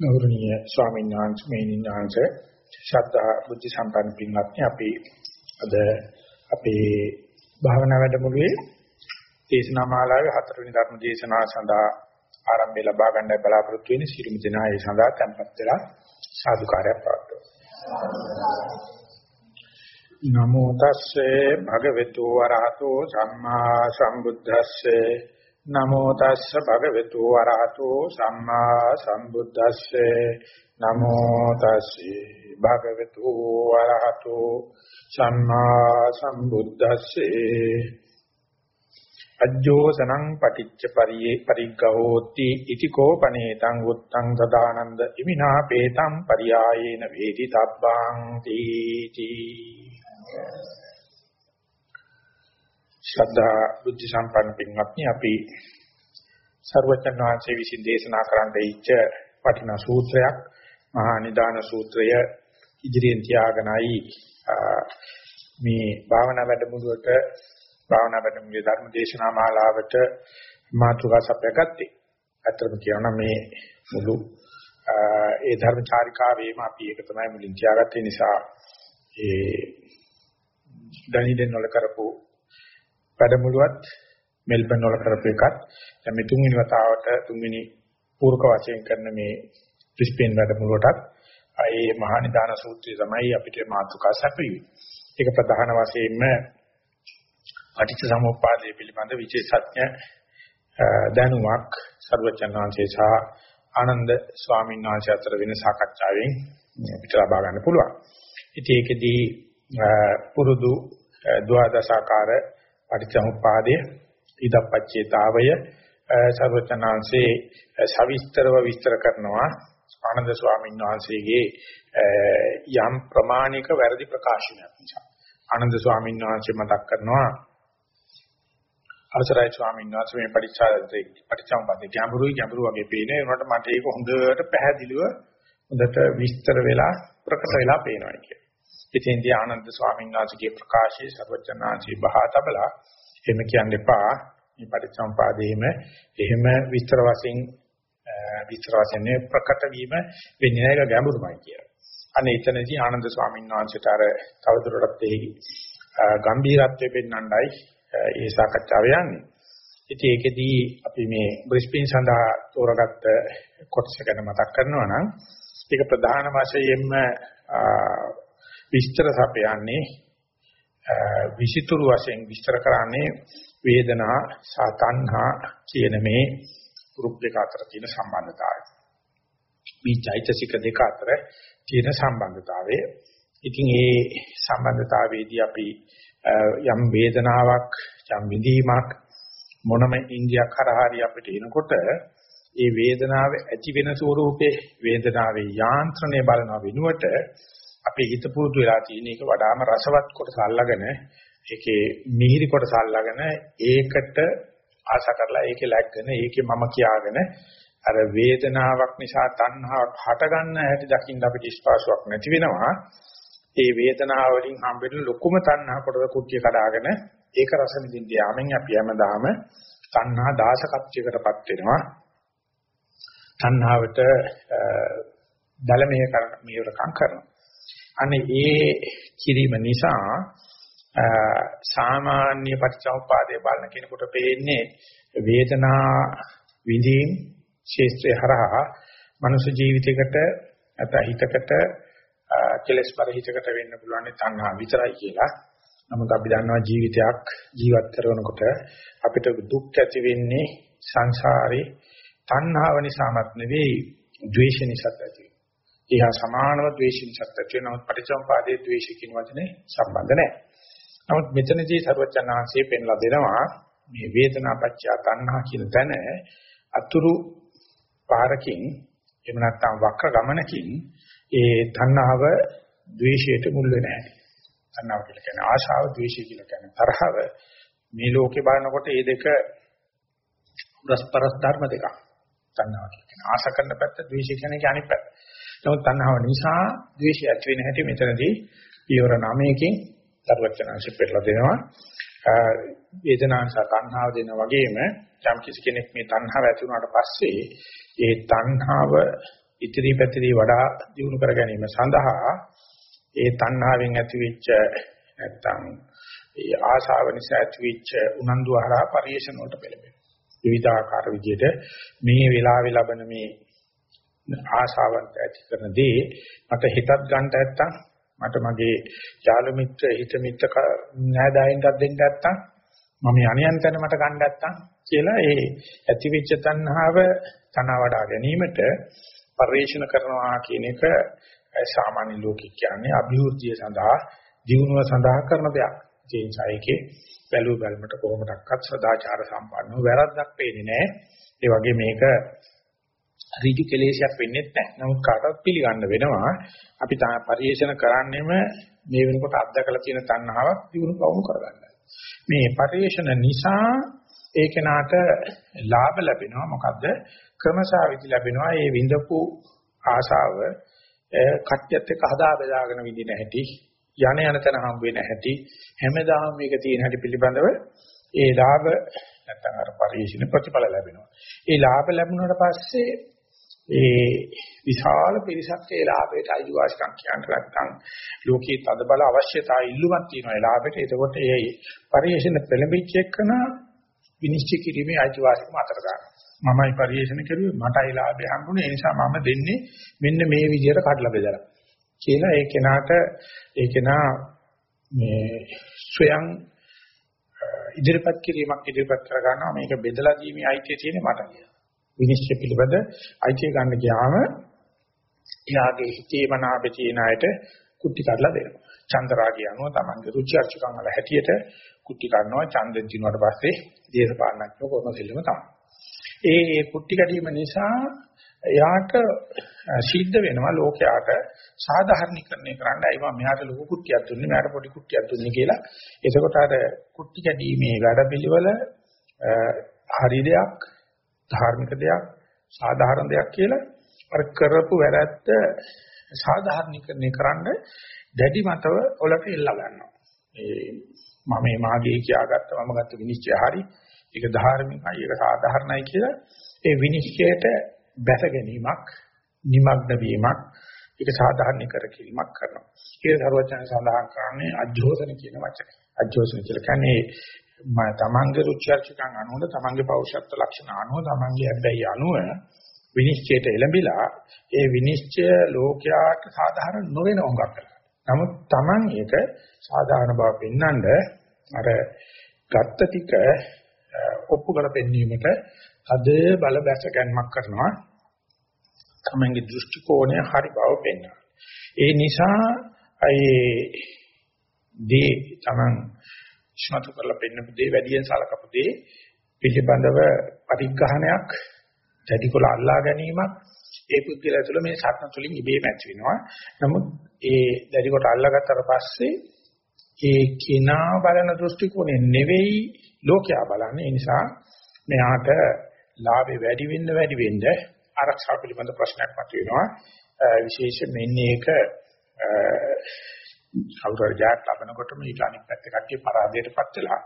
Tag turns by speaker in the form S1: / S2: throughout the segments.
S1: ගෞරවනීය ස්වාමීන් වහන්සේ මේනින් වහන්සේ ශ්‍රද්ධා බුද්ධ සම්පන්න පින්වත්නි අපි අද අපේ භාවනා වැඩමුළුවේ දේශනා මාලාවේ හතරවෙනි ධර්ම දේශනාව සඳහා ආරම්භය ලබා ගන්නයි බලාපොරොත්තු වෙන්නේ. සිළුමි දෙනා ඒ සඳහා tempත් වෙලා සාදුකාරයක් පවත්වමු. නමෝ තස්සේ භගවතු වරහතෝ සම්මා සම්බුද්දස්සේ නමෝ තස්ස භගවතු වරහතෝ සම්මා සම්බුද්දස්සේ. නමෝ තස්සේ භගවතු වරහතෝ සම්මා සම්බුද්දස්සේ. අජ්ජෝසනං පටිච්ච පරියේ පරිග්ගහෝති ඉති කෝපනේතං උත්තං සදානන්ද ඉමිනා පේතං පරියායේන වේදි තබ්බං තීති ශ්‍රද්ධා බුද්ධ සම්පන්න පින්වත්නි අපි ਸਰවචන් වහන්සේ විසින් දේශනා කරන්න දීච්ච වටිනා සූත්‍රයක් මහා නිදාන සූත්‍රය ඉදිරියෙන් තියාගෙනයි මේ භාවනා වැඩමුළුවට භාවනා වැඩමුළුවේ ධර්ම දේශනා මාලාවට මාතෘකා සපයගත්තේ. අත්‍තරම කියනවා මේ මුළු ඒ ධර්ම චාරිකාවේම අපි ඒක තමයි මුලින් තියාගත්තේ නිසා ඒ දනිදෙන් වල කරපු වැඩමුළුවත් මෙල්බන් වල කරපු එකත් දැන් මේ තුන්වෙනි වතාවට තුන්වෙනි පූර්ක වශයෙන් කරන මේ බ්‍රිස්බේන් වැඩමුළුවටත් ඒ මහා නිදාන සූත්‍රය තමයි අපිට මාතෘකා සැපයුවේ. ඒක ප්‍රධාන වශයෙන්ම පටිච්ච සමුප්පාදයේ පිළිබඳ විශේෂඥ දැනුමක් සර්වචන්නාංශේ සහ ආනන්ද ස්වාමීන් වහන්සේ අතර වෙන සාකච්ඡාවෙන් අපිට ලබා ගන්න පුළුවන්. ඉතින් ඒකෙදී පුරුදු ද්වාදශාකාර පටිච්චසමුප්පාදය ඉදප්පච්චේතාවය සර්වචනාංශේ සවිස්තරව විස්තර කරනවා. ආනන්ද ස්වාමීන් වහන්සේගේ යම් ප්‍රමාණික වැරදි ප්‍රකාශනයක් නිසා. ආනන්ද ස්වාමීන් වහන්සේ මතක් කරනවා අවසරයි ස්වාමීන් වහන්සේ මේ පරිචාරයේ පරිචාම්පදේ ගැඹුරුයි ගැඹුරු වගේ පේනේ ඒකට මට ඒක හොඳට පැහැදිලිව හොඳට විස්තර වෙලා ප්‍රකට වෙලා පේනවා කියන්නේ. ඉතින්දී ආනන්ද ස්වාමීන් වහන්සේගේ ප්‍රකාශයේ සර්වඥාන්සේ බහා තබලා එහෙම කියන්න එපා. මේ පරිචාම්පාදේම එහෙම විස්තර වශයෙන් විස්තර වශයෙන් ප්‍රකට වීම වෙන්නේ නැහැ ඒක ගැඹුරුමයි කියලා. අනේ එතනදී ආනන්ද ස්වාමීන් වහන්සේට අර තවදුරටත් ඒ ගම්භීරත්වය පෙන්වන්නයි ඒ සාකච්ඡාව යන්නේ. ඉතින් ඒකෙදී අපි මේ බ්‍රිස්බේන් සඳහා තෝරාගත්ත කොටස ගැන මතක් කරනවා නම් ඒක ප්‍රධාන වශයෙන්ම විස්තර සපයන්නේ විසිතුරු වශයෙන් විස්තර කරන්නේ වේදනා සහ තණ්හා කියන මේ ගෲප් දෙක අතර තියෙන සම්බන්ධතාවය. මේ චෛතසික දෙක අතර තියෙන සම්බන්ධතාවය. ඉතින් මේ සම්බන්ධතාවයේදී අපි යම් වේදනාවක් යම් විඳීමක් මොනම ඉන්දියක් කරහරි අපිට එනකොට ඒ වේදනාව ඇති වෙන ස්වරූපේ වේදනාවේ යාන්ත්‍රණය බලන වෙනුවට අපේ හිත පුරුදු වෙලා තියෙන එක වඩාම රසවත් කොටස අල්ලගෙන ඒකේ මිහිරි කොටස අල්ලගෙන ඒකට ආශා කරලා ඒකේ läග්ගෙන ඒකේ මම කියාගෙන අර වේදනාවක් නිසා තණ්හාවක් හට ගන්න හැටි දකින්න අපිට ස්පාසුවක් නැති වෙනවා. ඒ වේදනාව වලින් හම්බෙන ලොකුම තණ්හා කොටස කුට්ටිය කඩාගෙන ඒක රස විඳින්න යාමෙන් අපි හැමදාම තණ්හා දාසකත්වයකටපත් වෙනවා. තණ්හාවට දලමේ කරන මේවරකම් කරනවා. අනේ ඒ කිරීම නිසා සාමාන්‍ය පටිච්චසමුපාදයේ බලන කෙනෙකුට පේන්නේ වේදනා විඳින් ශේෂ්ත්‍රය හරහා මනුෂ්‍ය ජීවිතයකට නැත හිතකට කෙලස් පරිහිතකට වෙන්න පුළුවන් තණ්හා විතරයි කියලා. නමුත් අපි දන්නවා ජීවිතයක් ජීවත් කරනකොට අපිට දුක් ඇති වෙන්නේ සංසාරේ තණ්හාව නිසාමත් නෙවෙයි ද්වේෂ නිසාත් ඇති ඒහා සමානව ද්වේෂින් සත්‍ය වෙනවත් පටිච්චසමුපාදයේ ද්වේෂ කියන වචනේ සම්බන්ධ නැහැ. නමුත් මෙතනදී සර්වචනාංශයේ පෙන්ලා දෙනවා මේ වේදනාපච්චය තණ්හා කියන තැන අතුරු පාරකින් එහෙම නැත්නම් වක්‍ර ගමනකින් ඒ තණ්හාව ද්වේෂයට මුල් වෙන්නේ නැහැ. තණ්හාව කියලා කියන්නේ ආශාව, ද්වේෂය කියලා කියන්නේ තරහව. මේ ලෝකේ බලනකොට මේ දෙක රසපරස් ධර්ම දෙකක්. තණ්හාව කියන්නේ ආශා කරන පැත්ත, ද්වේෂය කියන්නේ අනිත් පැත්ත. නමුත් තණ්හාව නිසා ද්වේෂය ඇති වෙන හැටි මෙතනදී පියවර 9කින් දරුවචනංශ පෙරලා දෙනවා. වේදනාංශ තණ්හාව දෙන වගේම යම් කිසි කෙනෙක් මේ තණ්හාව ඇති වුණාට පස්සේ ඒ තණ්හාව ඉතිරි පැතිරි වඩා දියුණු කර ගැනීම සඳහා ඒ තණ්හාවෙන් ඇතිවෙච්ච නැත්තම් ඒ ආශාව නිසා ඇතිවෙච්ච උනන්දු හරහා පරිේශන වලට පෙළඹෙනවා. විවිධාකාර විදිහට මේ වෙලාවේ ලබන මේ ආශාවන්ත ඇති කරන දේ මට හිතත් ගන්න නැත්තම් මට මගේ යාළු මිත්‍ර හිත මිත්‍ර නෑදෑයින්ටත් දෙන්න නැත්තම් මම යණයන් තැන මට ගන්න නැත්තම් කියලා ඒ ඇතිවෙච්ච තණ්හාව තන වඩා ගැනීමට පරිේශන කරනවා කියන එක සාමාන්‍ය ලෝකෙ කියන්නේ અભිවෘද්ධිය සඳහා ජීවනව සඳහා කරන දෙයක්. ඒ නිසා ඒකේ බැලුව බැලමට කොහොමදක්වත් සදාචාර සම්පන්නව වැරද්දක් පේන්නේ නැහැ. ඒ වගේ මේක ඍජු කෙලේශයක් වෙන්නේ නැහැ. නමුත් කාටවත් පිළිගන්න වෙනවා. අපි තමයි පරිේශන කරන්නේම මේ වෙනකොට අත්දකලා තියෙන තණ්හාවක් දිනු පවුණු කරගන්න. මේ පරිේශන නිසා ඒ කෙනාට ලාභ ලැබෙනවා. මොකද්ද? ක්‍රමසාවිදි ලැබෙනවා. ඒ විඳපු ආශාව කට්‍යත් එක්ක හදා බෙදාගෙන විඳින හැටි යන යන තැන හම් වෙන හැටි හැමදාම මේක තියෙන හැටි පිළිබඳව ඒ ලාභ නැත්නම් අර පරිශීන ප්‍රතිඵල ලැබෙනවා. ඒ ලාභ ලැබුණාට පස්සේ ඒ විශාල පිරිසක් ඒ ලාභයට අයිතිවාසිකම් කියන්න නැත්නම් ලෝකයේ තද බල අවශ්‍යතා ඉල්ලුමක් තියෙනවා ඒ ලාභයට. එතකොට ඒ පරිශීන පෙළඹිච්ච එකන විනිශ්චය කිරීමේ අයිතිවාසිකම අතර ගන්නවා. මමයි පරිශන කරුවේ මටයි ලාභය හම්බුනේ ඒ නිසා මම දෙන්නේ මෙන්න මේ විදිහට කඩලා බෙදලා කියලා ඒ කෙනාට ඒ කෙනා මේ ස්වයං ඉදිරිපත් කිරීමක් ඉදිරිපත් කර ගන්නවා මේක බෙදලා දීමේ අයිතිය තියෙන්නේ මට කියලා. විනිශ්චය පිළිබඳ අයිතිය ගන්න ගියාම එයාගේ හිතේ මනාපේ තියෙන අයට කුටි කඩලා දෙනවා. චන්දරාගය අනුව තමන්ගේ රුචි අරුචිකම් වල හැටියට කුටි කඩනවා ඡන්දෙන් දිනුවට පස්සේ දේශපාලනඥයෝ කරන දෙල්ලම තමයි. ඒ ඒ කුටි කැඩීම නිසා එයාට සිද්ධ වෙනවා ලෝකයාට සාධාරණීකරණය කරන්න අය මම මෙයාට ලොකු කුට්ටියක් දුන්නේ මෙයාට පොඩි කුට්ටියක් දුන්නේ කියලා. එතකොට අර කුට්ටි කැඩීමේ වැඩපිළිවෙල හරි දෙයක්, ධාර්මික දෙයක්, සාධාරණ දෙයක් කියලා අර කරපු වැරැද්ද සාධාරණීකරණය කරන්න දැඩි මතව ඔලට එල්ල ගන්නවා. ඒ මම මේ මාගේ කියාගත්ත මම ගත්ත විනිශ්චය හරි ඒක ධාර්මිකයි ඒක සාධාරණයි කියලා ඒ විනිශ්චයට බැස ගැනීමක් නිමග්න වීමක් ඒක සාධාරණීකර කිරීමක් කරනවා. ඒක සර්වචන සඳහන් කරන්නේ අජෝසන කියන වචනේ. අජෝසන කියලා කියන්නේ මම තමන්ගේ රුචි අරුචිකම් අනුව තමන්ගේ පෞරුෂත්ව ලක්ෂණ අනුව තමන්ගේ හැබැයි අනුව විනිශ්චයට එළඹිලා ඒ විනිශ්චය ලෝකයාට සාධාරණ නොවන උඟක් කරනවා. නමුත් තමන් ඒක සාධාරණ බව පෙන්වන්න අර ගත්ත ටික ඔප්පු කර පෙන්වීමට අද බල බැස ගැනීමක් කරනවා තමන්ගේ දෘෂ්ටි කෝණය හරි බව පෙන්වනවා ඒ නිසා ඒ දී තමන් ඉස්මතු කරලා පෙන්වපු දේ වැඩියෙන් සලකපු දේ පිළිබඳව පරිග්‍රහණයක් දැඩිකොල අල්ලා ගැනීමක් ඒ පුද්ගලයා තුළ මේ සත්න තුලින් ඉබේම ඇති වෙනවා නමුත් ඒ දැඩිකොට අල්ලාගත්තට පස්සේ ඒ කිනා බලන දෘෂ්ටි කෝණය නෙවෙයි ලෝකයා බලන්නේ. ඒ නිසා මෙයාට ලාභේ වැඩි වෙන්න වැඩි වෙන්න ආරක්ෂා පිළිබඳ ප්‍රශ්නයක් මතුවෙනවා. විශේෂයෙන් මෙන්නේ ඒක කවුරු හරි ජයක් ලබනකොටම ඊට අනිත් පැත්තේ කට්ටිය පරාදයටපත් වෙලා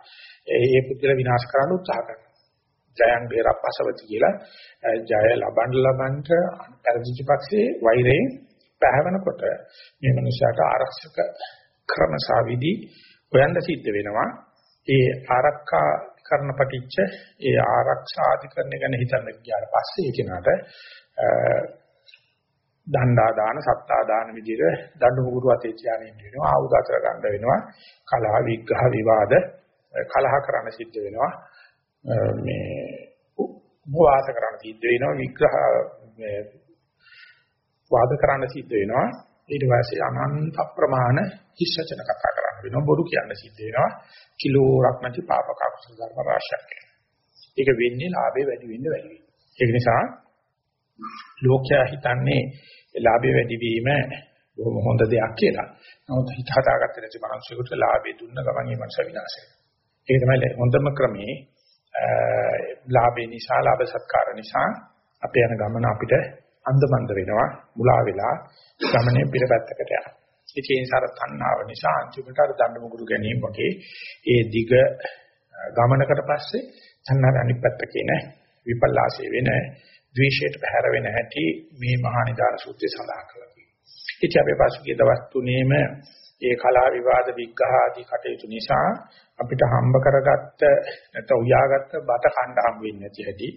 S1: ඒ පුද්ගල විනාශ කරන්න උත්සාහ කරනවා. ජයන් බේරප්පසවති කියලා ජය ලබන්න ලබන්න පරිදිච්ච පක්ෂේ වෛරයෙන් පැහැවෙනකොට මේ මනුස්සයාට ආරක්ෂක ක්‍රම සාවිදි හොයන්න සිද්ධ වෙනවා. ඒ ආරක්ෂා කරන පටිච්ච ඒ ආරක්ෂා අධිකරණය ගැන හිතන්න ගියාට පස්සේ ඒ කෙනාට දණ්ඩා දාන සත්තා දාන විදිහට දඬු මුගුරු අතේ තියාගෙන වෙනවා ආයුධ අතර ගන්න වෙනවා කලහ විග්‍රහ විවාද කලහ කරන්න සිද්ධ වෙනවා. මේ වාද කරන්න සිද්ධ වෙනවා විග්‍රහ වාද කරන්න සිද්ධ වෙනවා. ඊට පස්සේ අනන්ත ප්‍රමාණ හිස්සචන කතා කරන්න වෙනවා බොරු කියන්න සිද්ධ වෙනවා. කිලෝරක් නැති පාපක අකුසල ධර්ම රාශියක් ඒක වෙන්නේ ලාභේ වැඩි වෙන්න වැඩි වෙන්න. ඒක නිසා ලෝකයා හිතන්නේ ලාභේ වැඩි වීම බොහොම හොඳ දෙයක් කියලා. නමුත් හිත හදාගත්තේ නැති මනුස්සයෙකුට ලාභේ දුන්න ගමන් ඒ මනුස්ස විනාශ වෙනවා. ඒක තමයි හොඳම ක්‍රමේ ලාභේ නිසා ලාභ සත්කාර නිසා අපේ යන ගමන අපිට අන්දමන්ද වෙනවා මුලා වෙලා ගමනේ පිටපැත්තකට යනවා. ඒ නිසා තණ්හාව නිසා අන්තිමට අර දඬ මුගුරු ගැනීම වගේ ඒ දිග ගමනකට පස්සේ තණ්හාව අනිත් පැත්ත කියන විපල්ලාසය වෙන ද්වේෂයට පැහැර වෙන හැටි මේ මහා නිදාන සූත්‍රයේ සඳහන් කරලා තියෙනවා. ඉතින් අපි පසුගිය දවස් තුනේම ඒ කලා විවාද විග්‍රහ ආදී කටයුතු නිසා අපිට හම්බ කරගත්ත නැත්නම් උයාගත්ත බත කණ්ඩ හම් වෙන්නේ නැති හැටි,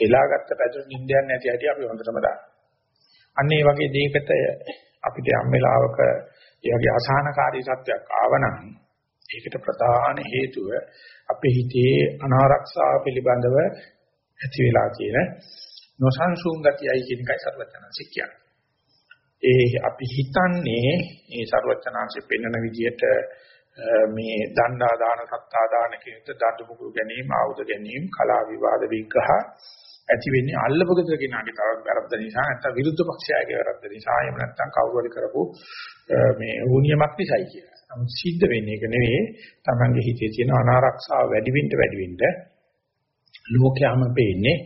S1: එලාගත්ත පැදුරු නිින්දයන් නැති හැටි අපි හොඳටම දන්නවා. අන්න ඒ වගේ දෙයකට අපිට යම් වෙලාවක ඒ වගේ අසහනකාරී සත්‍යයක් ආවනම් ඒකට ප්‍රධාන හේතුව අපේ හිතේ අනාරක්ෂාව පිළිබඳව ඇති වෙලා තියෙන නොසන්සුන් ගතියයි කියන එකයි සර්වඥාන්සේ කියන්නේ. ඒ අපි හිතන්නේ මේ සර්වඥාන්සේ පෙන්වන විදිහට මේ දණ්ඩා දාන සත්තා දාන කියන දඬු මුගු ගැනීම ආයුධ ගැනීම කලා විවාද විග්‍රහ ඇති වෙන්නේ අල්ලපගත කෙනාගේ තරක් වැරද්ද නිසා නැත්නම් විරුද්ධ පක්ෂයාගේ වැරද්ද නිසා එහෙම නැත්නම් කවුරු හරි කරපු මේ වුණියමක් නිසායි කියලා. නමුත් සිද්ධ වෙන්නේ ඒක නෙවෙයි. Tamange හිතේ තියෙන අනාරක්ෂාව වැඩි වෙන්න වැඩි වෙන්න ලෝකයාම පේන්නේ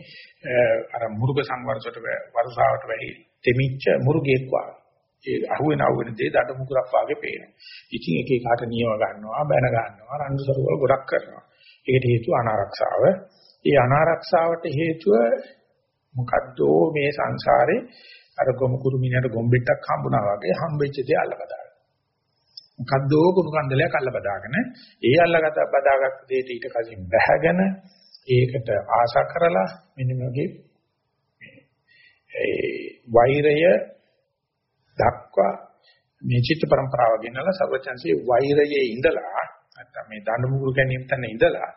S1: අර මුර්ග සංවර්ෂයට වර්ෂාවට වැඩි දෙමිච්ච මුර්ගෙක් වගේ. ඒ අහුවෙන අහුවෙන දේ දඩ මුගුරක් වගේ පේනවා. ඉතින් එක එකාට නියම ගන්නවා, බැන ගන්නවා, රණ්ඩු සරුවල් ගොඩක් කරනවා. ඒකට හේතුව අනාරක්ෂාව. ඒ අනාරක්ෂාවට හේතුව මොකද්ද මේ සංසාරේ අර ගොමු කුරුමිනට ගොම්බෙට්ටක් හම්බුණා වගේ හම්බෙච්ච දේ අල්ලබදාගන්න. මොකද්ද කුණු කන්දලයක් අල්ලබදාගෙන ඒ අල්ලගත බදාගත්ත දෙයට ඊට කලින් බැහැගෙන ඒකට ආශා කරලා මෙන්න මේකේ ඒ වෛරය දක්වා මේ චිත්ත પરම්පරාව ගෙනලා සර්වචන්සේ වෛරයේ ඉඳලා නැත්නම් මේ දඬු මුගුරු ගැනීම තැන ඉඳලා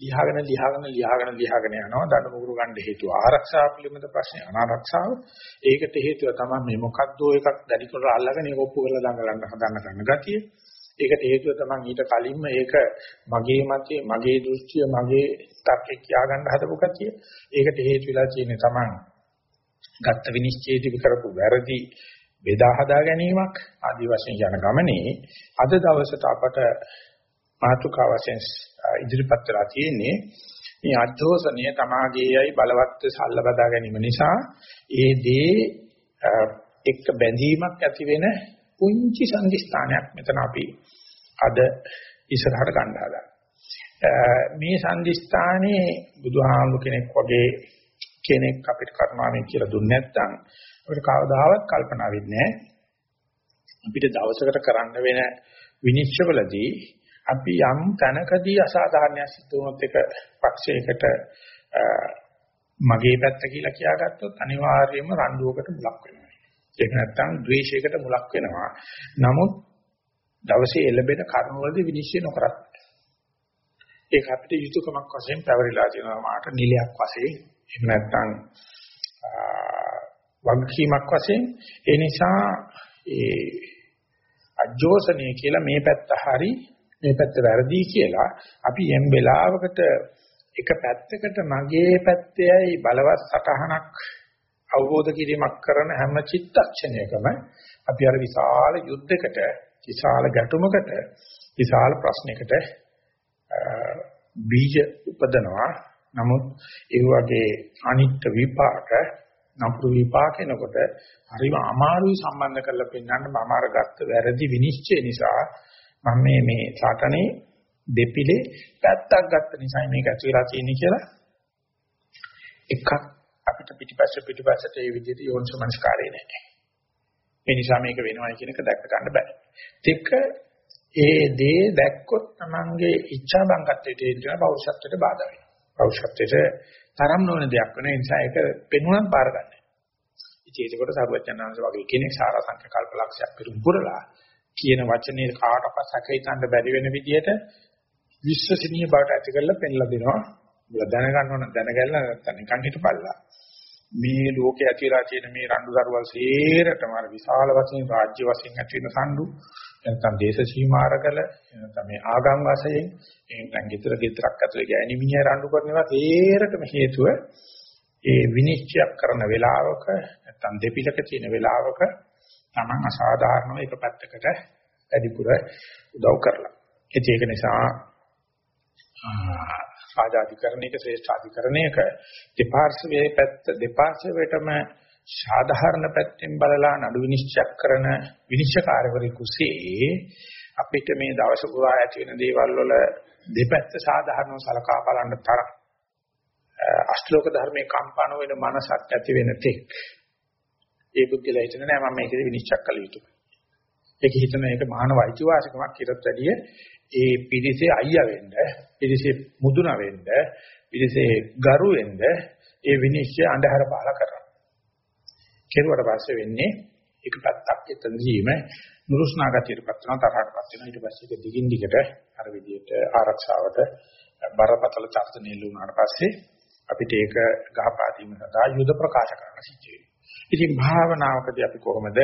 S1: ලියාගෙන ලියාගෙන ලියාගෙන ලියාගෙන යනවා. දඬු මුගුරු ගන්න හේතුව ආරක්ෂාව පිළිබඳ ප්‍රශ්නේ අනාරක්ෂාව. ඒකට හේතුව තමයි මේ මොකද්දෝ එකක් දැඩි කරලා අල්ලගෙන ඒක ඔප්පු කරලා දඟලන්න හදන්න ගන්න ගතිය. ඒකට හේතුව තමයි ඊට කලින්ම ඒක මගේ මතය මගේ දෘෂ්ටිය මගේ තර්කේ කියාගන්න හදපු කතිය. ඒකට හේතු වෙලා තියෙන්නේ තමයි ගත්ත විනිශ්චයදී කරපු වැරදි බෙදා හදා ගැනීමක් ආදි වශයෙන් යන ගමනේ අද දවසට අපට මාතුකා වශයෙන් ඉදිරිපත් වෙලා තියෙන්නේ මේ අද්දෝසනය තමාගේයයි බලවත් සල්ල බදා ගැනීම නිසා. ඒ දේ එක්ක බැඳීමක් ඇති වෙන පුංචි සංදිස්ථානයක් මෙතන අපි අද ඉස්සරහට ගන්න හදා. මේ සංදිස්ථානේ බුදුහාමුදුර කෙනෙක් වගේ කෙනෙක් අපිට කර්මාවෙන් කියලා දුන්නේ නැත්නම් අපිට කවදාවත් කල්පනා වෙන්නේ අපිට දවසකට කරන්න වෙන විනිශ්චයවලදී අපි යම් තැනකදී අසාධාරණයක් සිද්ධ වුණොත් එක පක්ෂයකට මගේ පැත්ත කියලා කියාගත්තොත් අනිවාර්යයෙන්ම රණ්ඩුවකට මුලක් වෙනවා. ඒක නැත්තම් ද්වේෂයකට මුලක් වෙනවා. නමුත් දවසේ එළඹෙන කර්මවලදී විනිශ්චය නොකරත් ඒක අපිට යුතුයකමක් වශයෙන් පැවරිලා තියෙනවා මාට නිලයක් වශයෙන් එහෙම නැත්තම් වගකීමක් වශයෙන් ඒ නිසා ඒ අජෝසනේ කියලා මේ පැත්ත හරි මේ පැත්ත වැරදි කියලා අපි යම් වෙලාවකට එක පැත්තකට මගේ පැත්තේයි බලවත් සටහනක් අවබෝධ කිරීමක් කරන හැම චිත්තක්ෂණයකම අපි අර විශාල යුද්ධයකට විශාල ගැටුමකට විශාල ප්‍රශ්නයකට බීජ උපදනවා. නමුත් ඒ වගේ අනිත්‍ය විපාක නපුරු විපාක එනකොට හරිම අමාරුයි සම්බන්ධ කරලා පෙන්වන්න. මම අරගත්ත වැරදි විනිශ්චය නිසා මම මේ මේ සාකනේ දෙපිලේ පැත්තක් ගත්ත නිසා මේක ඇති වෙලා තියෙන්නේ කියලා එකක් අපිට පිටිපස්ස පිටිපස්සට ඒ විදිහට යෝනිසමනස්කාරය නැහැ. ඒ නිසා මේක වෙනවා කියන එක දැක්ක ගන්න බෑ. දෙක ඒ දේ දැක්කොත් Tamange ඉච්ඡා බංගත්වයට එන පෞරුෂත්වයට බාධා වෙනවා. පෞරුෂත්වයට තරම් නොවන දෙයක් වෙන නිසා ඒක පෙනුනක් බාර ගන්න. ඉතින් ඒකකොට සර්වඥාන්ස වගේ කෙනෙක් සාරාංශක කල්පලක්ෂයක් පිරුම් පුරලා කියන වචනේ කාටවත් සැකහිතන්න බැරි වෙන විදිහට විශ්වසනීය බවට ඇති කරලා පෙන්ලා දෙනවා. ඔබලා දැනගන්න ඕන දැනගන්න නැත්නම් නිකන් හිටපල්ලා. මේ ලෝකේ ඇතිලා තියෙන මේ රණ්ඩු දරුවල් සේරටම අර විශාල වශයෙන් රාජ්‍ය වශයෙන් ඇති වෙන සම්ඩු නැත්නම් දේශ සීමාරකල නැත්නම් මේ ආගම් වශයෙන් එහෙනම් ගෙදර ගෙදරක් ඇතුලේ ගෑණි මිනිහ රණ්ඩු කරනවා සේරටම හේතුව ඒ විනිශ්චය කරන වෙලාවක නැත්නම් දෙපිලක තියෙන වෙලාවක Taman අසාධාරණව එක පැත්තකට වැඩිපුර උදව් කරලා. ඒක නිසා සාජාධිකරණයක ශ්‍රේෂ්ඨාධිකරණයක දෙපාර්ශ්වයේ පැත්ත දෙපාර්ශ්වයටම සාධාරණ පැත්තෙන් බලලා නඩු විනිශ්චය කරන විනිශ්චයකාරවරයෙකුසේ අපිට මේ දවස පුරා ඇති වෙන දේවල් වල දෙපැත්ත සාධාරණව සලකා බලන්න තරම් අෂ්ටලෝක ධර්මයේ කම්පන වෙන මනසක් ඇති වෙන තෙක් ඒ බුද්ධිලා හිතන නෑ මම මේකද විනිශ්චය කළ යුතුයි. ඒක හිතන එක මානව අයිතිවාසිකමක් කියලාත් වැඩිය ඒ පිරිසේ අයියා වෙන්න, පිරිසේ මුදුන වෙන්න, පිරිසේ ගරු වෙන්න ඒ විනිශ්චය අන්ධහර පාල කරනවා. කෙරුවට පස්සේ වෙන්නේ එක පැත්තක් එතනදීම නුරුස්නා ගතියටපත් වෙනවා තරහටපත් වෙනවා ඊට පස්සේ ඒක දිගින් දිගට අර විදිහට ආරක්ෂාවට බරපතල චර්තනය ලුණාට පස්සේ අපිට ඒක ගහපාදීම සඳහා යුද ප්‍රකාශ කරන්න සිද්ධ වෙනවා. ඉතින් භාවනාවකදී අපි කොහොමද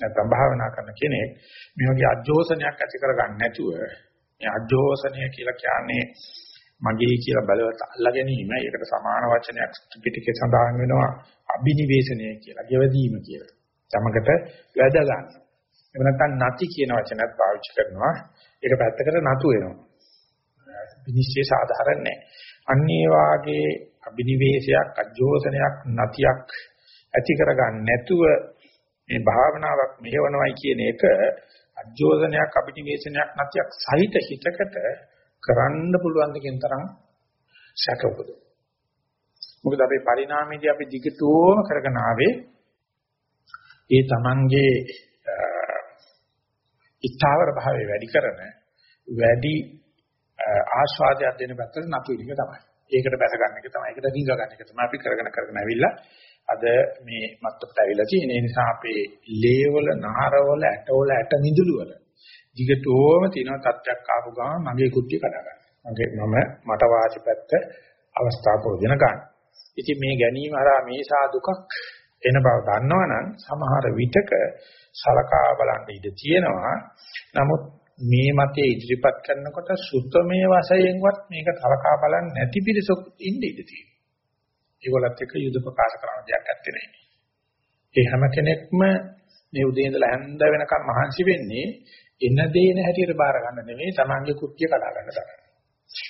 S1: නැත්නම් භාවනා කරන කෙනෙක් මේ වගේ අජෝසනයක් ඇති කරගන්න නැතුව මේ අජෝසනය කියලා කියන්නේ මගේ කියලා බලවත් අල්ලා ගැනීම ඒකට සමාන වචනයක් ත්‍රිපිටකේ සඳහන් වෙනවා අබිනිවේෂණය කියලා, ගෙවදීම කියලා. සමගට වැද ගන්න. එහෙම නැත්නම් නැති කියන වචනයත් පාවිච්චි කරනවා. ඒක පැත්තකට නතු වෙනවා. විනිශ්චය සාධාරණ නැහැ. අන්න ඒ වාගේ අබිනිවේෂයක්, අජෝසනයක්, නැතියක් ඇති කරගන්න නැතුව මේ භාවනාවක් මෙහෙවනවයි කියන එක අජෝසනයක්, අබිනිවේෂණයක්, නැතියක් සහිත හිතකට කරන්න පුළුවන් දෙකෙන් තරම් සැක උපදවන. මොකද අපේ පරිණාමයේදී අපි දිගටම කරගෙන ආවේ ඒ තමන්ගේ ඉස්තාවර භාවය වැඩි කරන වැඩි ආස්වාදයක් දෙන පැත්තට නතු වෙන එක තමයි. ඒකට බැස ගන්න එක තමයි. ඒකට රිංග ගන්න එක තමයි අපි කරගෙන කරගෙන ඇවිල්ලා අද මේ මත්තට ඇවිල්ලා තියෙන. ඒ නිසා අපේ ලේවල, නහරවල, ඇටවල, ඇට නිදුළු වල දිගටම තියෙන තත්ත්වයක් ආපු ගමන් මගේ කුට්ටිය කඩා ගන්න. මගේ මම මට වාසි පැත්ත අවස්ථාව ප්‍රයෝජන ගන්න. ඉතින් මේ ගැනීම හරහා මේ සාදුකක් එන බව දන්නවනම් සමහර විටක සලකා බලන්න ඉඩ තියෙනවා. නමුත් මේ මතයේ ඉදිරිපත් කරනකොට සුත්තමේ වශයෙන්වත් මේක සලකා බලන්නේ නැති පිරිසක් ඉන්න ඉඩ තියෙනවා. ඒගොල්ලත් එක්ක යුද ප්‍රකාශ කරන දෙයක් නැත්තේ නේ. ඒ හැම කෙනෙක්ම මේ උදේ ඉඳලා හැන්ද වෙනකම් මහන්සි වෙන්නේ එන දේන හැටියට බාර ගන්න නෙමෙයි තමන්ගේ කුට්ටිය කඩා ගන්න තරම්.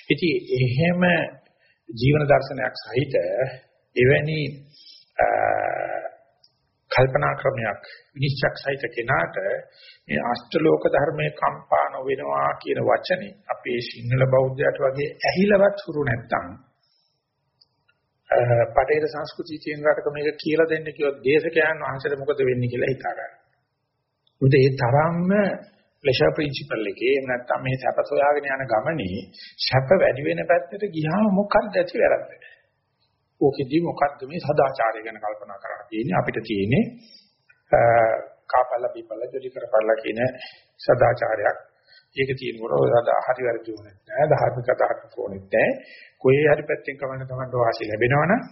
S1: ඉතින් එහෙම ජීවන දර්ශනයක් සහිත එවැනි කල්පනා ක්‍රමයක් විනිශ්චයක් සහිත කෙනාට මේ අෂ්ටලෝක ධර්මයේ කම්පා නොවෙනවා කියන වචනේ අපේ සිංහල බෞද්ධයට වගේ ඇහිලවත් හුරු නැත්තම් පටේර සංස්කෘතිය කියන රටක මේක කියලා දෙන්න කිව්වොත් දේශකයන් වහන්සේට මොකද වෙන්නේ කියලා හිතා ගන්න. මොකද ඒ තරම්ම ප්ලෙෂර් ප්‍රින්සිපල් එකේ එහෙම නැත්නම් මේ සැප සොයාගෙන යන ගමනේ සැප වැඩි වෙන පැත්තට ගියාම මොකක්ද ඇති වැරද්ද? ඕකෙදි මොකක්ද මේ සදාචාරය ගැන කල්පනා කරලා තියෙන්නේ අපිට තියෙන්නේ කාපල්ලා බීපල්ලා ජොලි කරපල්ලා කියන සදාචාරයක්. ඒක තියෙනකොට ඔය සදා හරි වැරදි ඕනේ නැහැ. ධාර්මික අදහසක් ඕනේ නැහැ. කොහේ හරි පැත්තෙන් කවන්න තමයි වාසිය ලැබෙනවනම්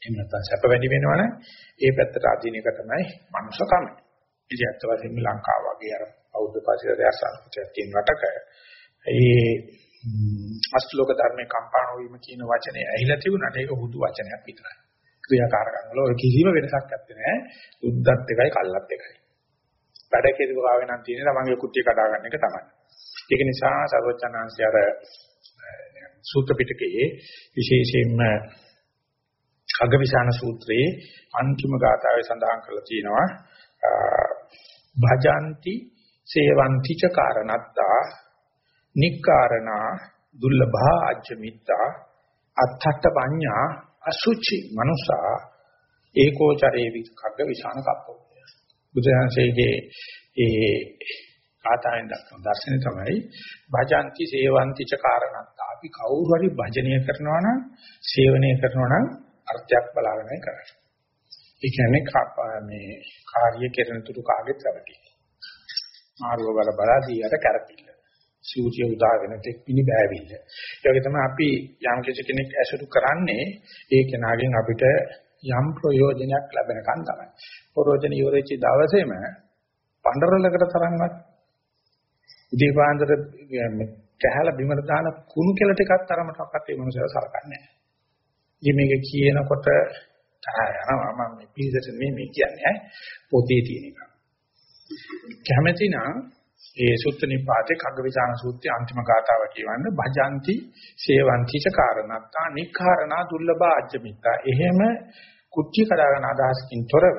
S1: එහෙම නැත්නම් සැප වැඩි වෙනවනම් ඒ පැත්තට අදින එක තමයි මනුෂ්‍යකම. ඉතින් අත් වශයෙන්ම ලංකාව වගේ අර බෞද්ධ පාසිරය සංස්කෘතියක් තියෙන රටක ඒ අෂ්ටලෝක ධර්මයේ කම්පාණ වීම කියන වචනේ ඇහිලා තිබුණාට ඒක හුදු වචනයක් විතරයි. ක්‍රියාකාරකම් වල ඔය කිසිම වෙනසක් නැත්තේ නෑ. උද්දත් එකයි කල්ලත් එකයි. වැඩ කෙරුවාගෙන නම් තියෙන්නේ තමන්ගේ කුට්ටිය කඩා ගන්න එක තමයි. ඒක නිසා සර්වචනාංශය අර සූත්‍ර පිටකයේ විශේෂයෙන්ම අගවිසාන සූත්‍රයේ අන්තිම ගාථාවේ සඳහන් කරලා තියෙනවා භජಂತಿ සේවಂತಿ ච කාරණත්තා නික්කාරණා දුර්ලභා අජ්ජමිත්තා අත්තට පඤ්ඤා අසුචි මනුසා ඒකෝචරේ විකග්ග විසාන කප්පෝ බුදුහන්සේගේ ඒ කාතාවෙන් දක්වන දර්ශනය තමයි භජಂತಿ සේවಂತಿ ච කාරණත්තා අපි කවුරු හරි භජනය කරනවා නම් සේවනය කරනවා නම් අර්ථයක් බලාගෙන කරන්නේ ඒ කියන්නේ මේ කාර්ය කෙරෙන තුරු කාගෙත් රැවටි. මාර්ග බල බලාදී යට කරපිල්ල. සූර්ය උදා වෙන තෙක් පිණි බෑවිල්ල. ඒ වගේ තමයි අපි යම් කෙනෙක් ඇසුරු කරන්නේ ඒ කෙනාගෙන් අපිට යම් ප්‍රයෝජනයක් ලැබෙනකන් තමයි. ප්‍රයෝජන ඉවරෙච්ච දවසේම පඬරලකට තරම්වත් උදේ පාන්දර කැහැලා බිමට දාන කුණු කෙල ටිකක් තරමටවත් ඒ මනුස්සයව සලකන්නේ නැහැ. ඉතින් මේක කියනකොට තරහ යනවා මම මේ පිළිසෙට මේ කියන්නේ පොතේ තියෙන එක. කැමැති නම් ඒ සුත්ත නිපාතේ කග්ගවිචාන සූත්‍රයේ අන්තිම ගාථාව කියවන්න භජಂತಿ සේවಂತಿ ච කාරණත්තා නික්ඛාරණා දුර්ලභ අජ්ජමිතා. එහෙම කුච්චි කඩාගෙන අදහසකින් තොරව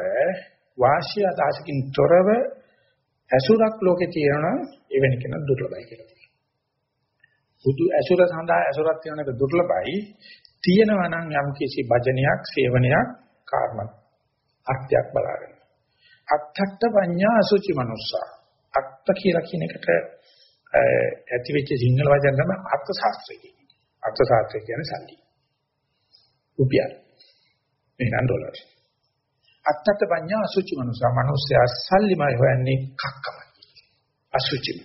S1: වාසිය අදහසකින් තොරව ඇසුරක් ලෝකේ තියෙනවා එවැනි කෙනෙක් දුර්ලභයි කියලා. බුදු ඇසුර සඳහා ඇසුරක් තියෙන එක දුර්ලභයි තියෙනවා නම් යම් කිසි භජනයක්, සේවනයක්, කාර්ම අර්ථයක් බලාගෙන. අත්තට්ඨ පඤ්ඤා අසුචි මනුස්සා. අත්ත කියලා කියන එකට ඇති වෙච්ච සිංහල වචන තමයි අර්ථ ශාස්ත්‍රය කියන්නේ. අර්ථ ශාස්ත්‍රය කියන්නේ සල්ලි. රුපියල්. එහෙනම් ඩොලර්. අත්තත් පඤ්ඤා අසුචි මනුසා මනුස්සයා සල්ලිමයි හොයන්නේ කක්කමයි. අසුචිම.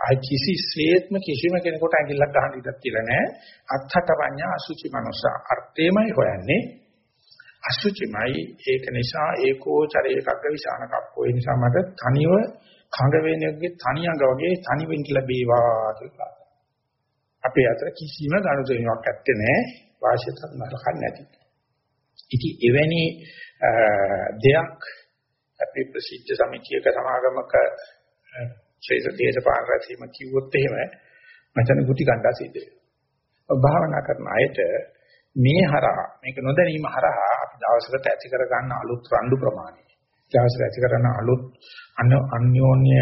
S1: ආයි කිසි ශ්‍රේත්ම කිසිම කෙනෙකුට ඇඟිල්ලක් ගහන්න ඉඩක් තියලා නැහැ. අත්තට පඤ්ඤා අසුචි මනුසා අර්ථේමයි හොයන්නේ. අසුචිමයි ඒක නිසා ඒකෝ චරේකග්ග විසාන කප්පෝ ඒ නිසා මට තනිව කඟ වේනෙක්ගේ තනියඟ වගේ තනි වෙන්න ලැබේවා කියලා. අපේ අතර කිසිම ගනුදෙනුවක් ඇත්තේ නැහැ. වාසියත් නරකක් නැති. ඉතින් එවැනි දෙයක් අපි ප්‍රසිද්ධ සමිතියක සමාගමක ශ්‍රේෂ්ඨ දේශපාලන රැසීම කිව්වොත් එහෙම මචං ගුටි ගණ්ඩා සිද්ධ වෙනවා. භාවනා කරන අයට මේ හරහා මේක නොදැනීම හරහා අපි දවසකට ඇති කර ගන්න අලුත් රණ්ඩු ප්‍රමාණය. දවසකට ඇති කරන අලුත් අන්‍යෝන්‍ය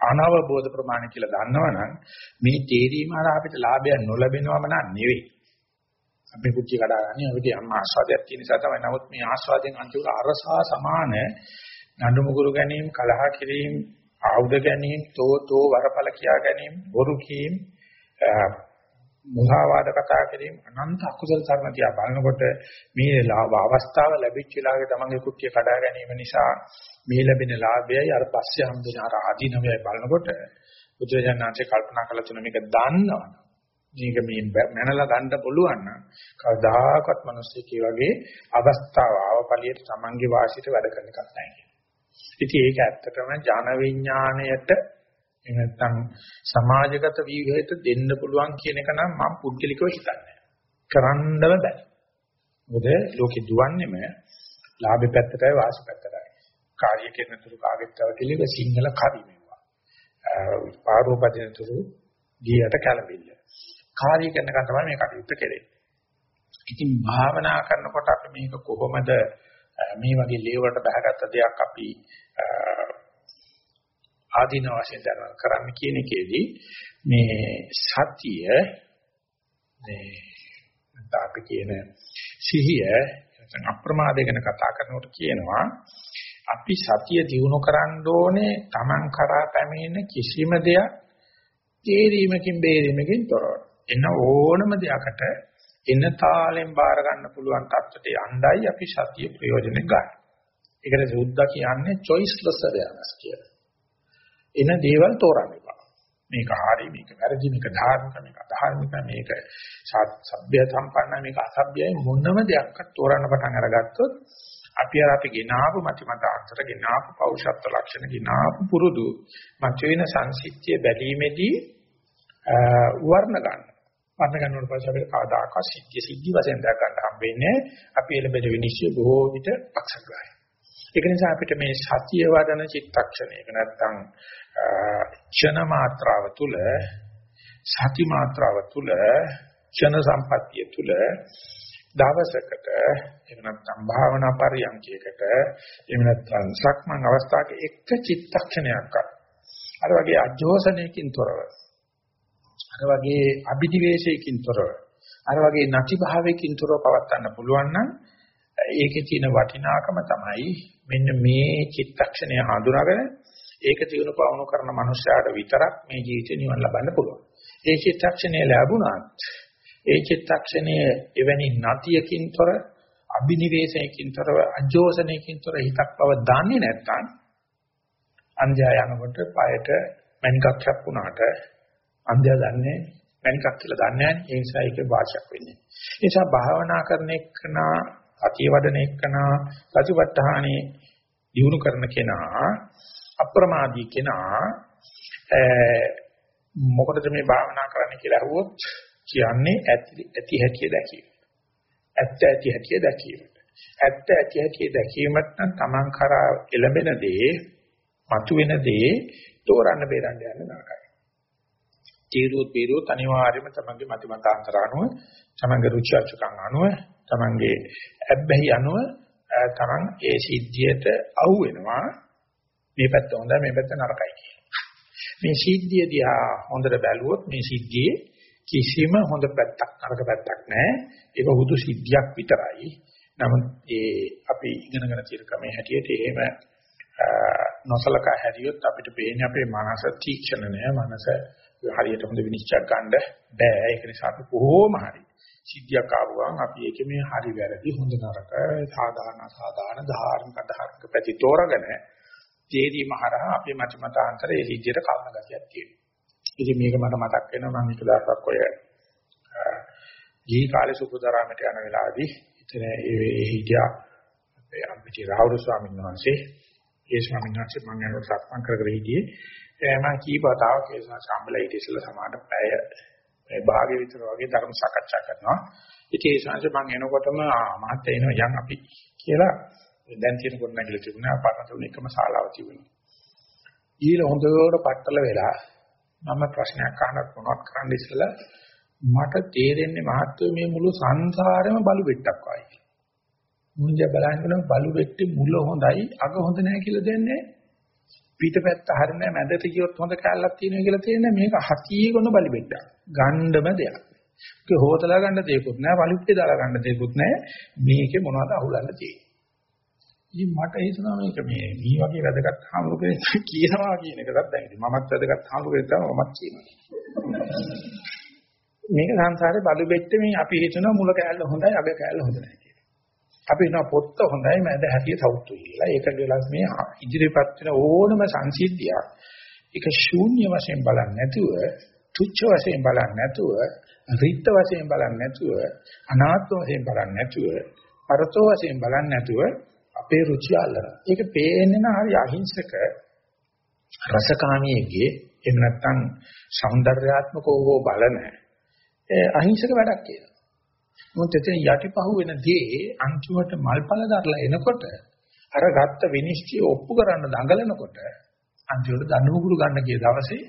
S1: අනවබෝධ ප්‍රමාණය කියලා දන්නවනම් මේ තේරීම හරහා අපිට ලාභයක් නොලැබෙනවම නෙවෙයි. අපි කුච්චි කඩාගන්නේ අපිට යම් ආස්වාදයක් තියෙන නිසා තමයි. නමුත් මේ ආස්වාදයෙන් අන්තිමට අරසා සමාන නඩු මුගුරු ගැනීම, කලහ කිරීම, ආයුධ ගැනීම, තෝතෝ වරපල කියා ගැනීම, බොරු කීම්, මුහාවාද කතා කිරීම අනන්ත අකුසල ධර්ම තියා බලනකොට මේ අවස්ථාව ලැබිච්ච වෙලාවේ තමන්ගේ කුට්ටිය කඩා ගැනීම නිසා මේ ලැබෙන ලාභයයි අර පස්සේ හම්බෙන අර ආදීනවයයි බලනකොට බුදුරජාණන්සේ කල්පනා කළ තුන මේක දන්නවනේ මේක මේ මැනලා ගන්න පුළුවන් නම් කවදාකවත් මිනිස්සෙක් වගේ අවස්ථාව ආවපලියට තමන්ගේ වාසියට වැඩ කරන එකක් නැහැ කියන්නේ. ඉතින් ඒක ඇත්තටම ජන විඥාණයට නැත්නම් සමාජගත විවේකයට දෙන්න පුළුවන් කියන එක නම් මම පුද්ගලිකව හිතන්නේ. කරන්නම බෑ. මොකද ලෝකෙ දුවන්නේම ලාභේ පැත්තටයි වාසි පැත්තටයි. කාර්ය කරන තුරු කාගෙත් තවතිලිව සිංහල කවි මේවා. පාරෝපදින තුරු ගියට කලබිල්ල. කාර්ය කරන එක තමයි මේ කටයුත්ත කෙරෙන්නේ. ඉතින් භාවනා කරනකොට අපි මේක කොහොමද මේ වගේ ලේවලට බහගත්ත දෙයක් අපි ආදීන වශයෙන් දැනන කරන්න කියන එකේදී මේ සතිය මේ අපි කියන සිහිය නැත්නම් අප්‍රමාදය ගැන කතා කරනකොට කියනවා අපි සතිය දිනු කරන්න ඕනේ Taman කරා පැමිණෙන කිසිම දෙයක් තේරීමකින් බේරීමකින් තොරව. එන ඕනම දෙයකට එන තාලෙන් බාර ගන්න පුළුවන් තත්ත්වයට යණ්ඩයි අපි සතිය ප්‍රයෝජන ගන්න. ඒකට සුද්ධ කියන්නේ choiceless awareness කියලා. එන දේවල් තෝරන්න එපා. මේක හරි මේක වැරදි මේක ධාර්මික මේක අධාර්මික මේක සભ્ય සම්පන්න මේක අසભ્યයි මොනම දෙයක්වත් තෝරන්න පටන් අරගත්තොත් අපි අර අපි ගෙනාවු මතිමත අර්ථට ගෙනාවු පෞෂත්ව ලක්ෂණ ගෙනාවු පුරුදු මත වෙන සංසිද්ධිය බැලීමේදී වර්ණ ගන්න. වර්ණ ගන්නකොට පස්සේ අපිට කවදාකවත් සිද්ධිය සිද්ධි වශයෙන් දා ගන්න හම්බෙන්නේ අපි එළඹෙන විනිශ්චය බොහෝ විට පක්ෂග්‍රාහී. ඒක නිසා අපිට මේ සතිය වදන චිත්තක්ෂණයක නැත්තම් ක්ෂණ මාත්‍රාව තුල සති මාත්‍රාව තුල ක්ෂණ සම්පත්තිය තුල දවසකට එහෙම නැත්නම් භාවනා පරියන්කයකට එහෙම නැත්නම් සක්මන් අවස්ථාවක එක චිත්තක්ෂණයක්වත් අර වගේ අජෝසනයකින් තොරව අර වගේ අභිදිවේශයකින් තොරව අර වගේ නැති භාවයකින් තොරව පවත්වන්න පුළුවන් නම් ඒකේ තියෙන වටිනාකම තමයි මෙන්න මේ චිත්තක්ෂණය හඳුනාගෙන ඒක දිනු පවණු කරන මනුස්සයාට විතරක් මේ ජීවිතේ නිවන් ලබන්න පුළුවන්. ඒ චිත්තක්ෂණය ලැබුණත් ඒ චිත්තක්ෂණය එවැනි නැතියකින් තොර අභිනිවේෂයකින් තොරව අජෝසනයකින් තොර හිතක් බව දන්නේ නැත්නම් අන්ධයා යනකොට পায়ට මණිකක් හැප්පුණාට අන්ධයා දන්නේ මණිකක් කියලා දන්නේ නැහැ. ඒ නිසා ඒක වාචක් වෙන්නේ. ඒ නිසා භාවනා කරන එකනා අතිය වඩන එකනා සතිපට්ඨානේ දිනු කරන කෙනා අප්‍රමාදී කෙනා මොකටද මේ භාවනා කරන්න කියලා අහුවොත් කියන්නේ ඇති හැටි දැකීම. ඇත්ත ඇති හැටි දැකීම. ඇත්ත ඇති හැටි දැකීමත් නම් Taman කරා එළඹෙන දේ, මතුවෙන දේ තෝරන්න බේරන්න යන්න නරකයි. තීරුත් පීරුත් අනිවාර්යයෙන්ම තමන්ගේ මතිමතාන්තර අනුව, තමන්ගේ රුචි අරුචිකම් අනුව, තමන්ගේ ඇබ්බැහි අනුව තමන් ඒ සිද්ධියට අහු වෙනවා. මේ පැත්ත හොඳයි මේ පැත්ත නරකයි කියලා. මේ සිද්ධිය දිහා හොඳට බැලුවොත් මේ සිද්ධියේ කිසිම හොඳ පැත්තක් නරක පැත්තක් නැහැ. ඒක හුදු සිද්ධියක් විතරයි. නමුත් ඒ අපි ඉගෙනගෙන තියෙන ක්‍රමයේ හැටියට එහෙම නොසලකා හැරියොත් අපිට පේන්නේ අපේ මනස තීක්ෂණ නෑ. මනස හරියට හොඳ විනිශ්චය ගන්න බෑ. ඒක නිසා අපි කොහොම හරි සිද්ධියක් ආවම අපි ඒකේ මේ හරි වැරදි හොඳ නරක සාධාරණ අසාධාරණ ධාර්මික අධාර්මික පැති තෝරගෙන තේරීම හරහා අපේ මත මතාන්තරයේ සිද්ධියට කල්න ගතියක් තියෙනවා. ඉතින් මේක මට මතක් වෙනවා මම එක දවසක් ඔය ජී කාලේ සුපුදරාමට යන වෙලාවේදී එතන ඒ හිටියා අපේ අම්පිටි රාහුල ස්වාමීන් වහන්සේ ඒ ස්වාමීන් වහන්සේ මම යනකොට සක්මන් කර කර හිටියේ මම කීපතාවක් ඒ සම්බල හිටිය ඉස්සලා සමාඩ පැය මේ භාගය විතර වගේ ධර්ම සාකච්ඡා කරනවා ඉතින් ඒ ස්වාමීන් මම එනකොටම මහත් එනවා යන් අපි කියලා දැන් තියෙන කොට නැගිලා තිබුණා පරණ තුන එකම ශාලාව තිබුණා ඊළ හොඳට පట్టල වෙලා මම ප්‍රශ්නයක් අහනත් මොනවත් කරන්න ඉස්සලා මට තේරෙන්නේ මහත්වයේ මේ මුළු සංසාරෙම බලු බෙට්ටක් වගේ. මුංජ බලන්න බලු බෙට්ටේ මුල හොඳයි අග හොඳ නැහැ කියලා දෙන්නේ. පිටපැත්ත හරිනේ මැදට ගියොත් හොඳ කැලලක් තියෙනවා කියලා තියෙන්නේ මේක හතියේ ගොන බලු බෙට්ටක්. ගණ්ඩම දෙයක්. ඒක හොතලා ගන්න දෙයක්වත් නැහැ බලුප්පේ දාලා ගන්න දෙයක්වත් නැහැ. මේකේ මොනවද අහුලන්න තියෙන්නේ. ඉතින් මට හිතුණා මේක මේ මේ වගේ වැදගත් හාමුදුරු කෙනෙක් කියනවා කියන එකවත් දැන් ඉතින් මමත් වැදගත් හාමුදුරු කෙනෙක් තමයි මමත් කියනවා. මේක සංසාරේ බලු බෙට්ටේ මේ අපි හිතනවා මුල කෑල්ල හොඳයි අග කෑල්ල හොඳ නැහැ කියලා. අපි වෙන පොත්ත හොඳයි මම දැන් හැටිය සෞතු කියලා. ඒක ගලස් මේ ඉදිරිපත් වෙන ඕනම සංසිද්ධියක්. ඒක ශූන්‍ය වශයෙන් බලන්නේ නැතුව, තුච්ඡ වශයෙන් බලන්නේ නැතුව, රිත්ත වශයෙන් බලන්නේ නැතුව, අනාත්ම වශයෙන් බලන්නේ නැතුව, පරතෝ වශයෙන් බලන්නේ නැතුව අපේ රුචි අල්ලන. ඒක පේන්නේ නම් හරි අහිංසක රසකාමියෙක්ගේ එහෙම නැත්නම් సౌందర్యාත්මකව හෝ බලන අහිංසක වැඩක් කියලා. මොකද එතන යටිපහුව වෙන දේ අන්තිමට මල්පල දරලා එනකොට අර ගත්ත විනිශ්චය ඔප්පු කරන්න දඟලනකොට අන්තිමට දඬුමුගුරු ගන්න කිය දවසේ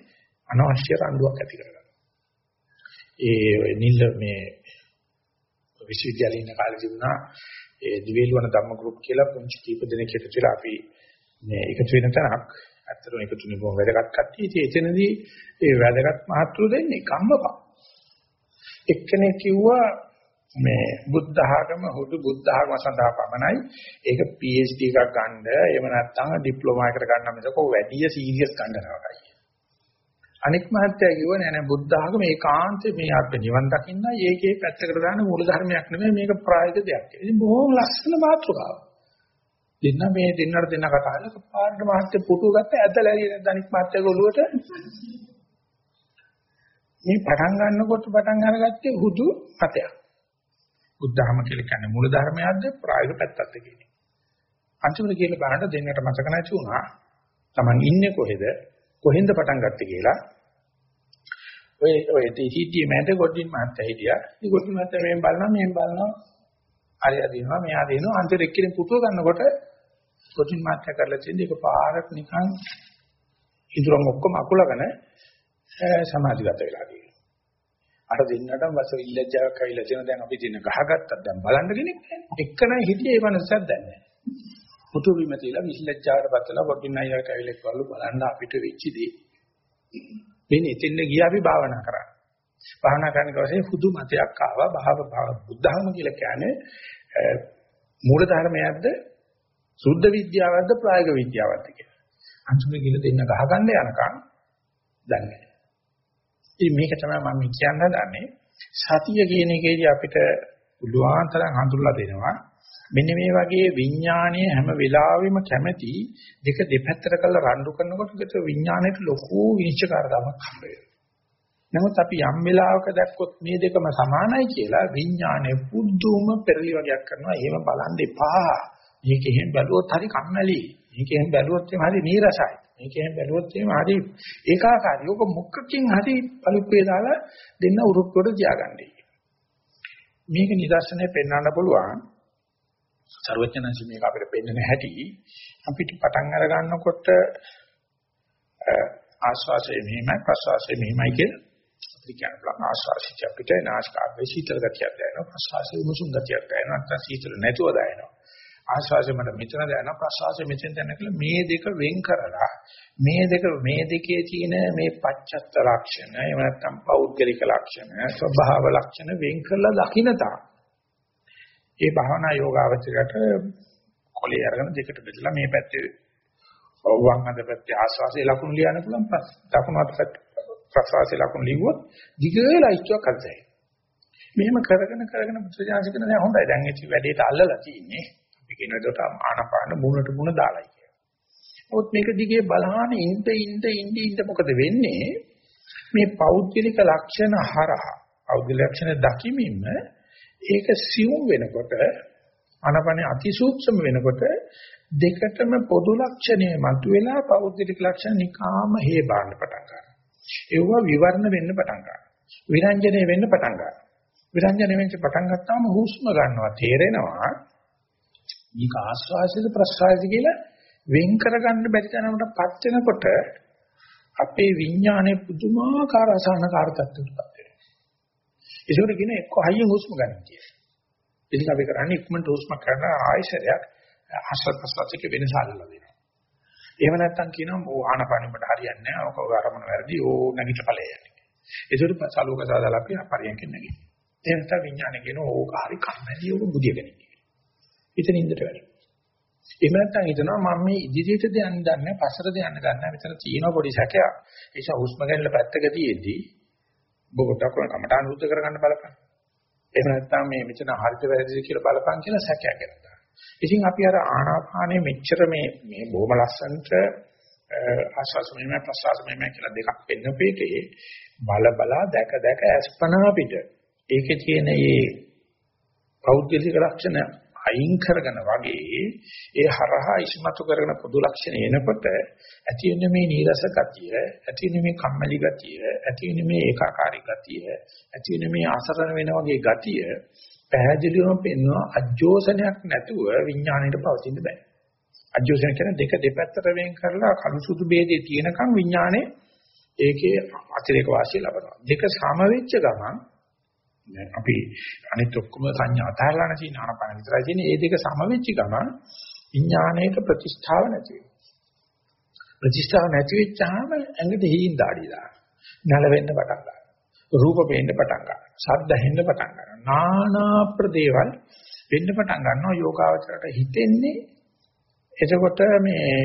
S1: අනවශ්‍ය රණ්ඩුවක් ඇති කරගන්නවා. ඒ නිල්ල මේ විශ්වවිද්‍යාලේ ඉන්න කාලේ තිබුණා ඒ දිවේලුවන ධම්ම ගෲප් කියලා පුංචි කීප දෙනෙක් එකතු වෙලා අපි මේ එකතු වෙන තරක් ඇත්තටම එකතු වෙන බොහොම වැදගත් කට්ටිය. ඉතින් එතනදී ඒ වැදගත් මහත්තුරු දෙන්නේ කම්මපා. එක්කෙනෙක් කිව්වා මේ බුද්ධ ආගම හුදු බුද්ධ ආගම සඳහා පමණයි. ඒක PhD එකක් ගන්න, එහෙම නැත්නම් ඩිප්ලෝමා එකකට ගන්න මිසක වැඩි සීරියස් ගන්න නරකයි. අනික් මහත්තයා කිව්වා නෑ නෑ බුද්ධ ආගම ඒකාන්තේ මේ අප නිවන් දකින්නයි ඒකේ පැත්තකට දාන මූල ධර්මයක් නෙමෙයි මේක ප්‍රායෝගික දෙයක්. ඉතින් බොහොම ලස්සන මාතෘකාවක්. දෙන්න මේ දෙන්නට දෙන්න කතා කරලා පාරට මහත්තයා පුටුව ගත්ත ඇදලා ඇරිය අනික් මහත්තයාගේ ඔළුවට මේ පටන් ගන්නකොට පටන් අරගත්තේ හුදු මතයක්. බුද්ධ ධර්ම කියලා කියන්නේ මූල ධර්මයක්ද ප්‍රායෝගික පැත්තක්ද කියන්නේ. අන්තිමට කියලා බලන්න දෙන්නට මතක නැති වුණා. Taman ඉන්නේ කොහෙද? කොහෙන්ද පටන් ගත්තේ කියලා ඔය ඔය තීතිය මැද ගොඩින් මහත්තයා හිටියා. මේ ගොඩින් මහත්තයා මෙහෙන් බලනවා මෙහෙන් බලනවා. හරි අදිනවා මෙහා දිනවා අන්තිම එක්කෙනෙක් පුටුව ගන්නකොට ගොඩින් මහත්තයා කරලා තියෙන එක පාරක් නිකන් ඉදurang ඔක්කොම අකුලගෙන සමාධිගත වෙලා තියෙනවා. අර දෙන්නටම වස විල්ලජ්ජාවක් ඇවිල්ලා තියෙන දැන් අපි දින ගහගත්තත් දැන් බලන්න කෙනෙක් නැහැ. එක්කනයි හිටියේ ඒ මනසක් දැන් නැහැ. පුතු බිම තියලා විශ්ලෙච්චාට පතලා වොඩින් අයියට ඇවිල්ලා කවලු බලන්න අපිට වෙච්ච දේ. මෙන්න එතෙන්ද ගියා අපි භාවනා කරා. භාවනා කරන කවසේ හුදු මතයක් ආවා භාව බුද්ධහම කියලා කියන්නේ මූල ධර්මයක්ද සුද්ධ විද්‍යාවක්ද ප්‍රායෝගික විද්‍යාවක්ද කියලා. අන්තිමට ගිල දෙන්න ගහගන්න යනකම් දන්නේ ඉතින් මේක තමයි මම කියන්න හදන්නේ සතිය කියන එකේදී අපිට පුළුවන් තරම් හඳුල්ලා දෙනවා මෙන්න මේ වගේ විඥානයේ හැම වෙලාවෙම කැමැති දෙක දෙපැත්තට කරලා රණ්ඩු කරනකොට ඒක විඥානයට ලොකු විනිශ්චයකාරකමක් හම්බ වෙනවා. නමුත් අපි යම් වෙලාවක දැක්කොත් මේ දෙකම සමානයි කියලා විඥානය පුදුම පෙරලි වගේක් කරනවා. එහෙම බලන් එපා. මේක එහෙම බැලුවොත් හරි කම්මැලි. මේක එහෙම බැලුවොත් එහෙම හරි නීරසයි. මේක එහෙම බැලුවොත් එහෙම හරි ඒකාකාරී. ඕක මුක්කකින් හරි පළුප්පේ දාලා දෙන්න උරුප්පුවට තියාගන්නයි. මේක නිදර්ශනය පෙන්වන්න පුළුවන්. සර්වඥාන්සි මේක අපිට පෙන්වන්න හැටි අපිට පටන් අර ගන්නකොට ආස්වාසයේ මෙහිමයි ප්‍රසවාසයේ මෙහිමයි කියලා අපිට කියන්න පුළුවන් ආස්වාසිත අපිට නාස්කාවේ සීතල ගතියක් දැනෙනවා ප්‍රසවාසයේ උණුසුම් ගතියක් දැනෙනවා නැත්නම් සීතල නැතුව දැනෙනවා ආස්වාසය මට මෙතන දැනෙනවා ප්‍රසවාසය මෙතෙන් දැනෙන කියලා මේ දෙක වෙන් කරලා මේ දෙක මේ දෙකේ තියෙන මේ පච්චත්ත ලක්ෂණ එහෙම නැත්නම් පෞද්ගලික ලක්ෂණ ස්වභාව ලක්ෂණ වෙන් කරලා දකින්නතා ඒ භාවනා යෝගාවචරයට කොලේ අරගෙන දෙකට බෙදලා මේ පැත්තේ වම් අත පැත්තේ ආස්වාසේ ලකුණු ලියන්න පුළුවන් පස් දකුණු අත පැත්තේ ප්‍රසවාසේ ලකුණු ලිව්වොත් දිගලා ඉච්චුවක් කරතයි මෙහෙම කරගෙන කරගෙන පුත්‍රජානසික නෑ හොඳයි. දැන් ඒ වැඩේට අල්ලලා තියෙන්නේ. අපි කියන විදිහට ආනපාන මුණට මුණ දාලයි කියලා. නමුත් මේක දිගේ බලහන් ඉඳ ඉඳ ඉඳ ඉඳ මොකද වෙන්නේ? මේ පෞද්ගලික ලක්ෂණ හරහා පෞද්ගලික ලක්ෂණ දකිමින්ම ඒක සිවුම් වෙනකොට ආනපන අතිසූක්ෂම වෙනකොට දෙකටම පොදු ලක්ෂණය මතුවෙලා පෞද්ගලික ලක්ෂණ නිකාම හේ බාන්න පටන් ගන්නවා. ඒව විවරණ වෙන්න පටන් ගන්නවා. විරංජනේ වෙන්න පටන් ගන්නවා. විරංජන වෙච්ච පටන් ගත්තාම හුස්ම ගන්නවා තේරෙනවා මේක ආස්වාසිත ප්‍රස්වාසිත කියලා වෙන් කරගන්න බැරි තරමටපත් වෙනකොට අපේ විඥානයේ පුදුමාකාර අසහනකාර තත්ත්වයකටපත් වෙනවා. ඒකට කියන එක්ක හයියෙන් හුස්ම ගන්න කියලා. ඉතින් අපි කරන්නේ ඉක්මනට හුස්ම කරන ආයශරයක් ආස්වාද ප්‍රස්වාසිත වෙනස අල්ලලා දෙනවා. එහෙම නැත්නම් කියනවා ආනපනෙකට හරියන්නේ නැහැ. ඔක අරමුණ වැරදි. ඕ නැගිට ඵලය. යන්නේ ඒකට සලෝක සාදාලා අපි පරියන්කෙන් නැගිටිනවා. එහෙම නැත්නම් විඥානේ කියන ඕක හරි කම්මැලි ඕක බුදියගෙන ඉන්නේ. ඉතින් ඉඳට වැඩි. එහෙම නැත්නම් හිතනවා මම මේ ඉදිරියටද යන්න දන්නේ පස්සටද යන්න ගන්න මෙතන තියෙන පොඩි සැකයක්. ඒ නිසා හුස්ම ගැනීම පැත්තක තියේදී බොබටක් වුණ කමටහන් සුද්ධ කරගන්න බලපන්. එහෙම නැත්නම් මේ මෙතන හරිද වැරදිද කියලා බලපන් කියලා සැකයක් ගන්නවා. ඉතින් අපි අර ආනාපානෙ මෙච්චර මේ මේ බොහොම ලස්සනට ආස්වාස මෙහෙම ප්‍රසවාස මෙහෙම කියලා දෙකක් පෙන්නපේකේ බල බලා දැක දැක අස්පනා පිට ඒකේ තියෙන මේ පෞද්ගලික ලක්ෂණ අයින් කරගෙන වගේ ඒ හරහා ඉස්මතු කරගෙන පොදු ලක්ෂණ එනකොට ඇති වෙන මේ නීරස ගතිය, ඇති වෙන මේ කම්මැලි ගතිය, ඇති වෙන මේ ඒකාකාරී ගතිය, ඇති වෙන මේ අසරණ වෙන වගේ ගතිය පැහැදිලිවම පෙන්වන අජෝසනයක් නැතුව විඥාණයට පවතින්න බෑ. අජෝසන කියන දෙක දෙපැත්තට වෙන් කරලා කළු සුදු ભેදේ තියෙනකම් විඥානේ ඒකේ අතිරේක වාසිය ලබනවා. දෙක සම වෙච්ච ගමන් දැන් අපි අනිත් ඔක්කොම සංඥා අතහැරලා නැති නානපන විතරයි තියෙන්නේ. ඒ දෙක සම වෙච්ච ගමන් විඥාණයට ප්‍රතිෂ්ඨාව නැති වෙනවා. ප්‍රතිෂ්ඨාව නැති වෙච්චාම ඇඟට හීන් දාඩිය දාන. නල වෙන්න පටන් ගන්නවා. රූප පේන්න පටන් ගන්නවා. ශබ්ද හෙන්න පටන් ගන්නවා. නානා ප්‍රදේවල් වෙන්න පටන් ගන්නවා යෝගාවචරයට හිතෙන්නේ එතකොට මේ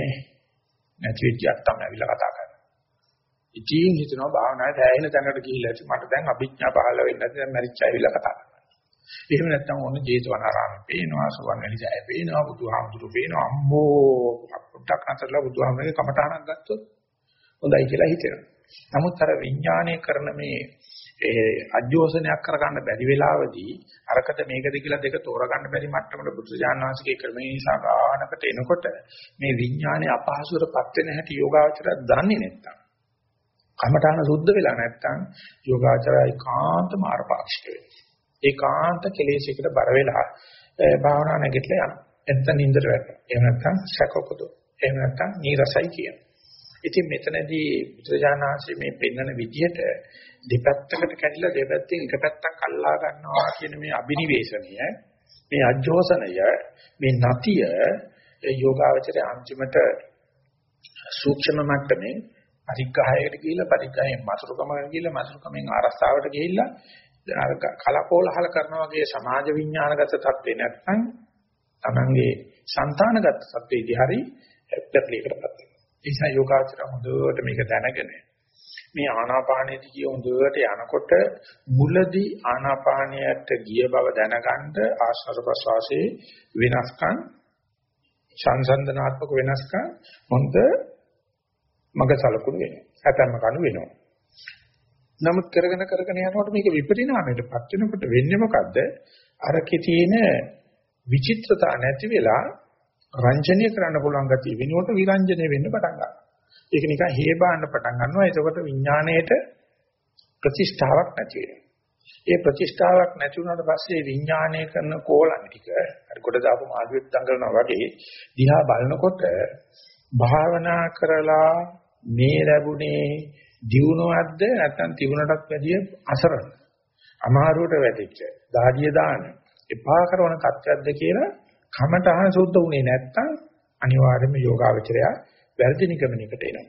S1: නැති වෙච්ච අත්තම ඇවිල්ලා කතා කරනවා. ඉතින් හිතනවා භාවනාවේ දැයෙන තැනකට ගිහිල්ලා ඇති මට දැන් අභිඥා පහළ වෙන්නේ නැති දැන් මැරිච්ච ඇවිල්ලා කතා කරනවා. එහෙම නැත්නම් ඕන ජේතවනාරාමේ පේනවා සුවන් වැලිජය පේනවා බුදුහාමුදුරු පේනවා අම්මෝ පොඩ්ඩක් අතරලා බුදුහාමුදුරේ කමටහනක් ගත්තොත් හොඳයි කියලා හිතෙනවා. නමුත් අර විඥානය කරන මේ ඒ අජෝසනයක් කරගන්න බැරි වෙලාවදී අරකට මේකද කියලා දෙක තෝරගන්න බැරි මට්ටමට බුදුජාන විශ්වාසිකේ ක්‍රමේ නිසා ගානකට එනකොට මේ විඥානයේ අපහසුරපත් වෙන හැටි යෝගාවචරය දන්නේ නැත්තම් කමඨාන සුද්ධ වෙලා නැත්තම් යෝගාචරය කාන්ත මාර්ගපාක්ෂික වෙනවා. ඒකාන්ත කෙලෙසයකට බර වෙලා භාවනා නැගිටලා යනවා. එතන නින්දට වැටෙනවා. එහෙම නැත්තම් සැකපොදු. එහෙම නැත්තම් නීරසයි කියන. ඉතින් මෙතනදී බුදුජානනාංශයේ මේ පෙන්වන විදිහට දෙපැත්තකට කැඩිලා දෙපැත්තෙන් එක පැත්තක් අල්ලා ගන්නවා කියන මේ අබිනිවේෂණය මේ අජෝසනය මේ නතිය යෝගාවචරයේ අන්තිමට සූක්ෂම මට්ටමින් පරිග්‍රහයකට ගිහිල්ලා පරිග්‍රහයෙන් මසුරුකමකට ගිහිල්ලා මසුරුකමෙන් ආරස්සාවට ගිහිල්ලා කලකෝලහල කරන වගේ සමාජ විඥානගත தත්ත්වේ නැත්නම් තමන්ගේ సంతానගත தත්ත්වේදී හරි පැටලීකටපත් වෙනවා. ඒ නිසා යෝගාචර හොඳට මේක දැනගෙන මේ ආනාපානයේදී කිය හොඳට යනකොට මුලදී ආනාපානයට ගිය බව දැනගන්න ආශ්වාස ප්‍රශ්වාසයේ වෙනස්කම් සංසන්දනාත්මක වෙනස්කම් හොඳ මග සලකුණු වෙනවා. හැතැම්ම කණු වෙනවා. නමුත් කරගෙන කරගෙන යනකොට මේක විපරිණාමයටපත් වෙනකොට වෙන්නේ මොකද්ද? අරකේ තියෙන විචිත්‍රතා නැති වෙලා රංජනීය කරන්න පුළුවන් ගතිය වෙනකොට විරංජනේ වෙන්න පටන් ගන්නවා. ඒක නිකන් හේබාන්න පටන් ගන්නවා. එතකොට විඥාණයට ප්‍රතිෂ්ඨාවක් නැති වෙනවා. ඒ ප්‍රතිෂ්ඨාවක් නැති වුණාට පස්සේ විඥාණය කරන කෝලම් ටික අර කොට දාපු මාළුවෙක් දඟලනවා වගේ දිහා බලනකොට භාවනා කරලා මේ ලැබුණේ දියුණුවක්ද නැත්නම් තිබුණටත් වැඩිය අසරණ අමාරුවට වැටිච්ච දාඩිය දාන එපා කරන තත්ත්වයක්ද කියලා කමඨහන සුද්ධ වුණේ නැත්තම් අනිවාර්යයෙන්ම යෝගාවචරය වැරදි නිගමනයකට එනවා.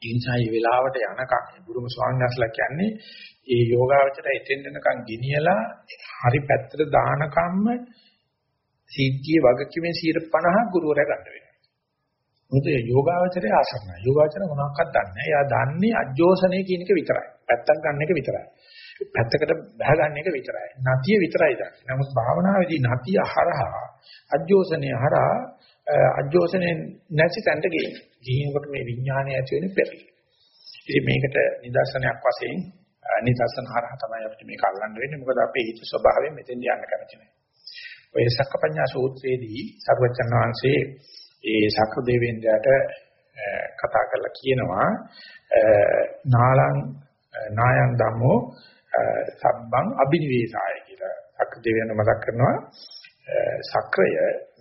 S1: ඒ නිසා මේ වෙලාවට යනකම් බුදුම ස්වාමීන් වහන්සේලා කියන්නේ ඒ යෝගාවචරය එතෙන් යනකම් ගෙනියලා හරි පැත්තට දානකම්ම සිද්ධිය වගකීමේ 150ක් ගුරුවරයා ගන්න වෙනවා. මොකද යෝගාවචරය ආසන්නයි. යෝගාවචර මොනවක්වත් දන්නේ නැහැ. එයා දන්නේ අජෝසනේ කියන එක විතරයි. පැත්තක් ගන්න එක විතරයි. පැත්තකට බහ ගන්න එක විතරයි. නතිය විතරයි දන්නේ. නමුත් භාවනාවේදී නතිය හරහා අජෝසනේ හරහා අජෝසනේ නැති තැනට ගිහින්. ගිහිනකොට මේ විඥානය ඇති වෙන්නේ පෙරලි. ඉතින් මේකට නිදර්ශනයක් වශයෙන් නිදර්ශන හරහා තමයි අපිට මේක අල්ලන්න වෙන්නේ. මොකද අපේ හිත ස්වභාවයෙන් මෙතෙන් යන්න කැමති නැහැ. ඔය සක්කපඤ්ඤා සූත්‍රයේදී සර්වචන් වහන්සේ ඒ සක්‍ර දෙවියන්ට කතා කරලා කියනවා නාලං නායන් ධම්මෝ සබ්බං අබිනිවේසාය කියලා සක්‍ර දෙවියන් මතක් කරනවා සක්‍රය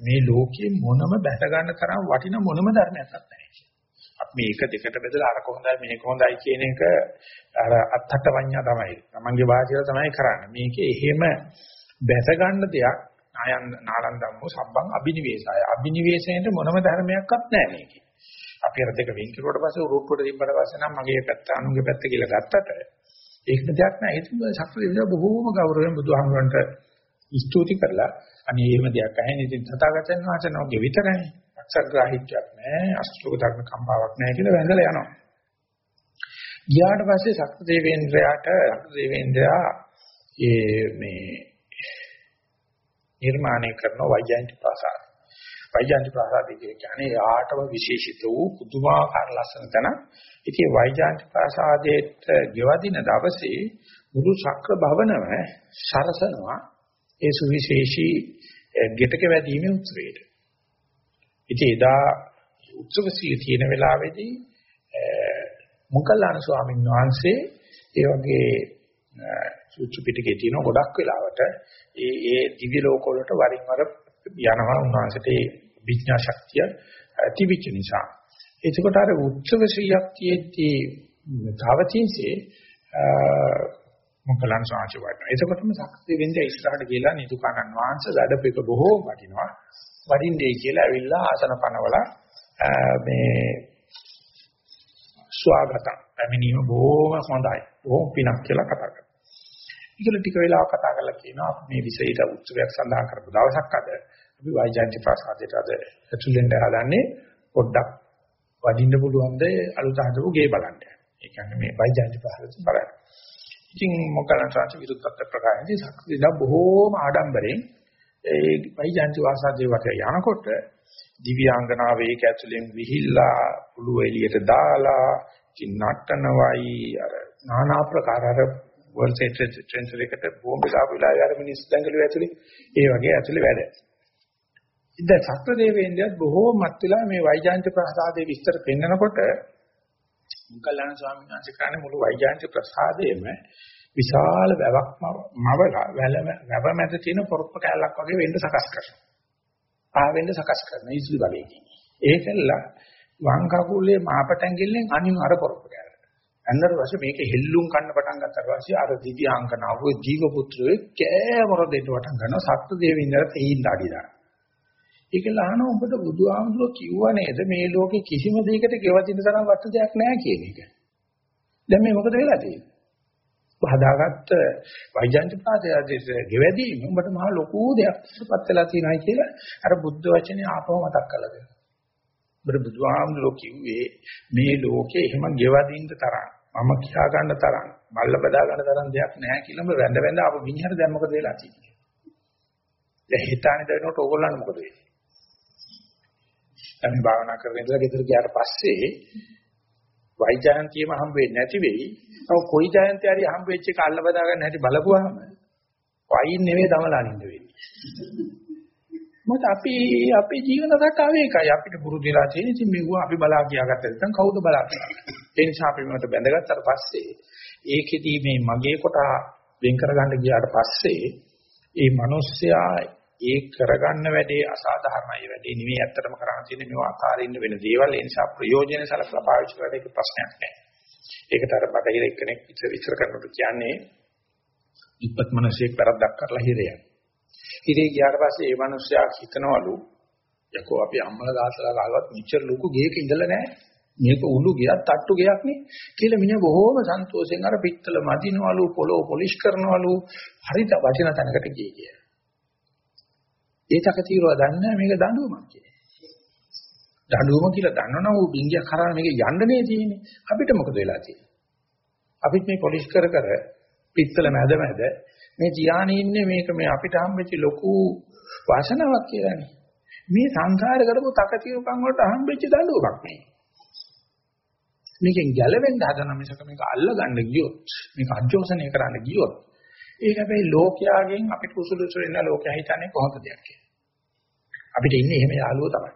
S1: මේ ලෝකයේ මොනම බැස ගන්න තරම් වටින මොනම ධර්මයක් නැහැ අපි මේක දෙකට බෙදලා අර කොහොඳයි මේක හොඳයි කියන එක අර අත්තට වඤ්ඤා තමයි. Tamange වාසියල තමයි කරන්නේ. මේකේ එහෙම බැස ගන්න දෙයක් නායන් නාලන්දම්මෝ සම්බන් අබිනිවේසය. අබිනිවේසයෙන් මොනම ධර්මයක්වත් නැහැ මේකේ. අපි අර දෙක වෙන් කරුවට පස්සේ උරුට්ටුවට තිබ්බට පස්සේ නම් මගේ පැත්ත අනුගේ පැත්ත කියලා ගත්තට ඒකම දෙයක් නැහැ. ඒක සක්‍රීය බොහෝම ගෞරවයෙන් බුදුහාමුදුරන්ට ස්තුති කරලා අනේ එහෙම දෙයක් ඇහෙන ඉතින් තථාගතයන් වහන්සේ නෝගේ විතරයි. අක්ෂරග්‍රාහීත්වයක් නැහැ, අස්තුක ධර්ම කම්පාවක් නැහැ කියලා වැඳලා යනවා. ගියාට පස්සේ සක්‍ර දේවේන්ද්‍රයාට සක්‍ර දේවේන්ද්‍රයා ඒ මේ නිර්මාණය කරන වෛජයන්ති ප්‍රසාද. වෛජයන්ති ප්‍රසාදය කියන්නේ ආටම විශේෂිත වූ පුදුමාකාර ලස්සන තැන. ඉතින් වෛජයන්ති ප්‍රසාදයට ගෙවදින දවසේ මුළු ශක්‍ර භවනම සරසනවා ඒ සුවිශේෂී ගෙටක වැදීමේ උත්සවයට. ඉතින් එදා උත්සවසිය තියෙන වෙලාවේදී මොග්ගල්ලාන ස්වාමීන් වහන්සේ ඒ වගේ සූත්‍ර පිටකේ තියෙන ගොඩක් වෙලාවට ඒ ඒ දිව්‍ය ලෝක වලට වරින් වර යනවා උන්වහන්සේට ඒ විඥා ශක්තිය තිබිච්ච නිසා. එතකොට අර උත්සව ශ්‍රීයක් තියෙද්දී තවතින්සේ මොකලන් සාංශ වඩනවා. එතකොටම ශක්තිය වෙන්නේ ඉස්සරහට ගිහලා නිදුකානන් වහන්සේ වැඩපෙක බොහෝ වටිනවා. වඩින්නේ කියලා ඇවිල්ලා ආසන පනවල මේ ස්වාගතම් පැමිණීම බොහොම හොඳයි. බොහොම පිනක් කියලා කතා කරනවා. ඒකල ටික වෙලාවක් කතා කරලා කියනවා අපි මේ විෂයට උත්සවයක් සඳහන් කරපු දවසක් අද අපි වෛජයන්ති ප්‍රසාදයට අද ඇතුළෙන් හදන්නේ පොඩ්ඩක් වඩින්න පුළුවන්ද අලුත හදපු ගේ බලන්න. ඒ කියන්නේ මේ වෛජයන්ති ප්‍රසාදයට බලන්න. ඉතින් මොකලන් සාංශ විරුද්ධත්ව ප්‍රකාශනදී සක්‍රීය බොහෝම ආඩම්බරෙන් ඒ වෛජයන්ති වාසාදේ වට යනකොට දිව්‍යාංගනාව ඒක ඇතුලෙන් විහිල්ලා පුළුව එළියට දාලා ඉතින් නටනවයි අර নানা ප්‍රකාර අර වර්ල්ඩ් සෙන්ටර් සෙන්ටර් එකට බෝම්බ දාපු වෙලාවේ අර මිනිස්සු දැඟලුවා ඇතුලේ ඒ වගේ ඇතුලේ වැඩ. ඉතින් සත්‍ය දේවේන්ද්‍රයත් බොහෝමත් වෙලා මේ වෛජාන්ත ප්‍රසාදයේ විස්තර පෙන්නකොට මුගලන් ස්වාමීන් වහන්සේ කරන්නේ මුළු වෛජාන්ත ප්‍රසාදයේම විශාල වැවක් මවලා වැව මැද තියෙන පොරොප්ප කැලක් වගේ වෙන්න සකස් කරනවා. ආවෙන්න සකස් කරන ඉස්ලි බලයකින්. ඒකෙල්ලා වම් කකුලේ මාපටැංගිල්ලෙන් අනින් අර පොරොප්ප කැල. අන්නතර පස්සේ මේක හෙල්ලුම් කන්න පටන් ගත්තා පස්සේ අර දිව්‍යාංගනාව ජීව පුත්‍රයේ කෑමර දෙන්න පටන් ගන්නවා සත්ත්ව දේවින්දට තේින් ඩාඩිලා. ඒක ලහන උඹට බුදුහාමුදුරුවෝ කිව්වා නේද මේ ලෝකේ කිසිම දෙයකට ගෙවදින තරම් වට දෙයක් නැහැ කියන එක. දැන් මේ මොකද වෙලා තියෙන්නේ? හදාගත්ත වෛජන්ති පාදයේ ගෙවැදීම උඹට මහ ලොකු දෙයක් පත් වෙලා තියෙනයි කියලා අර බුද්ධ වචනේ ආපහු මතක් කරලා දෙනවා. බර බුදුහාමුදුරුවෝ කිව්වේ මේ ලෝකේ එහෙම ගෙවදින්න තරම් මම කියා ගන්න තරම් බල්ල බදා ගන්න තරම් දෙයක් නැහැ කියලා මම වැඳ වැඳ ආපු මිනිහට දැන් මොකද වෙලා තියෙන්නේ? දැන් හිතානේ දැනනකොට ඕගොල්ලන්ට මොකද වෙන්නේ? දැන් භාවනා කරගෙන ඉඳලා ගෙදර ගියාට පස්සේ වෛජයන්තියම හම්බ වෙන්නේ නැති වෙයි. නමුත් කොයි ජයන්ති හරි හම්බ වෙච්ච එක අල්ල බදා ගන්න හැටි බලපුවාම වයින් නෙවෙයි තමලා නින්ද වෙන්නේ. මොකද අපි අපේ ජීවන රටාව ඒකයි අපිට පුරුදු වෙලා තියෙන ඉතින් මෙව අපි බලා කියාගත්ත නැත්නම් කවුද බලා ඒ නිසා අපි මේකට බැඳගත්තට පස්සේ ඒකෙදී මේ මගේ කොට වෙන් කරගන්න ගියාට පස්සේ ඒ මිනිස්සයා ඒ කරගන්න වැඩේ අසාධාරණයි වැඩේ නෙවෙයි ඇත්තටම කරන්න තියෙන්නේ මේව අතාරින්න වෙන දේවල්. ඒ නිසා ප්‍රයෝජන සලකලා පාවිච්චි කරලා ඒක ප්‍රශ්නයක් නෑ. ඒකට අර බඩහිර එක්කෙනෙක් විතර විතර කරනකොට කියන්නේ ඉපත් මිනිසෙක් වැරද්දක් කරලා හිරයක් ඉතින් ගියාට පස්සේ ඒ මිනිස්සයා හිතනවලු යකෝ අපි අම්මලා දාසලා කාලවත් මෙච්චර ලොකු ගේක ඉඳලා නැහැ. මේක උළු ගියක් තට්ටු ගියක් නේ කියලා මිනිහ බොහෝම සන්තෝෂෙන් අර පිත්තල මදිනවලු පොළොව පොලිෂ් කරනවලු හරිද වටින තැනකට ගියේ කියලා. ඒ තකතිරව දන්නේ මේක දඬුවමක් කියලා. දඬුවම කියලා දන්නවනම් ඌ බින්ගයක් කරා මේක යන්න නේ තියෙන්නේ. අපිට මොකද වෙලා තියෙන්නේ? අපිත් මේ පොලිෂ් කර කර පිත්තල මැද මැද මේ ධානයේ ඉන්නේ මේක මේ අපිට හම්බෙච්ච ලොකු වාසනාවක් කියලානේ. මේ සංසාරේ කරපු තකතිරුකම් වලට හම්බෙච්ච දඬුවමක් මේ. මේකෙන් ගැලවෙන්න හදන මිසක මේක අල්ලගන්න ගියොත් මේක අජෝසනය කරන්න ගියොත් ඒක හැබැයි ලෝකයාගෙන් අපිට කුසලසු වෙන ලෝකයා හිතන්නේ කොහොමද දෙයක් කියලා. අපිට ඉන්නේ එහෙම යාළුවෝ තමයි.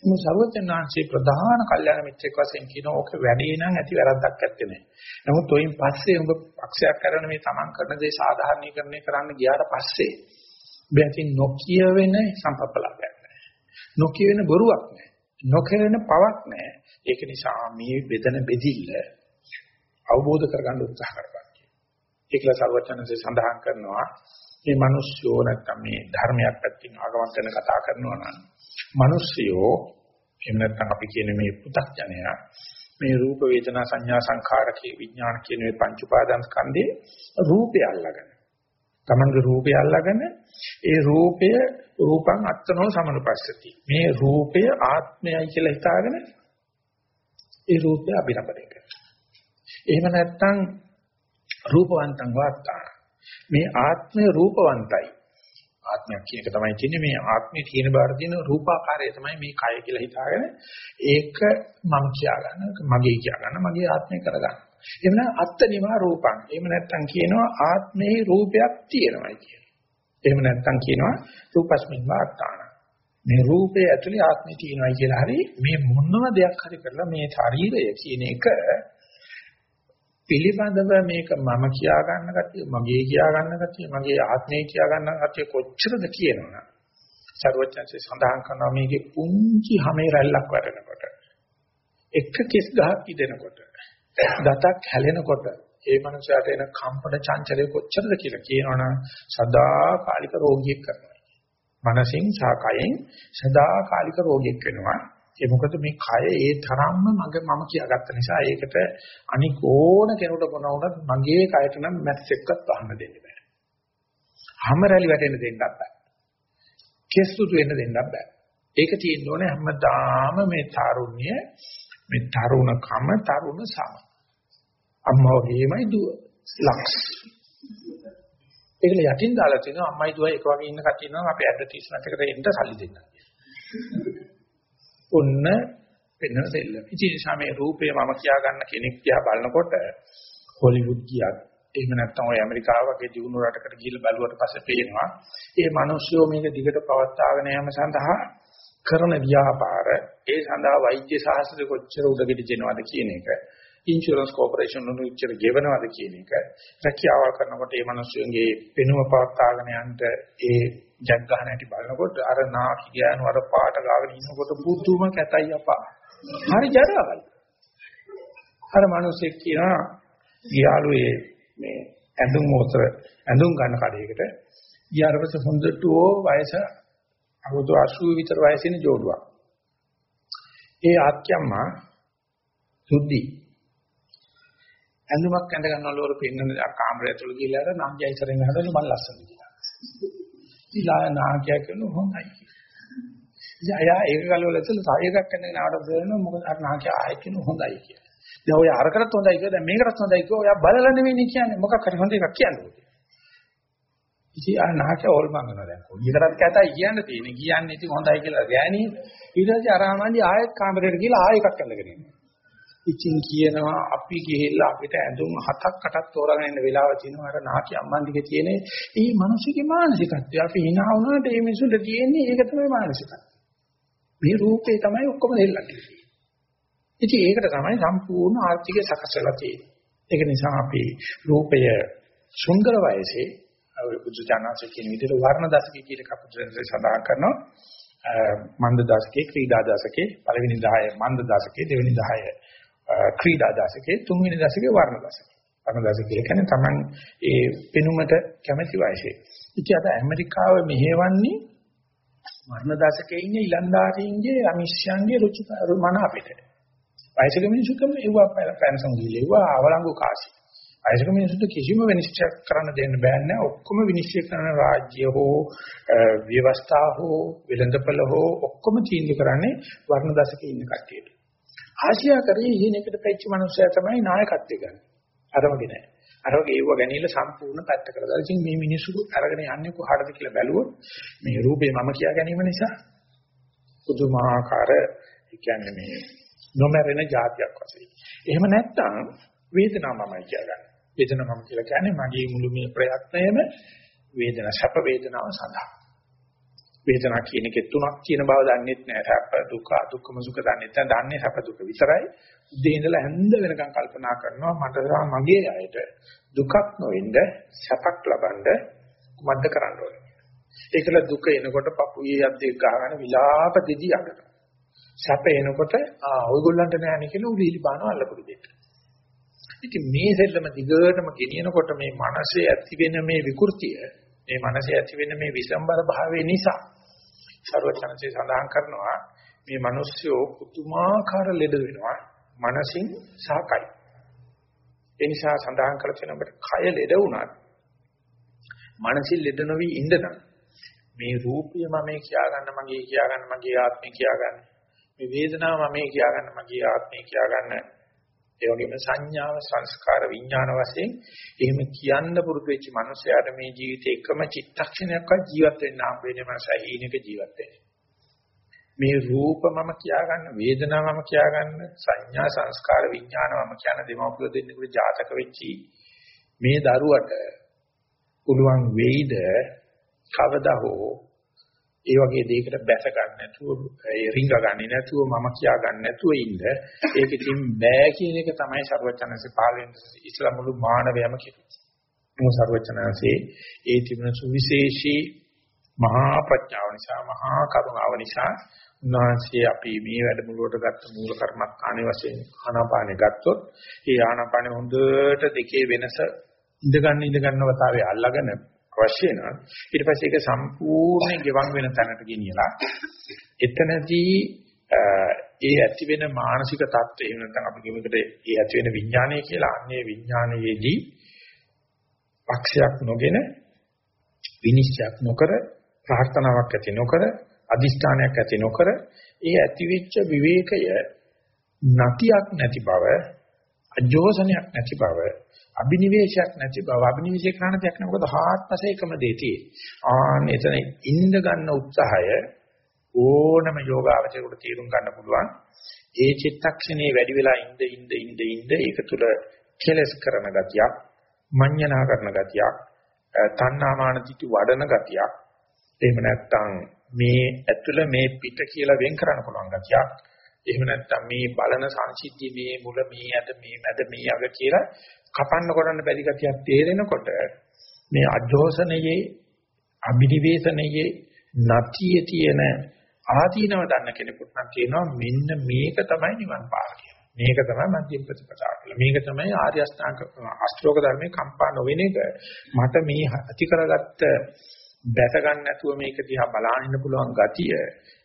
S1: මේ සර්වඥාන්සේ ප්‍රධාන කල්යාණ මිත්‍රෙක් වශයෙන් කියන ඕක වැඩේ නම් ඇති වැරද්දක් නැත්තේ නෑ. නමුත් ඔයින් පස්සේ උඹ පක්ෂයක් කරන මේ තමන් කරන දේ සාධාරණීකරණය කරන්න ගියාට පස්සේ බැතින් නොකිය වෙන සම්පප්පලාපයක් නෑ. නොකිය වෙන බොරුවක් නෑ. නොකරන පවක් නෑ. ඒක නිසා මේ බෙදන බෙදිල්ල අවබෝධ කරගන්න උත්සාහ කරපන්. ඒකලා සර්වඥන්සේ සඳහන් කරනවා මේ මිනිස්සුෝ නැත්තම් මේ ධර්මයක් පැත්තෙන් ආගමක් ගැන කතා කරනවා නම් මිනිස්සුયો එහෙම නැත්නම් අපි කියන මේ පු탁ජනයා මේ රූප වේදනා සංඥා සංඛාර කී විඥාන කියන මේ පංච උපාදාන ස්කන්ධේ රූපය අල්ලගෙන තමන්ගේ රූපය අල්ලගෙන ඒ රූපය රූපං අත්තනෝ සමනුපස්සති මේ රූපය ආත්මයයි කියලා හිතාගෙන ඒ රූපය අභිරමණය කරනවා එහෙම නැත්නම් රූපවන්තං වාත්තා මේ ආත්මය රූපවන්තයි ආත්මයක් කියන එක තමයි කියන්නේ මේ ආත්මයේ තියෙන බාර තියෙන රූපාකාරය තමයි මේ කය කියලා හිතාගෙන ඒක මම කියා ගන්න මගේ කියා ගන්න මගේ ආත්මය කරගන්න. එහෙම නැත්නම් අත්නිවා රූපං. එහෙම නැත්නම් කියනවා ආත්මේ රූපයක් තියෙනවායි කියලා. එහෙම නැත්නම් කියනවා රූපස්මින් වාත්තාන. මේ රූපය ඇතුලේ ආත්මය තියෙනවායි කියලා හරි මේ මොනම දෙයක් හරි කරලා මේ ශරීරය කියන එක පිළිබඳව මේක මම කියා ගන්න කතිය මගේ කියා ගන්න කතිය මගේ ආත්මය කියා ගන්න කතිය කොච්චරද කියනවනම් සර්වඥන්සේ සඳහන් කරනවා මේකේ පුංචි හැමේ රැල්ලක් වැටෙනකොට එක කෙස් ගහක් ඉදෙනකොට දතක් හැලෙනකොට ඒ මනුස්සයාට එන කම්පන චංචලය කොච්චරද කියලා කියනවනම් සදාකාලික රෝගියෙක් කරනවා. මනසින් සහ කයෙන් සදාකාලික රෝගියෙක් වෙනවා. ඒ මොකද මේ කය ඒ තරම්ම මගේ මම කියාගත්ත නිසා ඒකට අනික ඕන කෙනෙකුට මොන වුණත් මගේ කයට නම් මැස් එක්කත් වහන්න දෙන්න බෑ. හැම රැලි වැටෙන්න දෙන්නත් බෑ. කෙස්සුතු වෙන්න දෙන්නත් බෑ. ඒක තියෙන්න ඕනේ හැමදාම මේ තරුණිය මේ තරුණකම තරුණ සම. අම්මා වගේමයි දුව. ලක්ස්. ඒකල යටින් දාලා තිනවා අම්මයි දුවයි එක වගේ ඉන්න කට්ටිය නම් අපේ ඇඩ්වර්ටයිස්මන්ට් එකට එන්න සල්ලි දෙන්න. ඔන්න වෙන දෙල්ල. ඉතින් සමේ රූපේ මම කියා ගන්න කෙනෙක් දිහා බලනකොට හොලිවුඩ් ගියත් එහෙම නැත්නම් ඔය ඇමරිකාව වගේ දියුණු රටකට ගිහිල්ලා බැලුවට පස්සේ පේනවා ඒ මිනිස්සු මේක දිගට පවත්වාගෙන යාම සඳහා කරන ව්‍යාපාර ඒ සඳහා වෛද්‍ය සාහසද කොච්චර උදගෙඩි දෙනවද කියන එක ඉන්ෂුරන්ස් කෝපරේෂන් වල උච්චර ගෙවනවද කියන එක රැකියාව කරනකොට මේ මිනිස්සුන්ගේ පෙනුම පවත්වාගෙන යන්න ඒ ජග් ගන්න හැටි බලනකොට අර නාකි ගෑනු අර පාට ගාගෙන ඉන්නකොට පුදුම කැතයි අපා. හරි ජරාවල්. අර මිනිස්සෙක් කියනවා ගියාලුවේ මේ ඇඳුම් මොතර ඇඳුම් ගන්න කඩේකට ගියාරපස්ස හොඳට ඕ වයස අවුරුදු 80 විතර වයසින ජෝඩුවක්. ඒ ආත්‍යම්මා සුද්ධි ඇඳුමක් ඇඳ ගන්නවලු වර පෙන්නන කාමරය ඇතුළට ගිහිල්ලා අර නංගියි ඉස්සරහින් හදන මල් ලස්සන කියලා. ඉතින් නාකියා කියන හොඳයි. ඉතින් අයා ඒක ගලවල ඇතුළේ තව එකක් කරගෙන ආවට බලනවා මොකද අර නාකියා ආයෙ කියන හොඳයි කියලා. දැන් ඔය අරකටත් හොඳයි කියලා දැන් මේකටත් හොඳයි කියලා ඔයා බලලා නෙවෙයි කියන්නේ මොකක් හරි හොඳ එකක් කියන්නේ. ඉතින් අර නාකියා ඕල් මංගනවා දැන් කොයිතරම් කැතයි කියන්න තියෙන්නේ කියන්නේ ඉතින් හොඳයි කියලා ගෑණි ඊට පස්සේ අරාමන්දි ආයෙත් කාමරේට ගිහලා ආයෙ එකක් කරගෙන ඉන්නවා. ඉතින් කියනවා අපි ගිහිල්ලා අපිට ඇඳුම් හතක් අටක් තෝරාගෙන ඉන්න වෙලාව තියෙනවා. අර නාකි අම්මන්දිගේ තියෙන ඒ මිනිස්සුගේ මානසිකත්වය. අපි hina වුණාට මේ මිනිසුන්ට තියෙන්නේ ඒක තමයි මානසිකත්වය. මේ රූපේ තමයි ඔක්කොම දෙල්ලන්නේ. ඉතින් ඒකට තමයි සම්පූර්ණ ආර්ථිකය සකස් වෙලා තියෙන්නේ. ඒක නිසා අපි රූපය සුන්දර වයසේ බුදු දානසේ කියන විදිහට වර්ණ දශකයේ කියලා කපුටෙන්සේ සඳහන් කරනවා. මන්ද දශකේ ක්‍රීඩා දශකේ පළවෙනි 10 මන්ද දශකේ දෙවෙනි 10 ක්‍රීඩා දශකයේ තුන්වෙනි දශකයේ වර්ණ දශකය. වර්ණ දශකය කියන්නේ Taman ඒ පෙනුමට කැමැති වයසේ. ඉතින් අද ඇමරිකාව මෙහෙවන්නේ මරණ දශකයේ ඉන්න ඉලන්දාරීන්ගේ අමිෂ්‍යන්ගේ රුචි මන අපිට. වයසක මිනිසුකම ඒවා පැනසම් ගිලෙව්වා අවලංගු කාසි. වයසක මිනිසුන්ට කිසිම විනිශ්චය කරන්න දෙන්න බෑ නෑ ඔක්කොම විනිශ්චය කරන රාජ්‍ය හෝ ව්‍යවස්ථා හෝ වෙළඳපළ හෝ ඔක්කොම තීන්දුව කරන්නේ වර්ණ දශකයේ ඉන්න කට්ටියට. ආසියා කරේ ඉහිණකට පැච්ච මිනිස්සයා තමයි නායකත්වය ගන්න. අරමගේ නෑ. අර වගේ ඒව ගැනීම සම්පූර්ණ පැත්ත කරලා. ඉතින් මේ මිනිස්සු අරගෙන යන්නේ කොහටද කියලා බැලුවොත් මේ රූපේ මම කියා ගැනීම නිසා පුදුමාකාර ඒ කියන්නේ මේ නොමරෙන જાතියක් වශයෙන්. එහෙම නැත්නම් වේදනාව මමයි කියලා ගන්න. වේදනාව මම කියලා කියන්නේ මගේ මුළු මේ ප්‍රයත්නයම වේදනා සැප වේදනාව සඳහා. වේදනා කියන එකේ තුනක් තියෙන බව දන්නෙත් නෑ. සැප දුක දුක්ඛම සුඛ දන්නෙත් නෑ. දන්නේ සැප දුක විතරයි. උදේ ඉඳලා හැන්ද වෙනකන් කල්පනා කරනවා මට සහ මගේ අයට දුකක් නොවෙන්න සැපක් ලබන්න කුමක්ද කරන්න ඕනේ. ඒකල දුක එනකොට පපුවේ යද්දී ගහගෙන විලාප දෙදී යකට. සැප එනකොට ආ ඔයගොල්ලන්ට නෑනේ කියලා උලිලි බානවා අල්ලපු දෙයක්. ඉතින් මේ සෙල්ලම දිගටම ගෙනියනකොට මේ මනසේ ඇති වෙන මේ විකෘතිය මේ මනසේ ඇති වෙන මේ විසම්බර භාවය නිසා සර්වචනසේ සඳහන් කරනවා මේ මිනිස්සු පුදුමාකාර ලෙඩ වෙනවා මනසින් සහ කයි. ඒ නිසා සඳහන් කළ තියෙන අපිට කය ලෙඩ වුණත් මනසින් ලෙඩ නොවි ඉන්න නම් මේ රූපය මම කියා ගන්න මගේ කියා ගන්න මගේ ආත්මය කියා ගන්න මේ වේදනාව මම කියා ගන්න මගේ ආත්මය කියා ගන්න ඒ වගේම සංඥාව සංස්කාර විඥාන වශයෙන් එහෙම කියන්න පුරුදු වෙච්ච මනුස්සයාට මේ ජීවිතේ එකම චිත්තක්ෂණයක්වත් ජීවත් වෙන්න හම්බ වෙන්නේ මනස හීනක ජීවත් වෙන්නේ. මේ රූප මම කියා ගන්න වේදනාව මම කියා ගන්න සංඥා සංස්කාර විඥාන මම කියන දෙමව්පිය දෙන්නෙකුට ජාතක වෙච්චි මේ දරුවට පුළුවන් වෙයිද? කවදා හෝ ඒ වගේ දෙයකට බැස ගන්න නැතුව ඒ රිංග ගන්න නැතුව මම කියා ගන්න නැතුව ඉන්න ඒක ඉතින් බෑ කියන එක තමයි ਸਰවචනසේ පාලෙන් ඉස්ලා මුළු මානවයම කියන්නේ. මොහොත ਸਰවචනසේ ඒ තිබෙන සුවිශේෂී මහා ප්‍රඥාව නිසා මහා කරුණාව නිසා උන්වහන්සේ අපි මේ වැඩමුළුවට ගත්ත මූල කර්මස්ථානයේ වශයෙන් ආනාපානෙ ගත්තොත් ඒ ආනාපානෙ හොඳට දෙකේ වෙනස ඉඳ ගන්න ඉඳ ගන්නවතාවේ අල්ලාගෙන අවශ්‍ය වෙනවා. ඊට පස්සේ ඒක සම්පූර්ණයෙන් ගෙවන් වෙන තැනට ගෙනියලා එතනදී ඒ ඇති වෙන මානසික தත්ත්වය එහෙම නැත්නම් අපි කියමුකට ඒ ඇති වෙන විඥානය කියලා. අන්නේ විඥානයේදී පක්ෂයක් නොගෙන විනිශ්චයක් නොකර ප්‍රාර්ථනාවක් ඇති නොකර අදිෂ්ඨානයක් ඇති නොකර ඒ ඇතිවෙච්ච විවේකය නැතියක් නැති බව අජෝසනයක් නැති බව අබිනිවේෂයක් නැති බව අබිනිවේෂය කරන දෙයක් නෑ මොකද හාත්පස එකම දෙතියි ආන්න එතන ඉඳ ගන්න උත්සාහය ඕනම යෝගාවචරයට තීරුම් ගන්න පුළුවන්. ඒ චිත්තක්ෂණේ වැඩි වෙලා ඉඳ ඉඳ ඉඳ ඉඳ ඒක තුල කෙලස් කරන ගතියක් මඤ්ඤණා කරන ගතියක් තණ්හාමාන දිටි වඩන ගතියක්. එහෙම නැත්නම් මේ ඇතුළ මේ පිට කියලා වෙන් කරන්න පුළුවන් ගතියක්. එහෙම නැත්නම් මේ බලන සංසිද්ධිය මේ මුල මේ අද මේ මැද මේ අග කියලා කපන්න කරන්න බැරි ගතියක් තේරෙනකොට මේ අජෝසනයේ අභිනිවේෂණයේ නැතියේ තියෙන ආදීනව දන්න කෙනෙකුට නම් කියනවා මෙන්න මේක තමයි නිවන් පාර කියලා. මේක තමයි මධ්‍යම ප්‍රතිපදාව කියලා. මේක තමයි ආර්ය අෂ්ටාංග අෂ්ටෝක ධර්මයේ කම්පා නොවෙන එක. මට මේ ඇති කරගත්ත දැස ගන්න නැතුව මේක දිහා බලාගෙන ඉන්න පුළුවන් ගතිය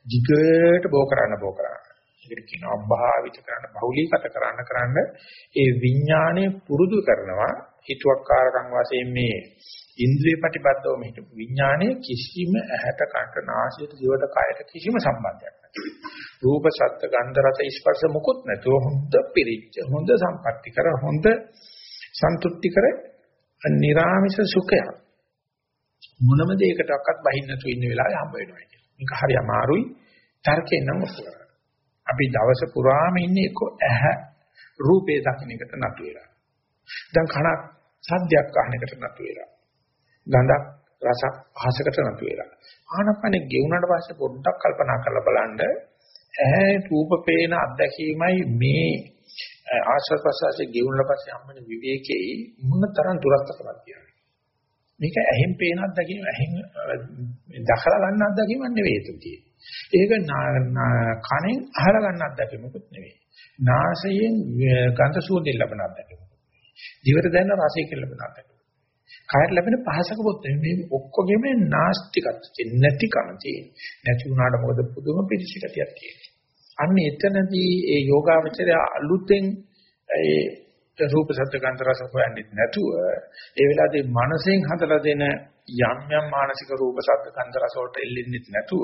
S1: jigට බෝ කරන්න බෝ කරන්න. ඒකට කියනවා භාවිත කරන්න බහුලීගත කරන්න කරන්න ඒ විඥාණය පුරුදු කරනවා හිතුවක්කාරකම් වශයෙන් මේ ඉන්ද්‍රිය ප්‍රතිපදව මේ විඥාණය කිසිම ඇහැට කනට නාසයට දිවට කයට කිසිම සම්බන්ධයක් නැහැ. රූප ශබ්ද ගන්ධ රස ස්පර්ශ මුකුත් නැතුව හොඳ පිරිච්ච හොඳ සම්පatti කර හොඳ සන්තුෂ්ටි කර නිරාමිෂ සුඛයක් මොනම දෙයකටවත් බහින්න නැතුව ඉන්න වෙලාවේ හම්බ වෙනවා කියන්නේ. මේක හරි අමාරුයි තර්කයෙන් නම් ඔප්පු කරගන්න. අපි දවස පුරාම ඉන්නේ එක්ක ඇහැ රූපේ දකින්න එකට නතු වෙලා. දැන් කනක් සද්දයක් අහන එකට නතු වෙලා. ගඳක් රසක් පහසකට නතු වෙලා. ආනපනේ ගෙවුනට පස්සේ පොඩ්ඩක් කල්පනා කරලා බලන්න ඇහැ රූප පේන අත්දැකීමයි මේ ආශ්‍රද ප්‍රසවාසයේ ගෙවුනට පස්සේ හම්බෙන විවේකයේ මොන තරම් දුරස්තකමක් කියන්නේ. මේක ඇහෙන් පේන අත්දැකීම ඇහෙන් දකලා ගන්න අත්දැකීමක් නෙවෙයි එතනදී. ඒක කනෙන් අහලා ගන්න අත්දැකීමකුත් නෙවෙයි. නාසයෙන් ගන්ධ සුවඳ ලැබෙන අත්දැකීමක්. දිවට දැනෙන රසයෙන් ලැබෙන අත්දැකීමක්. කායට ලැබෙන පහසක පොත් මේ ඔක්කොගෙම නාස්තිකත්වය නැතිකම තියෙන. නැති වුණාට මොකද පුදුම පිළිසිකතියක් තියෙන්නේ. අන්න එතනදී ඒ යෝගාවචරය අලුතෙන් ඒ රූප සත්‍ය ගන්ධ රස හොයන්නේ නැතුව ඒ වෙලාවේ මනසෙන් හදලා දෙන යම් යම් මානසික රූප සත්‍ය ගන්ධ රස වලට එල්ලෙන්නේ නැතුව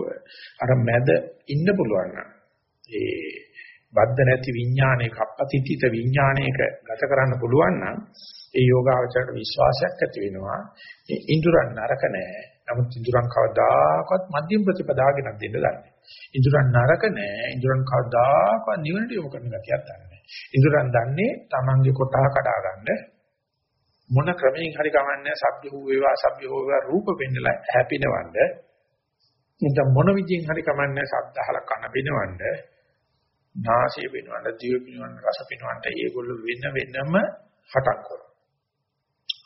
S1: අර මැද ඉන්න පුළුවන් නම් ඒ බද්ධ නැති විඥානයක අපපතිතිත විඥානයක ගත කරන්න පුළුවන් නම් ඒ යෝගාවචරයට විශ්වාසයක් ඇති වෙනවා. ඒ ඉඳුරන් නරක නෑ. නමුත් ඉඳුරන් කවදාකවත් මධ්‍යම ප්‍රතිපදාගෙන දෙන්න දන්නේ ඉඳුරන් නරක නෑ. ඉඳුරන් කවදාකවත් නිවනට යොමු කරන ගතියක් දන්නේ ඉඳුරන් දන්නේ Tamange කොටහ කඩා ගන්න. මොන ක්‍රමයෙන් හරි කමන්නේ සබ්බ හෝ වේවා අසබ්බ හෝ වේවා රූප වෙන්නලා හැපිනවන්න. නැත්නම් මොන විදියෙන් හරි කමන්නේ සද්ද අහලා කන බිනවන්න නාසය බිනවන්න දිව බිනවන්න රස බිනවන්න ඒගොල්ලෝ වෙන වෙනම හටක් කරනවා.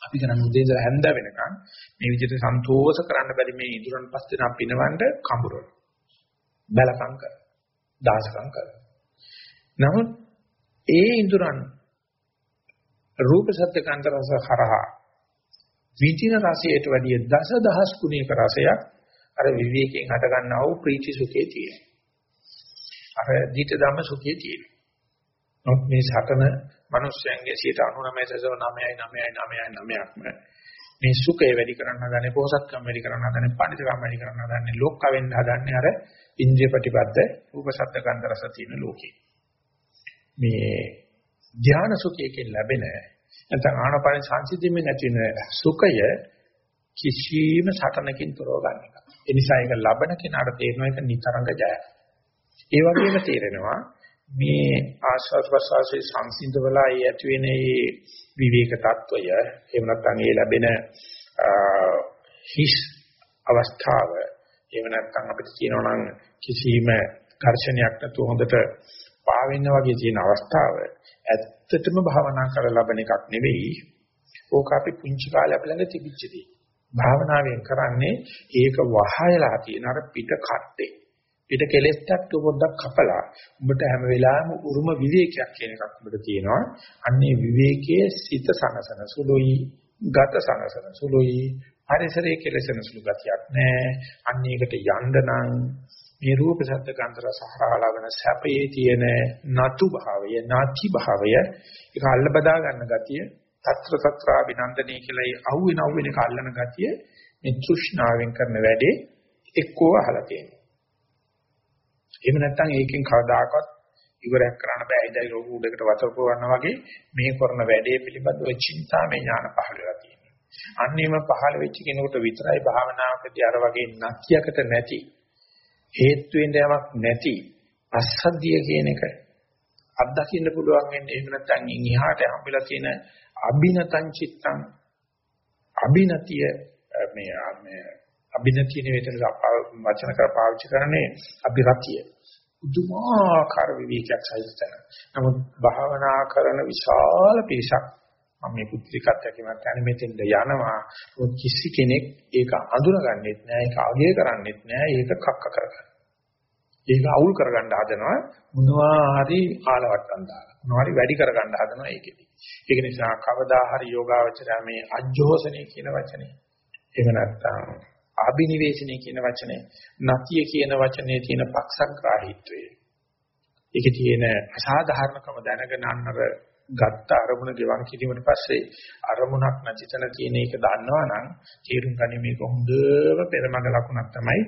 S1: අපි කරන උදේ ඉඳලා හැන්ද වෙනකන් මේ විදිහට සන්තෝෂ කරන්න බැරි මේ ඉදුරන් පස් දෙනා පිනවන්න කඹරන බැලකම් කර දාසකම් කර නමුත් ඒ ඉදුරන් රූප සත්‍ය කාන්ත රස හරහා විචින රසයට වැඩිය දස දහස් ගුණයක රසයක් අර විවේකයෙන් හට ගන්නා වූ ප්‍රීති සුඛයේ තියෙනවා. අර ධිට ධම්ම සුඛයේ තියෙනවා. නමුත් මේ සතන මිනිස්යන්ගේ 99.99999ක්ම මේ සුඛය වැඩි කරන්න හදන්නේ පොහසත්කම් වැඩි කරන්න හදන්නේ පඬිතුකම් වැඩි කරන්න හදන්නේ ලෝක වෙන්න හදන්නේ අර ඉන්ද්‍රිය ප්‍රතිපද රූප සත්‍ය ගන්ධ රස තියෙන ලෝකේ. මේ ධාන සුඛයෙන් ලැබෙන නැත්නම් ආනපාන සංසිද්ධියෙන් ඇති වෙන සුඛය කිසියම් සටනකින් තොරව ගන්න එක. ඒ නිසා ඒක ලබන කෙනාට තේරෙනවා ඒක නිතරම ජයයි. ඒ වගේම තේරෙනවා මේ ආස්වාද ප්‍රසආසයේ සංසිඳවලා ඒ ඇති වෙන ඒ විවේක తত্ত্বය එහෙම නැත්නම් ඒ ලැබෙන හිස් අවස්ථාව එහෙම නැත්නම් අපිට කියනවා නම් කිසියම් ඝර්ෂණයක් නැතුව හොඳට පාවෙන්න වගේ තියෙන අවස්ථාව ඇත්තටම භාවනා කරලා ලබන එකක් නෙවෙයි. ඕක අපි පුංචි කාලේ අපි ළඟ තිබිච්ච දේ. භාවනාවෙන් කරන්නේ ඒක වහයලා තියෙන අර පිට කට්ටේ. පිට කෙලෙස්ටක් පොඩ්ඩක් කපලා උඹට හැම වෙලාවෙම උරුම විවේකයක් කියන එකක් උඹට තියෙනවා. අන්නේ විවේකයේ සිත සනසන සුළුයි, ගත සනසන සුළුයි, පරිසරයේ කෙලසන සුළු ගතියක් නැහැ. අන්න ඒකට යන්න නම් මේ රූප ශබ්ද ගන්ධ රස හරහාලවන සැපයේ තියෙන නතු භාවය, නාති භාවය ඒක අල්ල බදා ගන්න ගතිය, తත්‍ර తත්‍රා විනන්දනී කියලා ඒ අහුවෙන අහුවෙන එක අල්ලන ගතිය මේ තෘෂ්ණාවෙන් කරන වැඩේ එක්කෝ අහලා තියෙනවා. එහෙම නැත්නම් ඒකෙන් කවදාකවත් ඉවරයක් කරන්න බෑ. ඉදයි රෝග උඩකට වතුර පුරවන්න වගේ මේ කරන වැඩේ පිළිබඳව චින්තාමය ඥාන පහළ වෙලා තියෙනවා. අන්නේම පහළ වෙච්ච කෙනෙකුට විතරයි භාවනාවකදී අර වගේ නැතියකට නැති හේතු වෙන්න යමක් නැති අසද්ධිය කියන එක අත්දකින්න පුළුවන් වෙන්නේ එහෙම නැත්නම් ඉහාට හම්බෙලා තියෙන අබිනතං චිත්තං. අබිනතිය මේ මේ අබිනතිය නෙවෙයි වචන කර පාවිච්චි කරන්නේ අබිරතිය පුදුමාකාර විවේකයක් සහිතන නමුත් භාවනා කරන විශාල පිරිසක් මම මේ පුත්‍රිකත්වයක් කියනවා කියන්නේ මෙතෙන්ද යනවා කිසි කෙනෙක් ඒක අඳුනගන්නෙත් නෑ ඒක අගය කරන්නෙත් නෑ ඒක කක්ක කරගන්න. ඒක අවුල් කරගන්න හදනවා මොනවා හරි ආලවට්ටම් දාලා මොනවා හරි වැඩි කරගන්න හදනවා ඒකෙදි. ඒක නිසා කවදා හරි යෝගාවචරය මේ අජෝසනේ කියන වචනේ එහෙම නැත්නම් ආබිනිවේෂණේ කියන වචනේ නතිය කියන වචනේ තියෙන පක්ෂග්‍රාහීත්වය. ඒකේ තියෙන අසාධාරණකම දැනගෙන අන්නර ගත්ත අරමුණ ගෙවන් කිරීමට පස්සේ අරමුණක් නැතිතන තියෙන එක දන්නවනම් තේරුම් ගනි මේක හොඳම පෙරමඟ ලකුණක් තමයි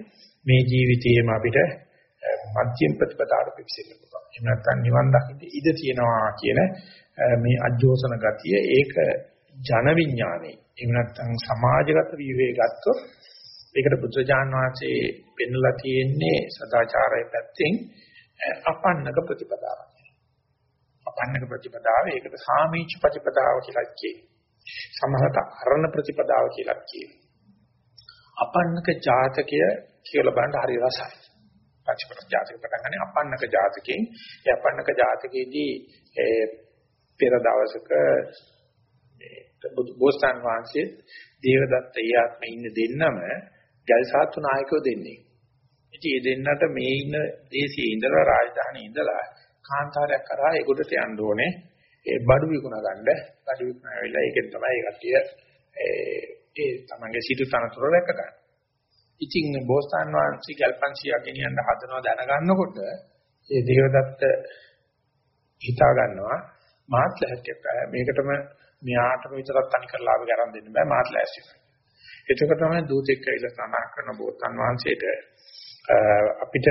S1: මේ ජීවිතයේම අපිට මධ්‍යම ප්‍රතිපදාවට පිවිසෙන්න පුළුවන්. එහෙම නැත්නම් නිවන් දකින්න ඉඩ තියෙනවා කියන මේ අජෝසන ගතිය ඒක ජන විඥානේ. එහෙම නැත්නම් සමාජගත විවේ ගත්තොත් ඒකට බුදුජාන විශ්ේ පෙන්ලා තියෙන්නේ සදාචාරයේ පැත්තෙන් අපන්නක ප්‍රතිපදාවක්. අපන්නක ප්‍රතිපදාව ඒකට සාමීච ප්‍රතිපදාව කියලා කියයි. සමහරට අරණ ප්‍රතිපදාව කියලා කියයි. අපන්නක ජාතකය කියලා බලන්න හරි රසයි. පච්චපට ජාතක පටන් ගන්න අපන්නක ජාතකයෙන් ඒ අපන්නක ජාතකයේදී ඒ පෙර දවසක මේ බෝසතාන් වහන්සේ දේවදත්ත යාත්ම ඉන්න දෙන්නම ජල්සාතු නායකයෝ දෙන්නේ. ඉතින් මේ දෙන්නට මේ ඉන්න දේශයේ ඉඳලා රාජධානියේ ඉඳලා කාන්තාරයක් කරා ඒගොඩට යන්න ඕනේ. ඒ බඩු විකුණ ගන්න. බඩු විකුණ ඇවිල්ලා ඒකෙන් තමයි ඒ කට්ටිය ඒ තමන්ගේ සිටු තනතුර රැක ගන්න. ඉතින් බෝසතාන් වහන්සේ ගල්පන්සියා ගෙනියන්න හදනවා දැනගන්නකොට ඒ දේවදත්ත හිතා ගන්නවා මාත් ලැහැත්තියක් මේකටම මෙයාටම විතරක් තනි කරලා ආව ගරන් දෙන්න බෑ මාත් ලැහැස්ති. එතකොට තමයි දූතෙක් කියලා සඳහන් කරන බෝසතාන් වහන්සේට අපිට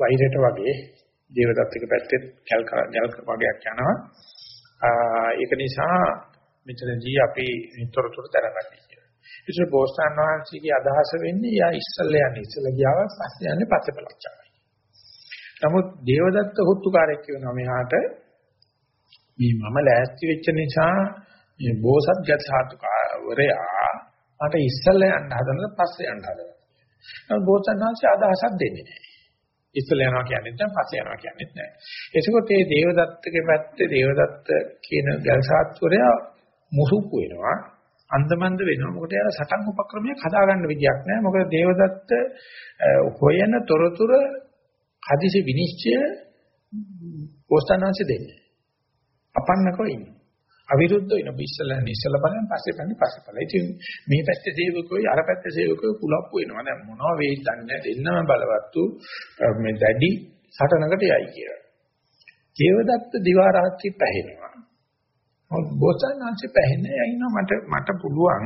S1: වෛරයට වගේ දේවදත්තක පැත්තේ කැල් ගල් වගේක් යනවා. ඒක නිසා මෙතනදී අපි නිතරතර දැනගන්න කියලා. ඒසර බෝසතාන් වහන්සේගේ අදහස වෙන්නේ යා ඉස්සල්ලා යන්නේ ඉස්සල්ලා ගියාම පස්සේ යන්නේ පස්සේ බලච්චායි. නමුත් දේවදත්ත හුත්තුකාරයෙක් කියනවා මෙහාට මේ මම ලෑස්ති වෙච්ච නිසා මේ බෝසත් ගත සාතුකාවරයා මට ඉස්සල්ලා යන්න හදනද පස්සේ යන්න හදනද. නමුත් බෝසත් වහන්සේ අදහසක් දෙන්නේ නැහැ. ඉස්සල යනවා කියන්නේ නැහැ පස්සේ යනවා කියන්නේ නැහැ. එසකොට මේ දේවදත්තගේ පැත්තේ දේවදත්ත කියන ගල්සාත්වරයා මුසුප්පු වෙනවා. අන්දමන්ද වෙනවා. මොකද එයාලා සටන් උපක්‍රමයක් හදාගන්න විදියක් නැහැ. මොකද දේවදත්ත හොයන තොරතුරු හදිසි විනිශ්චය පොස්තනාංශ දෙන්නේ. අපන්නකෝ ඉන්නේ. අවිරුද්ධ වෙන ඉස්සලා ඉස්සලා බලන් පස්සේ පන්නේ පස්සේ බලයි. ඉතින් මේ පැත්තේ සේවකෝයි අර පැත්තේ සේවකෝයි කුලප්පු වෙනවා. දැන් මොනවා වෙයිද දන්නේ දෙන්නම බලවත්තු මේ දැඩි සටනකට යයි කියලා. දේවදත්ත දිවා රාත්‍රී පැහැෙනවා. මොකද බොසත්නාංශේ පැහැෙන්නේ අයින්නවා මට මට පුළුවන්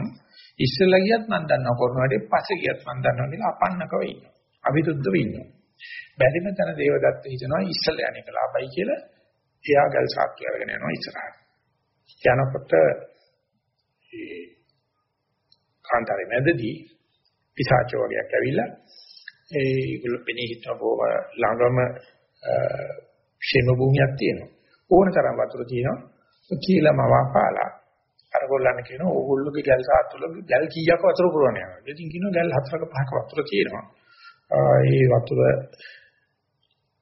S1: ඉස්සලා ගියත් මම දන්නවා කරනවාට පස්සේ ගියත් මම දන්නවා කියලා අපන්නකව ඉන්නවා. අවිරුද්ධව ඉන්නවා. බැරිම තන දේවදත්ත හිතනවා ඉස්සලා යන්නේ කලාපයි කියලා එයා ගල් සාක්ෂි අරගෙන යනවා ඉස්සරහට. යනකොට ඒ කාන්තාරේ මැදදී පිසාච වගේක් ඇවිල්ලා ඒගොල්ලෝ පෙනී හිටව බොහොම ළඟම ෂේම භූමියක් තියෙනවා. ඕන තරම් වතුර තියෙනවා. කීලම වපාලා අර ගොල්ලන් කියනවා ඕගොල්ලෝගේ ගල් සාත්තුල ගල් කීයක් වතුර පුරවන යනවා. ඉතින් කියනවා ගල් හතරක පහක වතුර තියෙනවා. ඒ වතුර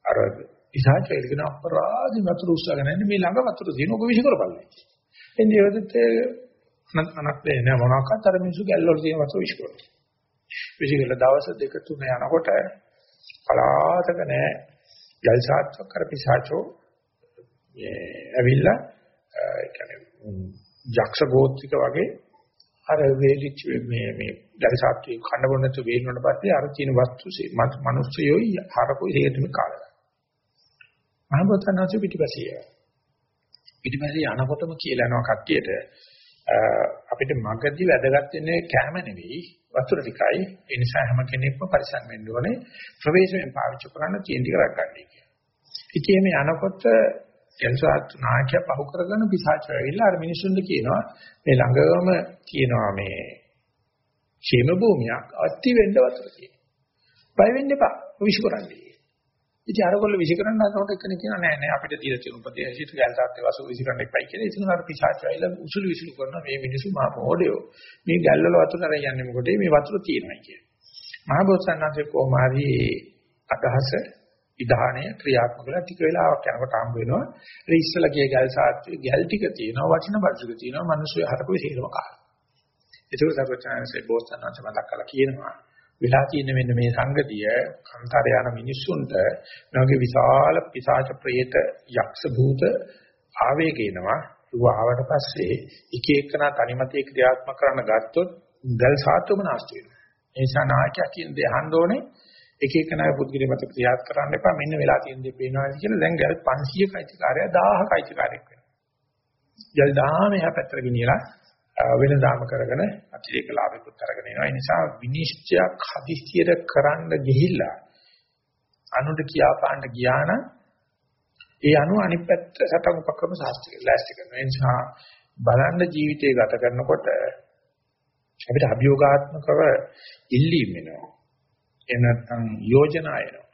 S1: අර ඉසාචයල් කියන අපරාධි වතුර උස්සගෙන ඉන්නේ මේ ළඟ වතුර තියෙන ඔක විශ්ි කරපල්ලා. එන්නේ යොදත් අනක් දෙන්නේ මොනවාක්වත් අර මිනිස්සු ගැල්වල තියෙන වතුර විශ්ි කරනවා. විශ්ි කරලා දවස් දෙක තුන යනකොට පලාතක නෑ ගල් සාත්‍යක් කර පිසාචෝ මේ ඇවිල්ලා ඒ කියන්නේ යක්ෂ ගෝත්‍රික වගේ අර වේලිච්ච මේ මේ දරිසාත්වි කන්න බොන්න තු වේලුණාට පස්සේ අර තියෙන වස්තු මිනිස්සුයෝයි හරකෝයි හේතුම කාලා. මහබෝතනසු පිටිපස්සිය. පිටිපස්සේ යනකොටම කියලා යනවා කට්ටියට අපිට මගදී වැදගත් වෙන්නේ කැම නෙවෙයි වතුර ටිකයි. ඒ නිසා හැම කෙනෙක්ම පරිස්සම් වෙන්න ඕනේ ප්‍රවේශයෙන් පාවිච්චි කරන්න තියෙන ටික රැකගන්නයි කියන්නේ. ඉතින් මේ යනකොට එල්සාත් නායකය පහු කරගෙන පිසාච වෙවිලා අර මිනිසුන්ට කියනවා මේ ළඟම කියනවා මේ ക്ഷേම භූමියක් අත්ති වෙන්න වතුර කියන. බය වෙන්න එපා. විශ්ි කරන්නේ. ඉතින් අරගොල්ල විශ්ි කරන්න හදනකොට එක්කෙනෙක් කියනවා නෑ නෑ අපිට දීලා තියෙන උපදේශිත ගැල්සාත් වසු විශ්ි කරන්න එපයි කියලා. ඉතින් අර පිසාච වෙවිලා උසුළු විසුළු කරනවා මේ මිනිසු මහා මොඩයෝ. මේ ගැල්වල වතුර අර යන්නේ මොකටද මේ වතුර තියෙනවා කියන්නේ. මහා බෝසත්ණන්සේ කොහොම හරි අදහස විධානය ක්‍රියාත්මක වෙලා ටික වෙලාවක් යනකොට හම්බ වෙනවා ඒ ඉස්සලා ගිය ගල් සාත්‍රි ගල් ටික තියෙනවා වටින බඩුක තියෙනවා මිනිස්සු හරකුයි තේරම කාලා ඒක සර්වචනන්සේ බෝසත්ණන්ස මතක් කරලා කියනවා වෙලා තියෙන මෙන්න මේ සංගතිය කන්තර යන මිනිස්සුන්ට මේගේ විශාල පිසාච ප්‍රේත යක්ෂ භූත ආවේගේනවා. ඌ ආවට පස්සේ එක එකනා තනිමතේ ක්‍රියාත්මක කරන්න ගත්තොත් ගල් සාත්වම නැස්ති වෙනවා. ඒ නිසා නායකයා කියන දේ අහන්න ඕනේ. එක එක නාය පුද්ගලයා මත ක්‍රියාත් කරන්න එපා. මෙන්න වෙලා තියෙන දේ පේනවා කියලා. දැන් ගල් 500 කයිතිකාරය 1000 කයිතිකාරයෙක් වෙනවා. ගල් 1000 මෙහා පැත්තට ගෙනියලා වෙනදාම කරගෙන අතිරේක ලාභෙකුත් අරගෙන එනවා. ඒ නිසා විනිශ්චයක් හදිස්සියට කරන්න ගිහිල්ලා අනුට කියාපාන්න ගියා නම් ඒ අනුව අනිත් පැත්ත සටන් උපක්‍රම සාස්ත්‍රික ලෑස්ති කරනවා. ඒ නිසා බලන්න ජීවිතය ගත කරනකොට අපිට අභියෝගාත්මකව ඉල්ලීම් වෙනවා. එහෙම නැත්නම් යෝජනා එනවා.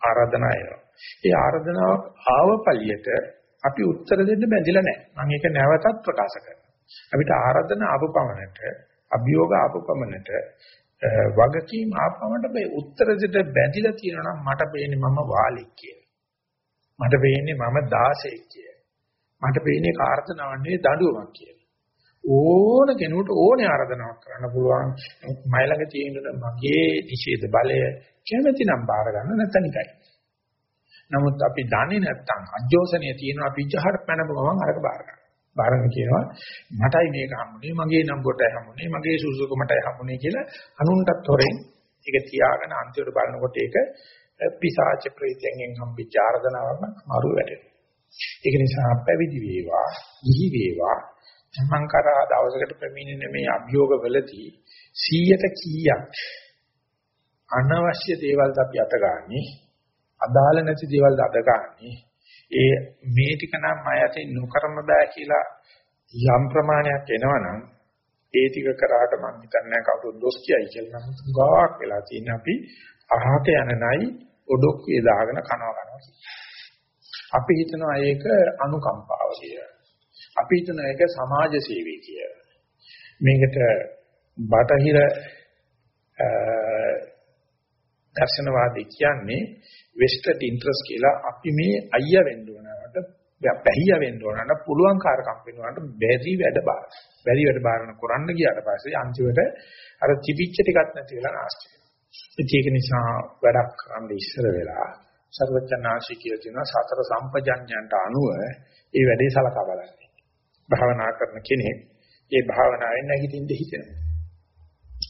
S1: ආරාධනා එනවා. ඒ ආරාධනාව ආවපලියට අපි උත්තර දෙන්න බැඳිලා නැහැ. මම ඒක නැවතත් ප්‍රකාශ කරනවා. අපිට ආරාධනා ආපු පමණට, අභියෝග ආපු පමණට, වගකීම් ආපු පමණට මේ උත්තර දෙන්න බැඳිලා තියෙනවා නම් මට පේන්නේ මම වාලෙක් කියලා. මට පේන්නේ මම 16ක් කියලා. මට පේන්නේ කාර්යනාවන්නේ දඬුවමක් කියලා. ඕන කෙනෙකුට ඕනේ ආරාධනාවක් කරන්න පුළුවන්. මයි ළඟ තියෙන මගේ නිෂේධ බලය කැමැති නම් බාර ගන්න නැත්නම් නිකයි. නමුත් අපි දන්නේ නැත්නම් අජෝසනිය තියෙනවා අපි ඉජහට පැනපු ගමන් අරක බාර ගන්න. බාරණ කියනවා මටයි මේක හම්බුනේ මගේ නම්බරටයි හම්බුනේ මගේ සුසුකමටයි හම්බුනේ කියලා අනුන්ටත් හොරෙන් ඒක තියාගෙන අන්තිමට බලනකොට ඒක පිසාච ප්‍රේතයෙන් හම්බෙච්ච ආර්ධනාවක් මාරු වැඩෙනවා. ඒක නිසා පැවිදි වේවා, ගිහි වේවා, තමන් කරා දවසකට පැමිණෙන මේ අභියෝග වලදී 100ට කීයක් අනවශ්‍ය දේවල්ද අපි අතගාන්නේ, අදාළ නැති දේවල්ද අතගාන්නේ. ඒ මේ ටික නම් මම යතින් නොකරම බෑ කියලා යම් ප්‍රමාණයක් එනවනම් ඒ ටික කරාට මම හිතන්නේ කවුරුත් දොස් කියයි කියලා නම් ගාවක් වෙලා තියෙන අපි අහක යන නයි ඔඩොක්කේ දාගෙන කනවා කනවා අපි හිතනවා ඒක අනුකම්පාව කියලා. අපි හිතනවා ඒක සමාජ සේවය කියලා. මේකට බටහිර දර්ශනවාදී කියන්නේ වෙස්ටඩ් ඉන්ටරස් කියලා අපි මේ අයියා වෙන්න ඕනකට බැහැිය වෙන්න ඕනකට පුළුවන් කාර්කම් වෙනවට බැරි වැඩ බාර. බැරි වැඩ බාරන කරන්න ගියාට පස්සේ අන්තිමට අර තිබිච්ච ටිකක් නැති වෙලා නැස්ති වෙනවා. ඒක නිසා වැඩක් කරන්න ඉස්සර වෙලා සර්වඥාන්සි කියලා තියෙනවා සතර සම්පජඤ්ඤයන්ට අනුව ඒ වැඩේ සලකා බලන්නේ. භාවනා කරන කෙනෙක් ඒ භාවනාවෙන් නැගිටින්න හිතෙනවා.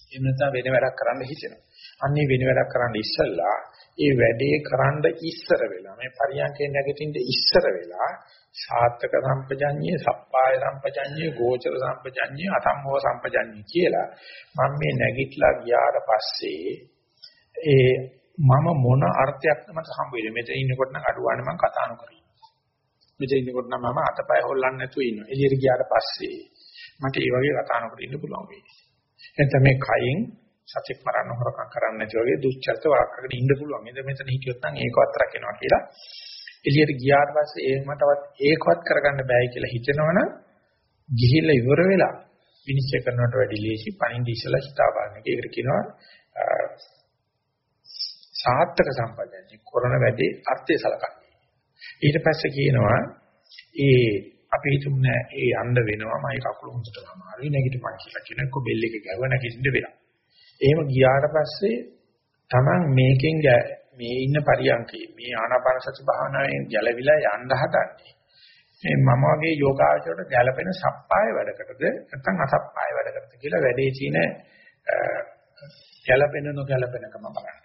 S1: එහෙම නැත්නම් වෙන වැඩක් කරන්න හිතෙනවා. අන්නේ වෙන වැඩක් කරන්න ඉස්සෙල්ලා ඒ වැඩේ කරන්න ඉස්සර වෙලා මේ පරියන්කේ නැගිටින්න ඉස්සර වෙලා සාත්තක සම්පජඤ්ඤේ, සප්පාය සම්පජඤ්ඤේ, ගෝචර සම්පජඤ්ඤේ, අතම්මෝ සම්පජඤ්ඤේ කියලා මම මේ නැගිටලා ගියාට පස්සේ ඒ මම මොන අර්ථයක්ද මට හම්බ වෙන්නේ? මෙතන ඉන්නකොට නම් අඩුවානේ මම කතා නොකරයි මෙතන ඉන්නකොට නම් මම අතපය හොල්ලන්නේ නැතුව ඉන්නවා. එළියට ගියාට පස්සේ මට ඒ වගේ කතා නොකර ඉන්න පුළුවන් වෙයි එතන මේ කයින් සත්‍යක් මරන්න හොරකම් කරන්නේ නැති වගේ දුස්චර්ත වාක්කකට ඉන්න පුළුවන් එද මෙතන හිටියොත් නම් ඒකවත් රකින්නවා කියලා එළියට ගියාට පස්සේ ඒ මටවත් ඒකවත් කරගන්න බෑයි කියලා හිතනවනම් ගිහිල්ලා ඉවර වෙලා විනිශ්චය කරනවට වැඩි ලේසි පයින් දීසලා හිතා බලන එක. ඒකට කියනවා සාත්තක සම්පජන්‍ය කරන වැඩේ අර්ථය සලකන්නේ. ඊට පස්සේ කියනවා ඒ අපි හිතමු නෑ ඒ යන්න වෙනවා මයි කකුල හොඳට අමාරුයි නැගිටපන් කියලා කියනකො බෙල් එක ගැව නැගිටින්න වෙනවා. එහෙම ගියාට පස්සේ Taman මේකෙන් මේ ඉන්න පරියන්කේ මේ ආනාපාන සති භාවනාවෙන් ගැලවිලා යන්න හදන්නේ. මේ මම වගේ යෝගාචරයට ගැළපෙන සප්පාය වැඩකටද නැත්නම් අසප්පාය වැඩකටද කියලා වැඩේ තියෙන ගැළපෙන නොගැළපෙනකම බලන්න.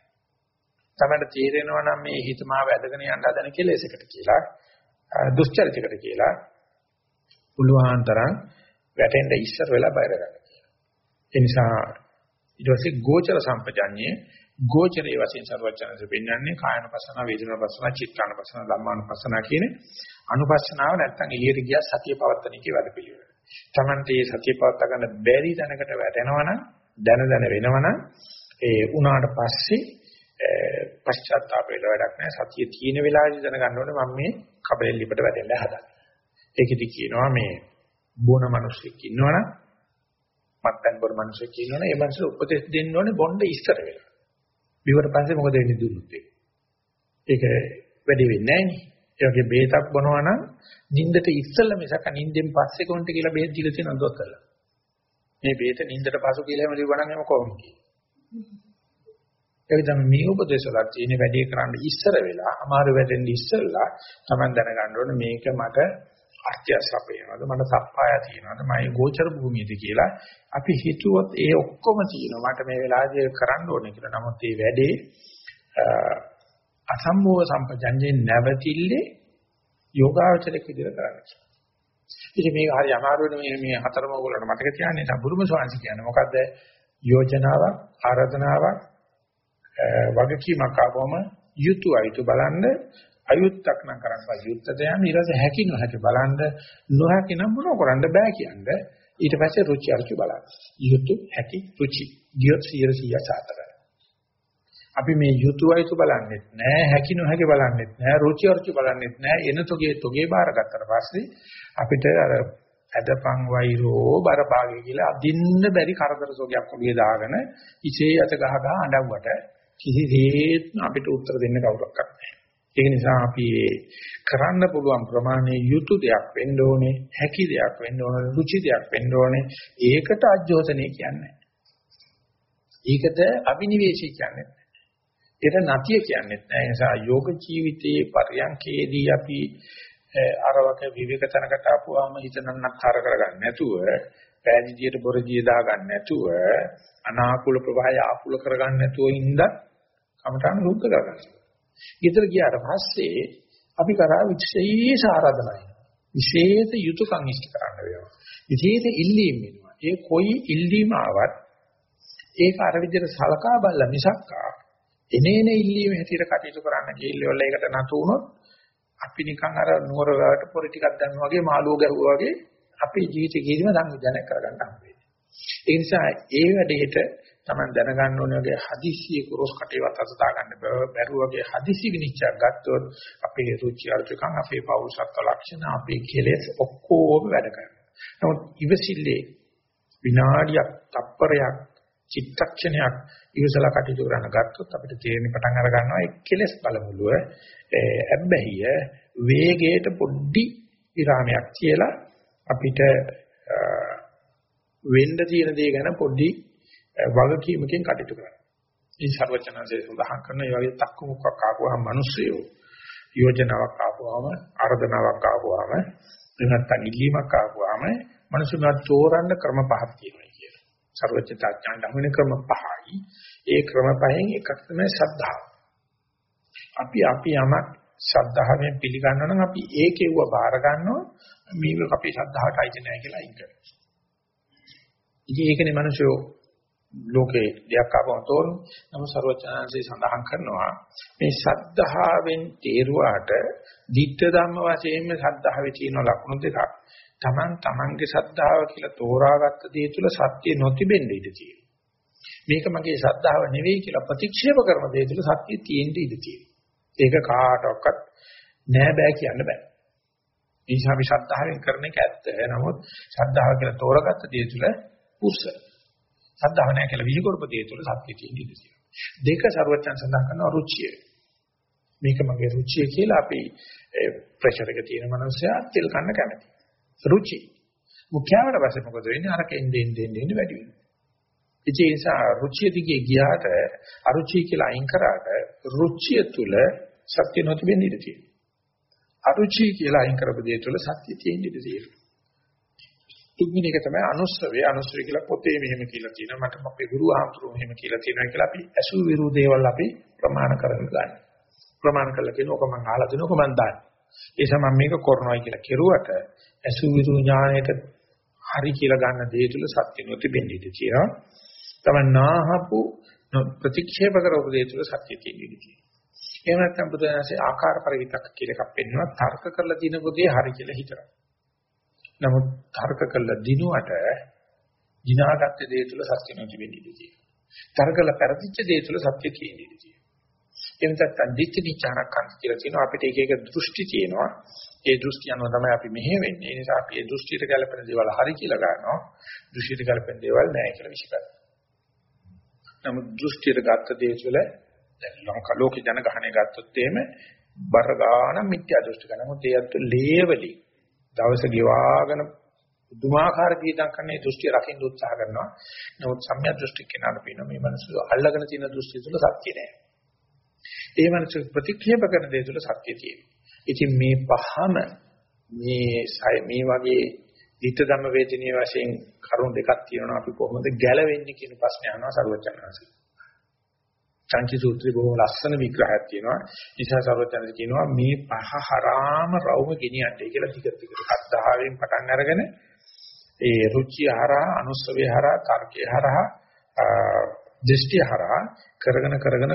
S1: තමයි තේරෙනවා නම් මේ හිත මාව ඇදගෙන යන්න හදන කෙලෙසකට කියලා දුස්චරිතයකට කියලා පුළුවන් තරම් වැටෙන්න ඉස්සර වෙලා බයර ගන්න. ඒ නිසා ඊට පස්සේ ගෝචර සම්පජඤ්ඤේ ගෝචරයේ වශයෙන් සර්වඥාන්ස පෙන්වන්නේ කායනපසන, වේදනාපසන, චිත්තානපසන, ධම්මානපසන කියන අනුපස්සනාව නැත්තම් එළියට ගියා සතිය පවත්තන එකේ වැඩ පිළිවෙල. Tamante මේ සතිය පවත්ත ගන්න බැරි දැනකට වැටෙනවනම් දැන දැන වෙනවනම් ඒ උනාට පස්සේ පශ්චාත්තාප වෙලා වැඩක් නැහැ සතිය තියෙන වෙලාවේදී දැනගන්න ඕනේ මම මේ කබලෙන් ලිපට වැටෙන්න හදන්නේ. ඒකෙදි කියනවා මේ බොන මිනිස්සෙක් ඉන්නවනම් මත්පැන් බොන මිනිස්සෙක් ඉන්නවනම් ඒ මිනිස්සු උපදෙස් දෙන්න ඕනේ බොන්න ඉස්සර වෙලා. බිව්වට පස්සේ මොකද වෙන්නේ දුන්නොත් ඒක. ඒක වැඩි වෙන්නේ නැහැ නේ. ඒ වගේ බේතක් බොනවා නම් නිින්දට ඉස්සෙල්ලා මිසක නිින්දෙන් පස්සේ කොන්ට කියලා බේත් දීලා තියෙන දොස්තරල. මේ බේත නිින්දට පසු කියලා එහෙම ලිව්වනම් එහෙම කොහොමද කියන්නේ? ඒක තමයි මේ උපදේශවල තියෙන වැඩේ කරන්න ඉස්සර වෙලා අමාරු වැඩෙන්න ඉස්සෙල්ලා තමයි දැනගන්න ඕනේ මේක මට අර්ථය සපයනවද මට සප්පාය තියෙනවද මගේ ගෝචර භූමියද කියලා අපි හිතුවොත් ඒ ඔක්කොම තියෙනවා මට මේ වෙලාවේදී කරන්න ඕනේ කියලා. නමුත් මේ වැඩේ අසම්මෝහ සම්පජඤ්ඤේ නැවතිල්ලේ යෝගාචරයක් විදිහට කරන්න. ඉතින් මේක හරි අමාරු වෙන මේ මේ හතරම ඕගොල්ලන්ට මතක තියාගන්න. දැන් බුදුම ස්වාමීන් කියන්නේ මොකද්ද? යෝජනාවක්, ආරාධනාවක්, වගකීමක් ආවම යුතු අයුතු බලන්න අයුත්තක් නම් කරන්න බෑ. යුත්තද යන ඊට හැකි නොහැකි බලන්න නොහැකි නම් මොනව කරන්න බෑ කියන්නේ. ඊට පස්සේ රුචි අරුචි බලන්න. යුතු හැකි රුචි. ගියොත් 100 සාතර. අපි මේ යුතු අයුතු බලන්නෙත් නෑ හැකි නොහැකි බලන්නෙත් නෑ රුචි අරුචි බලන්නෙත් නෑ. එන තොගේ තොගේ බාරගත්තට පස්සේ අපිට අර ඇදපන් වෛරෝ බරපාගේ කියලා අදින්න බැරි කරදර සෝගයක් ඔබේ දාගෙන ඉසේ යත ගහ ගහ අඬවුවට කිසිසේත්ම අපිට උත්තර දෙන්න කවුරක්වත් නැහැ. ඒක නිසා අපි කරන්න පුළුවන් ප්‍රමාණයේ යුතු දෙයක් වෙන්න ඕනේ, හැකි දෙයක් වෙන්න ඕනේ, රුචි දෙයක් වෙන්න ඕනේ. ඒකට අජෝතනේ කියන්නේ. ඒකද අවිනිවේෂය කියන්නේ. ඒක නැතිය කියන්නේ නැහැ. ඒ නිසා යෝග ජීවිතයේ පරියන්කේදී අපි අරවක විවේක තැනකට ආපුවාම හිත නන්නත්තර කරගන්න නැතුව පෑදීදියට බොරදිය දාගන්න නැතුව අනාකූල ප්‍රවාහය ආකූල කරගන්න නැතුව ඉඳ කමඨාන සුද්ධ කරගන්න. ඊතර ගියාට පස්සේ අපි කරා විශේෂ ආරාධනාවක්. විශේෂ යුතුයකම් ඉෂ්ට කරන්න වෙනවා. විශේෂ ඉල්ලීම් වෙනවා. ඒ කොයි ඉල්ලීම ආවත් ඒක අර විදිහට සලකා බලලා මිසක්කා එනේන ඉල්ලීම හැටියට කටයුතු කරන්න ගිහිල්ලා ඒකට නතු වුණොත් අපි නිකන් අර නුවර වලට පොරි ටිකක් දැම්මා වගේ මාළුව ගැහුවා වගේ අපේ ජීවිතේ කිසිම සංවිධානයක් කරගන්න හම්බෙන්නේ. ඒ නිසා ඒ වැඩේට Taman දැනගන්න ඕනේ වගේ හදිස්සිය කුරොස් කටේවත් අසදා ගන්න බැරුව වගේ හදිසි විනිශ්චයක් ගත්තොත් අපේ රුචි අරුචිකම් අපේ පෞරුෂත්ව ලක්ෂණ අපේ කෙලෙස් ඔක්කොම වැඩ කරනවා. නමුත් ඉවසිල්ලේ විනාඩියක් තප්පරයක් චිත්තක්ෂණයක් ඉවසලා කටයුතු කරන්න ගත්තොත් අපිට තේරෙන පටන් අර ගන්නවා ඒ කෙලෙස් බලමුලුව ඇබ්බැහිය වේගයට පොඩ්ඩි විරාමයක් කියලා අපිට වෙන්න තියෙන දේ ගැන පොඩ්ඩි වගකීමකින් කටයුතු කරනවා. ඉතින් ਸਰවචනanse සඳහන් කරන මේ වගේ තක්කමුක්කක් ආපුවාම මිනිස්සයෝ යෝජනාවක් ආපුවාම ආර්ධනාවක් ආපුවාම නැත්නම් ඉල්ලීමක් ආපුවාම මිනිසුන්ට තෝරන්න ක්‍රම පහක් තියෙනවා කියලා. ਸਰවචිතාඥාන අහින ක්‍රම පහයි. ඒ ක්‍රම පහෙන් එකක් තමයි සද්ධාව. අපි අපි යමක් සද්ධාවෙන් පිළිගන්නවා නම් අපි ඒකෙව බාර ගන්නවා මේක අපේ සද්ධාවට අයිති නෑ කියලා අයින් කරනවා. ඉතින් ඒකනේ මිනිස්සු ලෝකේ දෙයක් ආවම තෝරන. නම ਸਰවචනාංශය සඳහන් කරනවා මේ සද්ධාවෙන් තේරුවාට ධිට්ඨ ධම්ම වශයෙන්ම සද්ධාවේ තියෙන ලක්ෂණ දෙකක් Taman tamanගේ සද්ධාව කියලා තෝරාගත්ත දේ තුල සත්‍ය නොතිබෙන්න ඉඩ තියෙනවා. මේක මගේ සද්ධාව නෙවෙයි කියලා ප්‍රතික්ෂේප කරන දේ තුල සත්‍ය තියෙන්න ඉඩ තියෙනවා. ඒක කාටවත් නෑ බෑ කියන්න බෑ. ඒ නිසා අපි ශ්‍රද්ධාවෙන් කරන එක ඇත්ත. නමුත් ශ්‍රද්ධාව කියලා තෝරගත්ත දේ තුල පුරුෂ සද්ධාව නැහැ කියලා විහිකරපතිය තුළ සත්‍ය තියෙන ඉඳී තියෙනවා. දෙක ਸਰවඥයන් සඳහන් කරන රුචිය. මේක මගේ රුචිය කියලා අපි ප්‍රෙෂර් එක තියෙන මනුස්සයා තෙල් කන්න කැමති. රුචි. මුඛ්‍යවට පස්සේ මොකද වෙන්නේ? අර කෙන්දෙන් දෙන්නේ වැඩි වෙනවා. ඒ නිසා රුචිය දිගේ ගියාට අරුචි කියලා අයින් කරාට රුචිය තුල සත්‍ය නොතිබෙන්න ඉඩ තියෙනවා. අරුචි කියලා අයින් කරපු දේ තුල සත්‍ය තියෙන්න ඉඩ තියෙනවා. තුන්වෙනි එක තමයි අනුස්සවේ අනුස්සවේ කියලා පොතේ මෙහෙම කියලා තියෙනවා මට අපේ ගුරු ආමතුරු මෙහෙම කියලා තියෙනවා කියලා අපි අසු විරු දේවල් අපි ප්‍රමාණ කරගෙන ගන්න. ප්‍රමාණ කළා කියන ඕක මම අහලා දෙනෝක මම දන්නේ. ඒ සමන් මේක කරනවායි කියලා කෙරුවට අසු විරු ඥාණයට හරි කියලා ගන්න දේ තුල සත්‍ය නොතිබෙන්නේ ඉඳී කියනවා. තමයි නාහපු ප්‍රතික්ෂේප කරපු දේ තුල සත්‍ය තියෙන්නේ ඉඳී. එහෙම නැත්නම් බුදුරජාණන්සේ ආකාර පරිවිතක් කියලා එකක් පෙන්වනවා තර්ක කරලා දින පොතේ හරි කියලා හිතනවා. නමුත් තර්ක කළ දිනුවට දිනාගත්ත දේ තුළ සත්‍ය නොතිබෙන්නේ ඉඳී. තර්කල පෙරදිච්ච දේ තුළ සත්‍ය තියෙන්නේ ඉඳී. එනතත් දිට්ඨි නිචාරකන්ත කියලා කියනවා අපිට එක එක දෘෂ්ටි තියෙනවා. ඒ දෘෂ්ටි අනුව තමයි අපි මෙහෙ වෙන්නේ. ඒ නිසා අපි ඒ දෘෂ්ටියට ගැලපෙන දේවල් හරි කියලා ගන්නවා. දෘෂ්ටියට ගැලපෙන දේවල් නැහැ කියලා විශ්වාස නමුත් දෘෂ්ටියට ගත්ත දේ තුළ දැන් ලංකා ලෝක ජනගහණය ගත්තොත් එහෙම බර ගාන මිත්‍යා දෘෂ්ටි ගන්න. මොකද ඒ අත් ලේවලි දවස ගෙවාගෙන පුදුමාකාර පීඩම් කරන්නේ දෘෂ්ටි රකින්න උත්සාහ කරනවා. නමුත් සම්‍යක් දෘෂ්ටි කෙනාට පේන මේ මනස අල්ලගෙන තියෙන දෘෂ්ටි තුල සත්‍ය නෑ. ඒ මනස ප්‍රතික්‍රියාව කරන දේ තුල සත්‍ය තියෙනවා. ඉතින් මේ පහම මේ මේ වගේ ධිට ධම්ම වේදිනිය වශයෙන් කරුණු දෙකක් තියෙනවා අපි කොහොමද ගැලවෙන්නේ කියන ප්‍රශ්නේ අහනවා සරුවචනහන්සේ. චංචි සූත්‍රයේ බොහොම ලස්සන විග්‍රහයක් තියෙනවා. නිසා සර්වඥයන් කියනවා මේ පහ හරාම රවුම ගෙනියන්නේ කියලා ටික ටික අත්දහාවෙන් පටන් අරගෙන ඒ රුචි හරහා, අනුස්සවේ හරහා, තර්කේ හරහා, දෘෂ්ටි හරහා කරගෙන කරගෙන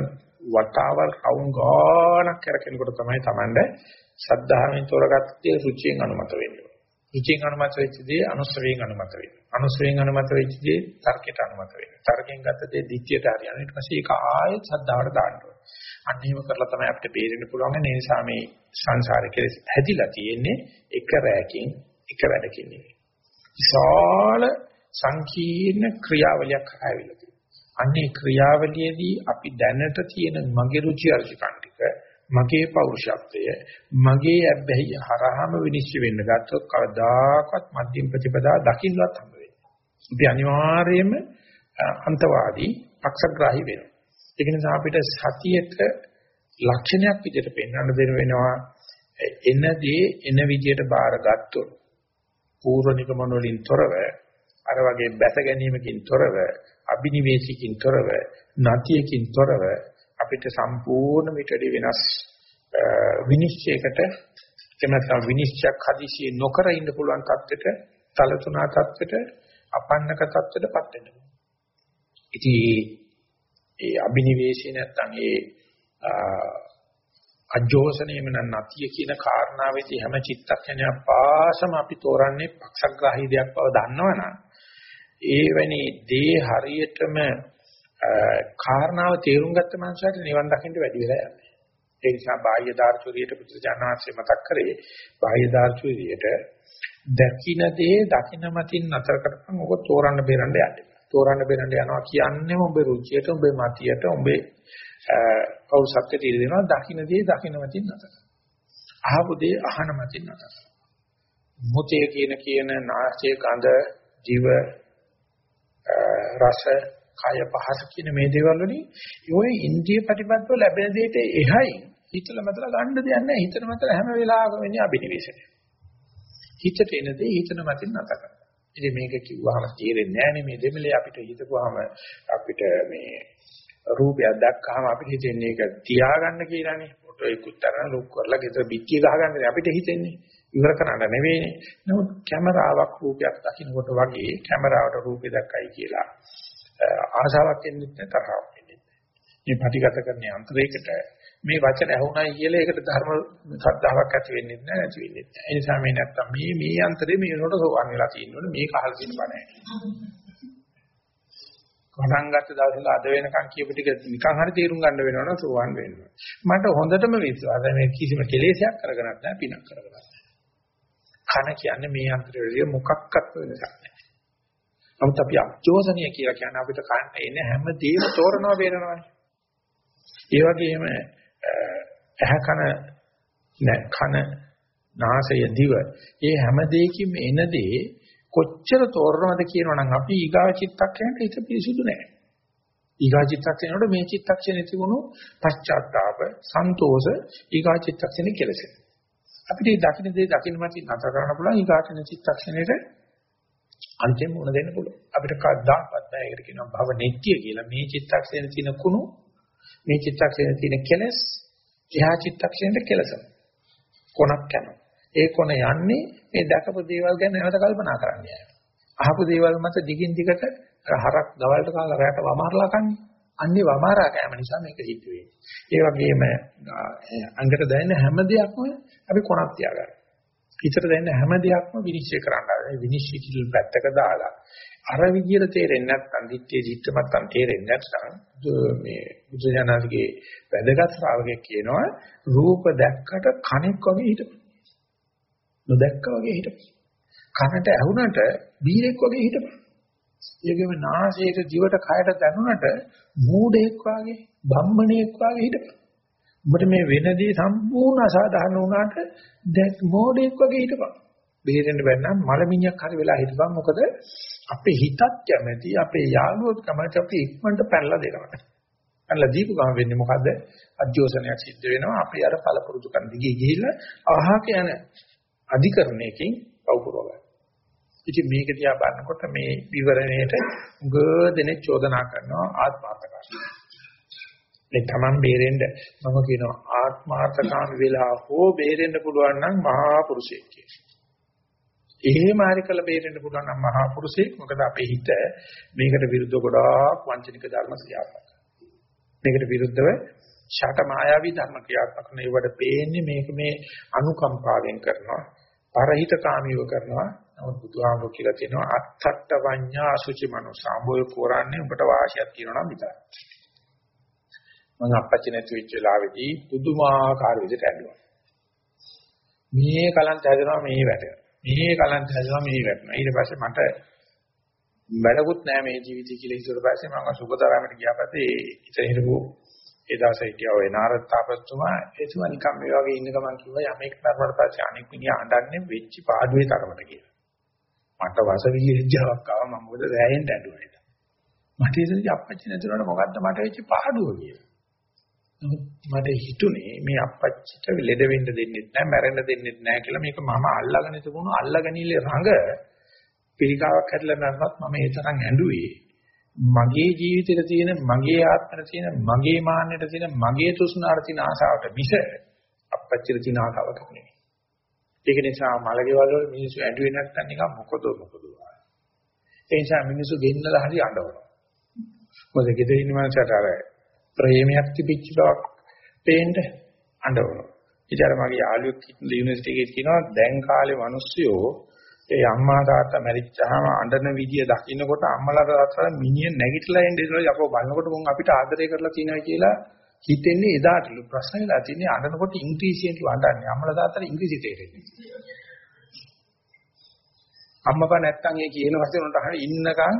S1: වතාවල් රවුම් ගානක් කරකිනකොට තමයි Tamande සද්ධාවෙන් තෝරගත්තේ රුචියෙන් අනුමත වෙන්නේ. රුචියෙන් අනුමත වෙච්ච දේ අනුස්සවයෙන් අනුමත වෙනවා. අනුස්සවයෙන් අනුමත වෙච්ච දේ තර්කයට අනුමත වෙනවා. තර්කයෙන් ගත්ත දේ දිට්ඨියට හරියන ඊට පස්සේ ඒක ආයෙත් සද්ධාවට දාන්න ඕනේ. අන්න එහෙම කරලා තමයි අපිට බේරෙන්න පුළුවන්. ඒ නිසා මේ සංසාරේ කෙලෙස් හැදිලා තියෙන්නේ එක රැයකින් එක වැඩකින් නෙවෙයි. විශාල සංකීර්ණ ක්‍රියාවලියක් ආවිලා තියෙනවා. අන්නේ ක්‍රියාවලියේදී අපි දැනට තියෙන මගේ රුචි අරුචිකම් ටික මගේ පෞරුෂත්වය මගේ ඇබ්බැහිය හරහාම විනිශ්චය වෙන්න ගත්තොත් කවදාකවත් මධ්‍යම ප්‍රතිපදා දකින්නවත් හම්බ වෙන්නේ. අපි අනිවාර්යයෙන්ම අන්තවාදී පක්ෂග්‍රාහී වෙනවා. ඒක නිසා අපිට සතියේක ලක්ෂණයක් විදිහට පෙන්වන්න දෙන වෙනවා එනදී එන විදියට බාරගත්තොත් පූර්ව නිගමන වලින් තොරව අර වගේ බැස ගැනීමකින් තොරව අබිනිවේෂිකින් තොරව නැතියකින් තොරව අපිට සම්පූර්ණ මිටඩි වෙනස් විනිශ්චයකට එහෙම නැත්නම් විනිශ්චයක් හදිසියෙ නොකර ඉන්න පුළුවන් තත්ත්වයට තලතුණා තත්ත්වයට අපන්නක තත්ත්වයටපත් වෙන්න. ඉතින් ඒ අබිනිවේෂය නැත්නම් ඒ අජෝසනේම නැතිය කියන කාරණාවේදී හැම චිත්තක්ෂණයක් පාසම අපි තෝරන්නේ පක්ෂග්‍රාහී දෙයක් බව දන්නවනම් ඒ වැනි දේ හරියටම කාරණාව තේරුම් ගත්ත මනුස්සයට නිවන් දකින්න වැඩි වෙලා යන්නේ. ඒ නිසා බාහ්‍ය දාර්ශනිකයට පුදුජානනාංශය මතක් කරේ බාහ්‍ය දාර්ශනිකයට දකින්න දේ දකින්න මතින් නතර කරපන් ඔක තෝරන්න බේරන්න යන්න. තෝරන්න බේරන්න යනවා කියන්නේ ඔබේ රුචියට, ඔබේ මතියට, ඔබේ පෞසත්ත්වයට ඉර දෙනවා දකින්න දේ දකින්න මතින් නතර. අහපු දේ අහන මතින් නතර. මුතේ කියන කියන නාසය ගඳ ජීව රස කය පහස කියන මේ දේවල් වලින් ඔය ඉන්ද්‍රිය ප්‍රතිපදව ලැබෙන දෙයට එහයි හිතලා මතලා ගන්න දෙයක් නැහැ. හිතන මතලා හැම වෙලාවකම වෙන්නේ අබිනිවේෂණය. හිතට එන දේ හිතන මතින් නැත කරනවා ඉතින් මේක කිව්වහම තේරෙන්නේ නැහැ මේ දෙමලේ අපිට හිතපුවාම අපිට මේ රූපයක් දැක්කහම අපිට හිතෙන්නේ ඒක තියාගන්න කියලානේ ෆොටෝ එකකුත් තරන ලොක් කරලා ගෙදර පිටිය ගහගන්න අපිට හිතෙන්නේ. ඉවර කරන්න නෙවෙයිනේ නමුත් කැමරාවක් රූපයක් දකින්නකොට වගේ කැමරාවට රූපේ දැක්කයි කියලා ආශාවක් එන්නේ නැහැ තරහක් එන්නේ මේ ප්‍රතිගත කරන යන්ත්‍රයකට මේ වචන ඇහුණයි කියලා ඒකට ධර්ම ශ්‍රද්ධාවක් ඇති වෙන්නේ නැහැ නැති වෙන්නේ නැහැ. ඒ නිසා මේ නැත්තම් මේ මේ යන්ත්‍රේ මේ වෙනකොට සෝවන් වෙලා තියෙනවනේ. මේක අහලා තියෙන බණ පටන් ගත්ත දවසල අද වෙනකන් කියපු ටික නිකන් හරි තේරුම් ගන්න වෙනවනම් සෝවන් වෙනවා මට හොඳටම විශ්වාසයි මේ කිසිම කෙලෙසයක් කරගන්නත් නැහැ පිනක් කරගන්නත් කන කියන්නේ මේ යන්ත්‍රයේ මොකක්වත් වෙනසක් නැහැ. නමුත් අපි අජෝසනිය කියලා කියන්නේ අපිට කන්න එන්නේ හැම දෙයක්ම තෝරනවා බේරනවානේ. ඒ වගේම ඇහ කන කන නාසය දිව මේ හැම දෙයකින්ම එන දේ කොච්චර තෝරනවද කියනවනම් අපි ඊගා චිත්තක්ෂණයට හිත පිරිසුදු නැහැ. ඊගා චිත්තක්ෂණයට මේ චිත්තක්ෂණේ තිබුණු පශ්චාත්තාප, සන්තෝෂ ඊගා චිත්තක්ෂණේ කෙලසෙන. අපිට දකින්න දේ දකින්න මත නතර කරන්න පුළුවන් ඊගාටන චිත්තක්ෂණයට අන්තිම මොන දෙන්න පුළුවන්. අපිට කවදාවත් බෑ ඒකට කියනවා භව නෙත්‍ය කියලා. මේ චිත්තක්ෂණේ තියෙන කුණු මේ චිත්තක්ෂණේ තියෙන කෙලස් එහා චිත්තක්ෂණයට කෙලසන. කොනක් යනවා. ඒ කොන යන්නේ මේ දැකපු දේවල් ගැන නැවත කල්පනා කරන්න යනවා. අහපු දේවල් මත දිගින් දිගට හරක් දවල්ට කාලා රැට වමාරලා කන්නේ. අන්නේ වමාරා කෑම නිසා මේක සිද්ධ වෙන්නේ. ඒ වගේම අංගට දැනෙන හැම දෙයක්ම අපි කොනක් තියාගන්නවා. හිතට දැනෙන හැම දෙයක්ම විනිශ්චය කරන්න ආවේ. විනිශ්චය කිල් පැත්තක දාලා අර විදියට තේරෙන්නේ නැත්නම් දිත්තේ දිත්තමත්තන් තේරෙන්නේ නැත්නම් මේ බුදුජානකගේ වැදගත් ශ්‍රාවකෙක් කියනවා රූප දැක්කට කණෙක් වගේ හිටපන්. නොදැක්කා වගේ හිටපන්. කනට ඇහුනට බීරෙක් වගේ හිටපන්. ඒකෙම නාසයට දිවට කයට දැනුණට මූඩෙක් වගේ බම්මණෙක් වගේ හිටපන්. උඹට මේ වෙනදී සම්පූර්ණ අසාධාරණ වුණාට දැන් මොඩෙක් වගේ හිටපන්. බේරෙන්න බැන්නම් මලමිණියක් හරි වෙලා හිටපන්. මොකද අපේ හිතත් කැමැති අපේ යාළුවොත් කැමැති අපි ඉක්මනට පැනලා දෙනවා. පැනලා දීපු ගම වෙන්නේ මොකද්ද? අධ්‍යෝෂණයක් සිද්ධ වෙනවා. අපි අර පළපුරුදු කරන දිගේ ගිහිල්ලා අහක යන අධිකරණයකින් පවුපුරව ගන්න. ඉතින් මේක දිහා බලනකොට මේ විවරණයට උගදෙනේ චෝදනා කරනවා ආත්මාර්ථකාරී. මේ Taman බේරෙන්න මම කියනවා ආත්මාර්ථකාමී වෙලා හෝ බේරෙන්න පුළුවන් නම් මහා පුරුෂයෙක් කියලා. එහෙම හරි කළ බේරෙන්න පුළුවන් නම් මහා පුරුෂයෙක් මොකද අපේ හිත මේකට විරුද්ධව ගොඩාක් වංචනික ධර්ම ක්‍රියාත්මක. මේකට විරුද්ධව ෂට මායාවී ධර්ම ක්‍රියාත්මක කරන ඒවට පේන්නේ මේක මේ අනුකම්පාවෙන් කරනවා. පරහිත කාමීව කරනවා. නමුත් බුදුහාමුදුරුවෝ කියලා තියෙනවා අත්තට්ඨ වඤ්ඤා අසුචි මනෝසාඹෝය කරන්නේ උඹට වාසියක් කියනවා නම් විතරයි. මම අපච්චි නැති වෙච්ච වෙලාවේදී පුදුමාකාර විදිහට ඇඬුවා. මේ කලන්ත හැදෙනවා මේ වැටෙනවා. මේ කලන්ත හැදෙනවා මේ වැටෙනවා. ඊට පස්සේ මට වැඩකුත් නැහැ මේ ජීවිතය කියලා හිතුවට පස්සේ මම සුබතරාමට ගියා පස්සේ ඉතින් හිටපු ඒ දවසේ හිටියා ඔය නාරද තාපස්තුමා එතුමා නිකම් මේ වගේ ඉන්න ගමන් කිව්වා යමෙක් නරවට පස්සේ අනෙක් මිනිහා අඬන්නේ වෙච්ච පාඩුවේ තරමට කියලා. මට වසවිලි හිජාවක් ආවා මම මොකද රැයෙන් ඇඬුවා. මට ඉතින් අපච්චි නැතුනට මොකද්ද මට වෙච්ච පාඩුව කියලා. මට හිතුනේ මේ අපච්චිට ලෙඩ වෙන්න දෙන්නෙත් නැහැ මැරෙන්න දෙන්නෙත් නැහැ කියලා මේක මම අල්ලගෙන තිබුණු අල්ලගනිල්ල රඟ පිළිකාවක් හැදලා නැත්නම් මම ඒ තරම් ඇඬුවේ මගේ ජීවිතේට තියෙන මගේ ආත්මයට තියෙන මගේ මාන්නයට තියෙන මගේ තෘෂ්ණාවට තියෙන ආසාවට මිස අපච්චිට තියෙන ආසාවකට නෙමෙයි. ඒක නිසා මලකේවල වල මිනිස්සු ඇඬුවේ නැත්නම් නිකන් මොකද මොකද ඒ නිසා මිනිස්සු ගෙන්නලා හරි අඬවනවා. මොකද ගෙදර ඉන්න මනසට අර ප්‍රේමයක් තිබිච්ච බවක් පේන්න අඬවනවා. ඉතින් මගේ යාළුවෙක් යුනිවර්සිටි එකේ කියනවා දැන් කාලේ මිනිස්සුયો ඒ අම්මා තාත්තා මැරිච්චාම අඬන විදිය දකින්නකොට අම්මලා තාත්තලා මිනිහ නැගිටලා එන්නේ ඉතල යකෝ බලනකොට මුන් අපිට ආදරය කරලා තියෙනවා කියලා හිතෙන්නේ එදාටලු ප්‍රශ්න වෙලා තියෙන්නේ අඬනකොට ඉංග්‍රීසියෙන් වඩන්නේ අම්මලා තාත්තලා ඉංග්‍රීසි තේරෙන්නේ අම්මපා නැත්තම් ඒ කියන වචන උන්ට හරිය ඉන්නකන්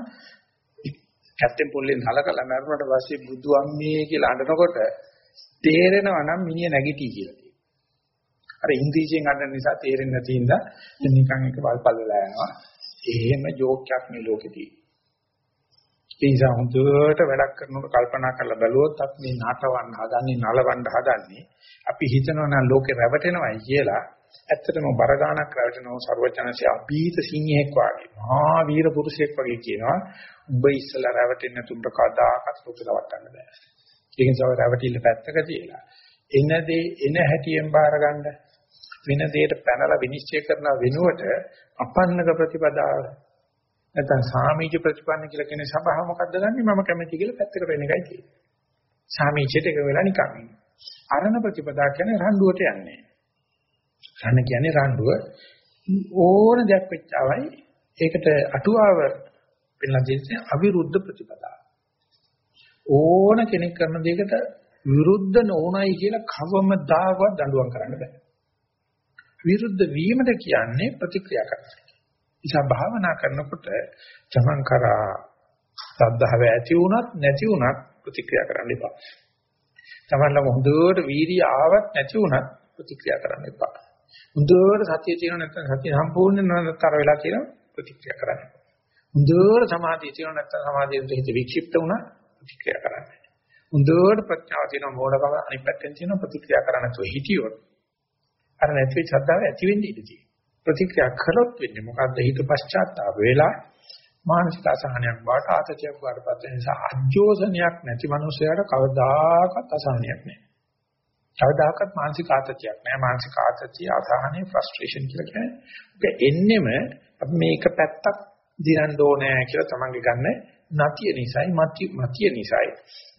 S1: කැත්තෙන් පොල්ලෙන් හලකලා මරුණට පස්සේ බුදු අම්මේ කියලා අඬනකොට තේරෙනවා නම් මිනිහ නැගිටි කියලා තියෙනවා. අර ඉංග්‍රීසියෙන් අඬන නිසා තේරෙන්නේ නැති ඉඳ නිකන් එක වල්පල් වෙලා යනවා. එහෙම ජෝක්යක් මේ ලෝකෙදී. ඒ නිසා හොඳට වැඩක් කරනකොට කල්පනා කරලා බැලුවොත් අපි මේ නටවන්න හදන්නේ නලවන්න හදන්නේ අපි හිතනවා නම් ලෝකේ රැවටෙනවයි කියලා ඇත්තටම බර ගානක් රැවටෙනව ਸਰවඥාන්සේ අභීත සිංහෙක් වගේ මහා වීර පුරුෂයෙක් වගේ කියනවා උඹ ඉස්සලා රැවටෙන්න තුඹ කදාකත් ලෝකේ රවට්ටන්න බෑ ඒක නිසා රැවටිල්ල පැත්තක තියලා එන දේ එන හැටියෙන් බාර ගන්න වෙන දෙයට පැනලා විනිශ්චය කරන වෙනුවට අපන්නක ප්‍රතිපදාව නැත්නම් සාමීච ප්‍රතිපන්න කියලා කියන සබාව මොකද්ද ගන්නෙ මම කැමති කියලා පැත්තකට වෙන එකයි තියෙන්නේ. සාමීචයට එක වෙලා නිකන් ඉන්නේ. අරණ ප්‍රතිපදා කියන්නේ රණ්ඩුවට යන්නේ. රණ කියන්නේ රණ්ඩුව ඕන දෙයක් වෙච්චවයි ඒකට අටුවාව පෙන්ලා දෙන්නේ අවිරුද්ධ ප්‍රතිපදා. ඕන කෙනෙක් කරන දෙයකට විරුද්ධ නොවනයි කියලා කවමදාකවත් දඬුවම් කරන්න බෑ. විරුද්ධ වීමද කියන්නේ ප්‍රතික්‍රියා කරනවා. නිසා භාවනා කරනකොට තමන් කරා සද්ධාව ඇති වුණත් නැති වුණත් ප්‍රතික්‍රියා කරන්න එපා. තමන් ළඟ හොඳට වීර්ය ආවත් නැති වුණත් ප්‍රතික්‍රියා කරන්න එපා. හොඳට සතිය තියෙන නැත්නම් සතිය සම්පූර්ණ නතර වෙලා තියෙන ප්‍රතික්‍රියා කරන්න. හොඳට සමාධිය තියෙන නැත්නම් සමාධියෙන් හිත වික්ෂිප්ත වුණා ප්‍රතික්‍රියා කරන්න. හොඳට ප්‍රඥාව තියෙන මොඩකම අනිත් පැත්තෙන් තියෙන ප්‍රතික්‍රියා කරන්න තු හිතියොත් අර නැති වෙච්ච ශ්‍රද්ධාව ඇති වෙන්නේ ඉඳී. ප්‍රතික්‍රියා කළොත් වෙන්නේ මොකද්ද හිත පශ්චාත්තාප වෙලා මානසික අසහනයක් වාට ආතතියක් වාටපත් වෙන නිසා අජෝසනයක් නැති මනුස්සයාට කවදාකවත් අසහනයක් නැහැ. කවදාකවත් මානසික ආතතියක් නැහැ. මානසික ආතතිය අසහනේ ෆ්‍රස්ට්‍රේෂන් කියලා කියන්නේ. ඒක එන්නෙම අපි මේක පැත්තක් දිරන්න ඕනේ කියලා තමන්ගේ ගන්න නැතිය නිසායි මති මතිය නිසායි.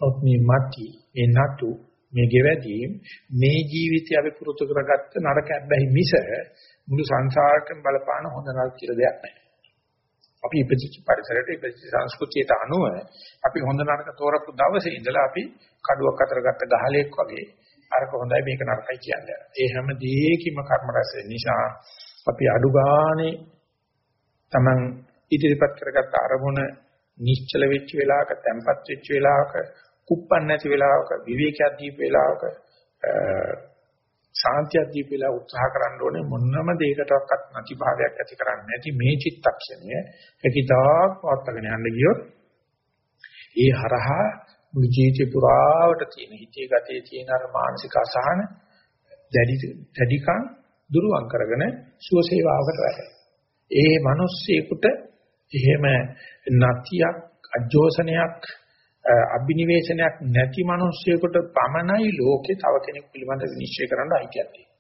S1: ඔත් මේ මති මේ නතු මේ ගෙවැදීම් මේ ජීවිතය අපි පුරුදු කරගත්ත නරක බැහි මිස මුළු සංසාරකම බලපාන හොඳ නරක කියලා දෙයක් නැහැ. අපි ඉපදිච්ච පරිසරයට ඉපදිච්ච සංස්කෘතියට අනුව අපි හොඳ නරක තෝරපු දවසේ ඉඳලා අපි කඩුවක් අතර ගත්ත ගහලෙක් වගේ අරක හොඳයි මේක නරකයි කියන්නේ. ඒ හැම දෙයකින්ම කර්ම රස නිසා අපි අඩු ගානේ Taman ඉදිරිපත් කරගත්ත අරමුණ නිශ්චල වෙච්ච වෙලාවක, තැම්පත් වෙච්ච වෙලාවක, කුප්පන් නැති වෙලාවක, විවේකයක් දීප වෙලාවක සාන්තියක් දීප වෙලාව උත්සාහ කරන්න ඕනේ මොනම දෙයකටවත් නැති භාවයක් ඇති කරන්නේ නැති මේ චිත්තක්ෂණය හැකිතාක් පවත්වාගෙන යන්න ගියොත් ඒ හරහා මුළු ජීවිතේ පුරාවට තියෙන හිතේ ගතේ තියෙන අර මානසික අසහන දැඩි දැඩිකම් දුරුවන් කරගෙන සුවසේවාවකට වැඩ. ඒ මිනිස්සෙකුට එහෙම නැතියක් අජෝසනයක් අභිනිවේෂණයක් නැති මිනිස්සෙකුට පමණයි ලෝකේ තව කෙනෙක් පිළිබඳ විනිශ්චය කරන්න අයිතියක් තියෙන්නේ.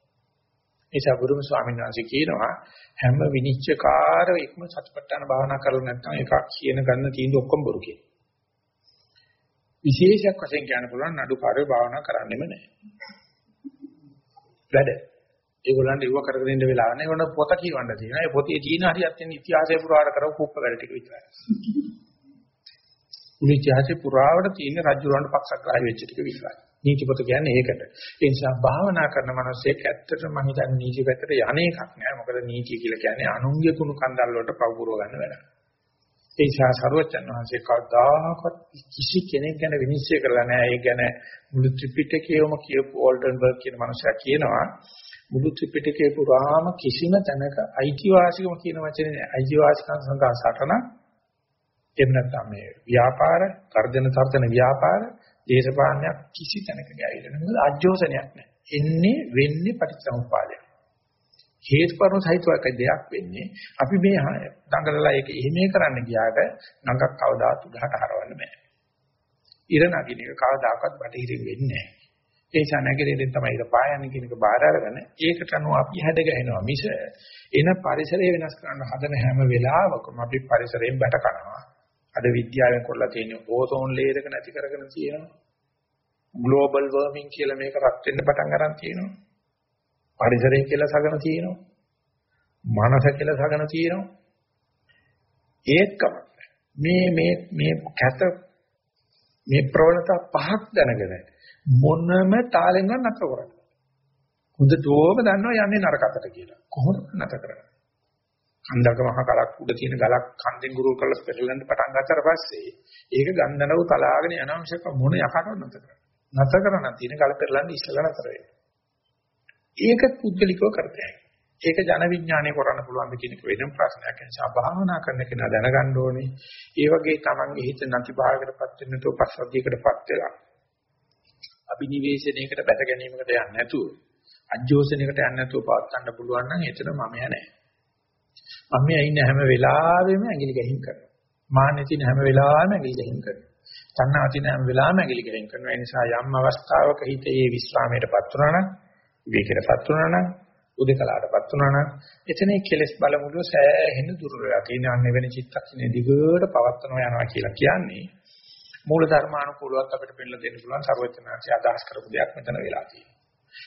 S1: ඒසා බුදුම ස්වාමීන් වහන්සේ කියනවා හැම විනිශ්චයකාරයෙක්ම සතිපට්ඨාන භාවනා කරලා නැත්නම් එකක් කියන ගන්න තීන්දුව ඔක්කොම බොරු කියනවා. විශේෂයක් වශයෙන් කියන්න පුළුවන් නඩුකාරයෝ භාවනා කරන්නෙම නැහැ. වැඩ. ඒගොල්ලන්ට ඉව කරගෙන ඉන්න වෙලාව නැහැ. ඒගොල්ලෝ පොත කියවන්න තියෙනවා. ඒ පොතේ තියෙන හරියට තියෙන ඉතිහාසය පුරාණ කරව කුප්ප වැඩ ටික විතරයි. මුළු ඉතිහාසය පුරාවට තියෙන රජුරවන්ට පක්ෂග්‍රාහී වෙච්ච ටික විතරයි. නීති පොත කියන්නේ ඒකට. ඒ නිසා භාවනා කරන මිනිස්සෙක් ඇත්තටම මම හිතන්නේ නීති පැත්තට යන්නේ එකක් නෑ. මොකද නීතිය කියලා කියන්නේ අනුන්ගේ කුණු කන්දල් වලට පවුරව ගන්න වැඩක්. ඒ නිසා සරුවචන් වහන්සේ කවදාකවත් කිසි කෙනෙක් ගැන විනිශ්චය කරලා නැහැ. ඒ ගැන මුළු ත්‍රිපිටකයේම කියපු ඕල්ඩන්බර්ග් කියන මනුස්සයා කියනවා මුළු ත්‍රිපිටකේ පුරාම කිසිම තැනක අයිතිවාසිකම කියන වචනේ නැහැ. අයිතිවාසිකම් සඳහා සටන එහෙම නැත්නම් මේ ව්‍යාපාර, කර්ජන තර්ජන ව්‍යාපාර, දේශපාලනයක් කිසි තැනක ගෑවිලා නැහැ. මොකද අජෝසනයක් නැහැ. එන්නේ වෙන්නේ පටිච්චසමුප්පාදය. හේතුපරම සහිතවක දෙයක් වෙන්නේ අපි මේ දඟලලා ඒක එහෙමේ කරන්න ගියාට නඟක් කවදාත් උඩහට හරවන්න බෑ. ඉර නගින එක කවදාකවත් බටහිරින් වෙන්නේ නැහැ. ඒ නිසා නැගිටින්න තමයි ඉර පායන්නේ කියන එක බාර අරගෙන ඒකට අනුව අපි හැඩ ගහනවා මිස එන පරිසරය වෙනස් කරන්න හදන හැම වෙලාවකම අපි පරිසරයෙන් බැට කරනවා. අද විද්‍යාවෙන් කරලා තියෙන ඕසෝන් ලේයර් එක නැති කරගෙන තියෙනවා. ග්ලෝබල් වර්මින් කියලා මේක රත් වෙන්න පටන් ගන්න තියෙනවා. පරිසරය කියලා සගන තියෙනවා. මනස කියලා සගන තියෙනවා. ඒකම මේ මේ මේ කැත මේ ප්‍රවණතා පහක් දැනගෙන මොනම තාලෙන්වත් නැතර කරන්නේ. හොඳටම දන්නවා යන්නේ නරකකට කියලා. කොහොමද නැතර කරන්නේ? කන්දක මහ කලක් උඩ තියෙන ගලක් කන්දෙන් ගුරුල් කරලා පෙරලෙන්න පටන් ගන්නතර පස්සේ ඒක ගන්දනව තලාගෙන යනවා මිසක මොන යකටවත් නැතර කරන්නේ. නැතර කරන තියෙන ගල පෙරලන්නේ ඉස්සලා නැතර වෙන්නේ. ඒක පුද්ගලිකව කරතයි. ඒක ජන විඥානය කරන්න පුළුවන් ද කියන එක වෙනම ප්‍රශ්නයක්. ඒ නිසා භාවනා කරන කෙනා දැනගන්න ඕනේ. ඒ වගේ තමන්ගේ හිත නැති භාවයකටපත් වෙන්න තෝ පස්සද්ධියකටපත් වෙලා. අභිනිවේෂණයකට බැස ගැනීමකට යන්නේ නැතුව, අජෝසනයකට යන්නේ නැතුව පවත් ගන්න පුළුවන් නම් එතන මම යන්නේ. මම ඉන්නේ හැම වෙලාවෙම ඇඟිලි ගැහිම් කරනවා. මාන්නේ තියෙන හැම වෙලාවෙම ඇඟිලි ගැහිම් කරනවා. තණ්හා තියෙන හැම වෙලාවෙම ඇඟිලි ගැහිම් කරනවා. ඒ නිසා යම් අවස්ථාවක හිතේ විස්රාමයටපත් වුණා නම්, විවේකයටපත් වුණා නම්, උදේකලාටපත් වුණා නම් එතනේ කෙලස් බලමුළු සෑහෙන දුර වෙලා තියෙන අන්න වෙන චිත්තක්ෂණේ දිගට පවත්වනවා යනවා කියලා කියන්නේ මූල ධර්මානුකූලවත් අපිට පෙන්නලා දෙන්න පුළුවන් ਸਰවඥාන්සේ අදහස් කරපු දෙයක් මෙතන වෙලා තියෙනවා.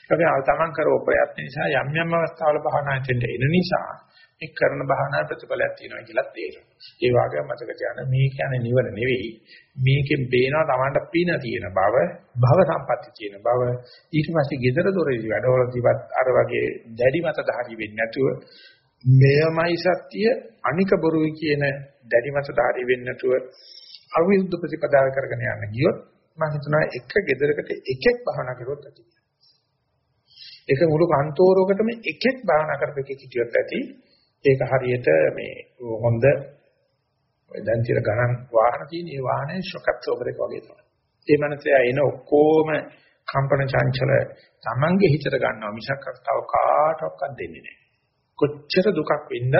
S1: ඒක අපි තමන් කරව ප්‍රයත්න නිසා යම් යම් අවස්ථාවල භාවනාවෙන් එන නිසා මේ කරන භාවනා ප්‍රතිඵලයක් තියෙනවා කියලා තේරෙනවා. ඒ වගේම මතක තියාගන්න මේ කියන්නේ නිවන නෙවෙයි. මේකෙන් පේනවා Tamanට පින තියෙන බව, භව සම්පatti තියෙන බව. ඊට පස්සේ gedara දොරේදී වැඩවලදීවත් අර වගේ දැඩි මත ධාරි වෙන්නේ නැතුව මෙයමයි සත්‍ය අනික බොරුයි කියන දැඩි මත ධාරි වෙන්නේ නැතුව අවිරුද්ධ ප්‍රතිපදාව කරගෙන යන්න ගියොත් මම හිතනවා එක gedarakata එකෙක් භාවනා කරුවොත් ඇති. ඒක මුළු කන්තෝරයකටම එකෙක් භාවනා කරපෙකෙක් හිටියොත් ඇති. ඒක හරියට මේ හොඳ ඔය දැන් තියලා ගණන් වාහන තියෙන ඒ වාහනේ ෂොකත් සෝබර් එක වගේ තමයි. ඒ මනසේ එන ඔක්කොම කම්පන චංචල Tamange හිතට ගන්නවා මිසක් තව කාටවත් දෙන්නේ නැහැ. කොච්චර දුකක් වින්දත්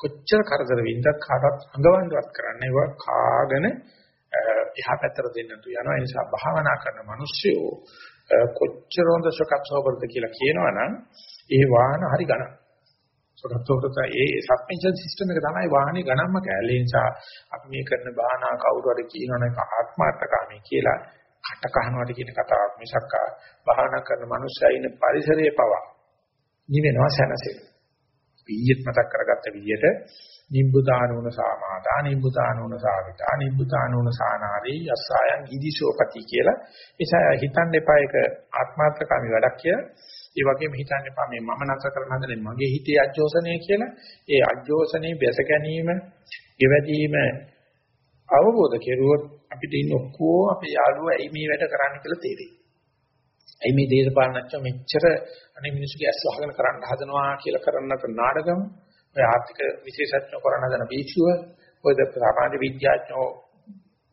S1: කොච්චර කරදර වින්දත් කාටවත් අඟවන්නවත් කරන්න ඒවා කාගෙන එහා පැත්තට දෙන්න තු යනවා. ඒ නිසා භාවනා කරන මිනිස්සු කොච්චර හොඳ ෂොකත් සෝබර්ද කියලා කියනවනම් ඒ වාහන හරි ගණන්. සොරතොරත ඒ සස්පෙන්ෂන් සිස්ටම් එක තමයි වාහනේ ගණන්ම කැලේ නිසා අපි මේ කරන බාහනා කවුරු හරි කියනවනේ ආත්මාර්ථකාමී කියලා කට කහනවාට කියන කතාවක් මිසක් බාහනා කරන මනුස්සයා ඉන්න පරිසරයේ පවා නිවෙනවා සැනසෙන. ඊයේත් මතක් කරගත්ත විදිහට නිබ්බුදානුන සාමාදා නිබ්බුදානුන සාවිතා නිබ්බුදානුන සානාරී යස්සයන් ඉදිශෝපති කියලා නිසා හිතන්න එපා ඒක ආත්මාර්ථකාමී වැඩක් කියලා ඒ වගේම හිතන්න එපා මේ මම නැතර කරන හදන්නේ මගේ හිතේ අජෝසනය කියලා. ඒ අජෝසනේ බැස ගැනීම, ගෙවැදීම අවබෝධ කෙරුවොත් අපිට ඉන්න ඔක්කොම අපේ යාළුවා ඇයි මේ වැඩ කරන්නේ කියලා තේරෙයි. ඇයි මේ දේශපාලනච්ච මෙච්චර අනේ මිනිස්සුගේ ඇස් වහගෙන කරන්න හදනවා කියලා කරන්නක නාඩගම ඔය ආර්ථික විශේෂඥයෝ කරන හදන බීචුව ඔය සමාජ විද්‍යාඥයෝ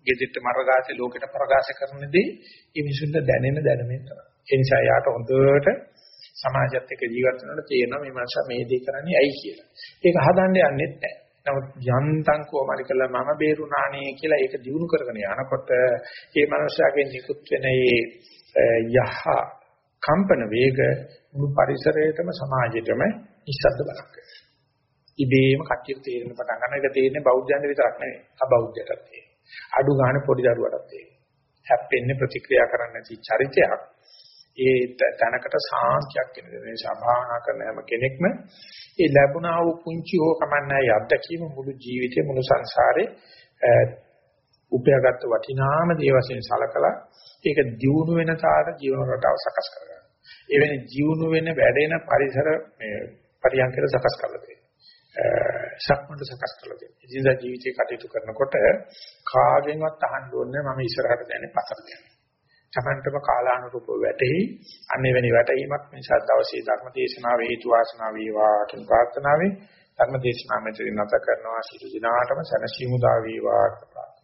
S1: ගෙදෙට්ට මරගාසේ ලෝකෙට ප්‍රකාශ කරන දේ මේ මිනිසුන්ට දැනෙන දැනුමෙන් තමයි. ඒ නිසා යාට හොඳට සමාජයත් එක්ක ජීවත් වෙනකොට තේරෙනවා මේ මනුස්සයා මේ දේ කරන්නේ ඇයි කියලා. ඒක හදන්න යන්නෙත් නැහැ. නමුත් යන්තම් කොමාරි කළා මම බේරුණානේ කියලා ඒක දිනු කරගෙන යනකොට මේ මනුස්සයාගේ නිකුත් වෙන යහ කම්පන වේග මුළු පරිසරයටම සමාජයටම නිස්සද්ද බලක් ඉබේම කච්චිර තේරෙන පටන් ගන්න එක තේරෙන්නේ බෞද්ධයන්ට විතරක් නෙවෙයි අබෞද්ධයටත් තේරෙනවා. අඩු ගන්න පොඩි දරුවටත් තේරෙනවා. හැප්පෙන්නේ ප්‍රතික්‍රියා කරන්න නැති චරිතයක්. ඒ තැනකට සාන්තියක් එන නිසා භාවනා කරන හැම කෙනෙක්ම ඒ ලැබුණා වූ පුංචි හෝ කමන්නයි අත්දැකීම මුළු ජීවිතේ මුළු සංසාරේ උපයාගත් වටිනාම දේ වශයෙන් සලකලා ඒක දියුණු වෙන තාර ජීවන රටාව සකස් කරගන්න. ඒ වෙන්නේ දියුණු වෙන වැඩෙන පරිසර මේ පරියන්කර සකස් කරලා තියෙනවා. සක්මන්ට සකස් කරලා තියෙනවා. ඉදිරියට ජීවිතේ කටයුතු කරනකොට කාගෙන්වත් අහන්න ඕනේ මම ඉස්සරහට දැනේ පතර දැනේ. තමන්ටම කාලානුරූපව වැටෙහි අන්නේ වෙනි වැටීමක් නිසා දවසේ ධර්ම දේශනාව හේතු වාසනා වේවා කියන ප්‍රාර්ථනාවෙන් ධර්ම දේශනාව මෙතන නැත කරනවා. සිටු දිනාටම සනසීමු දා වේවා කියලා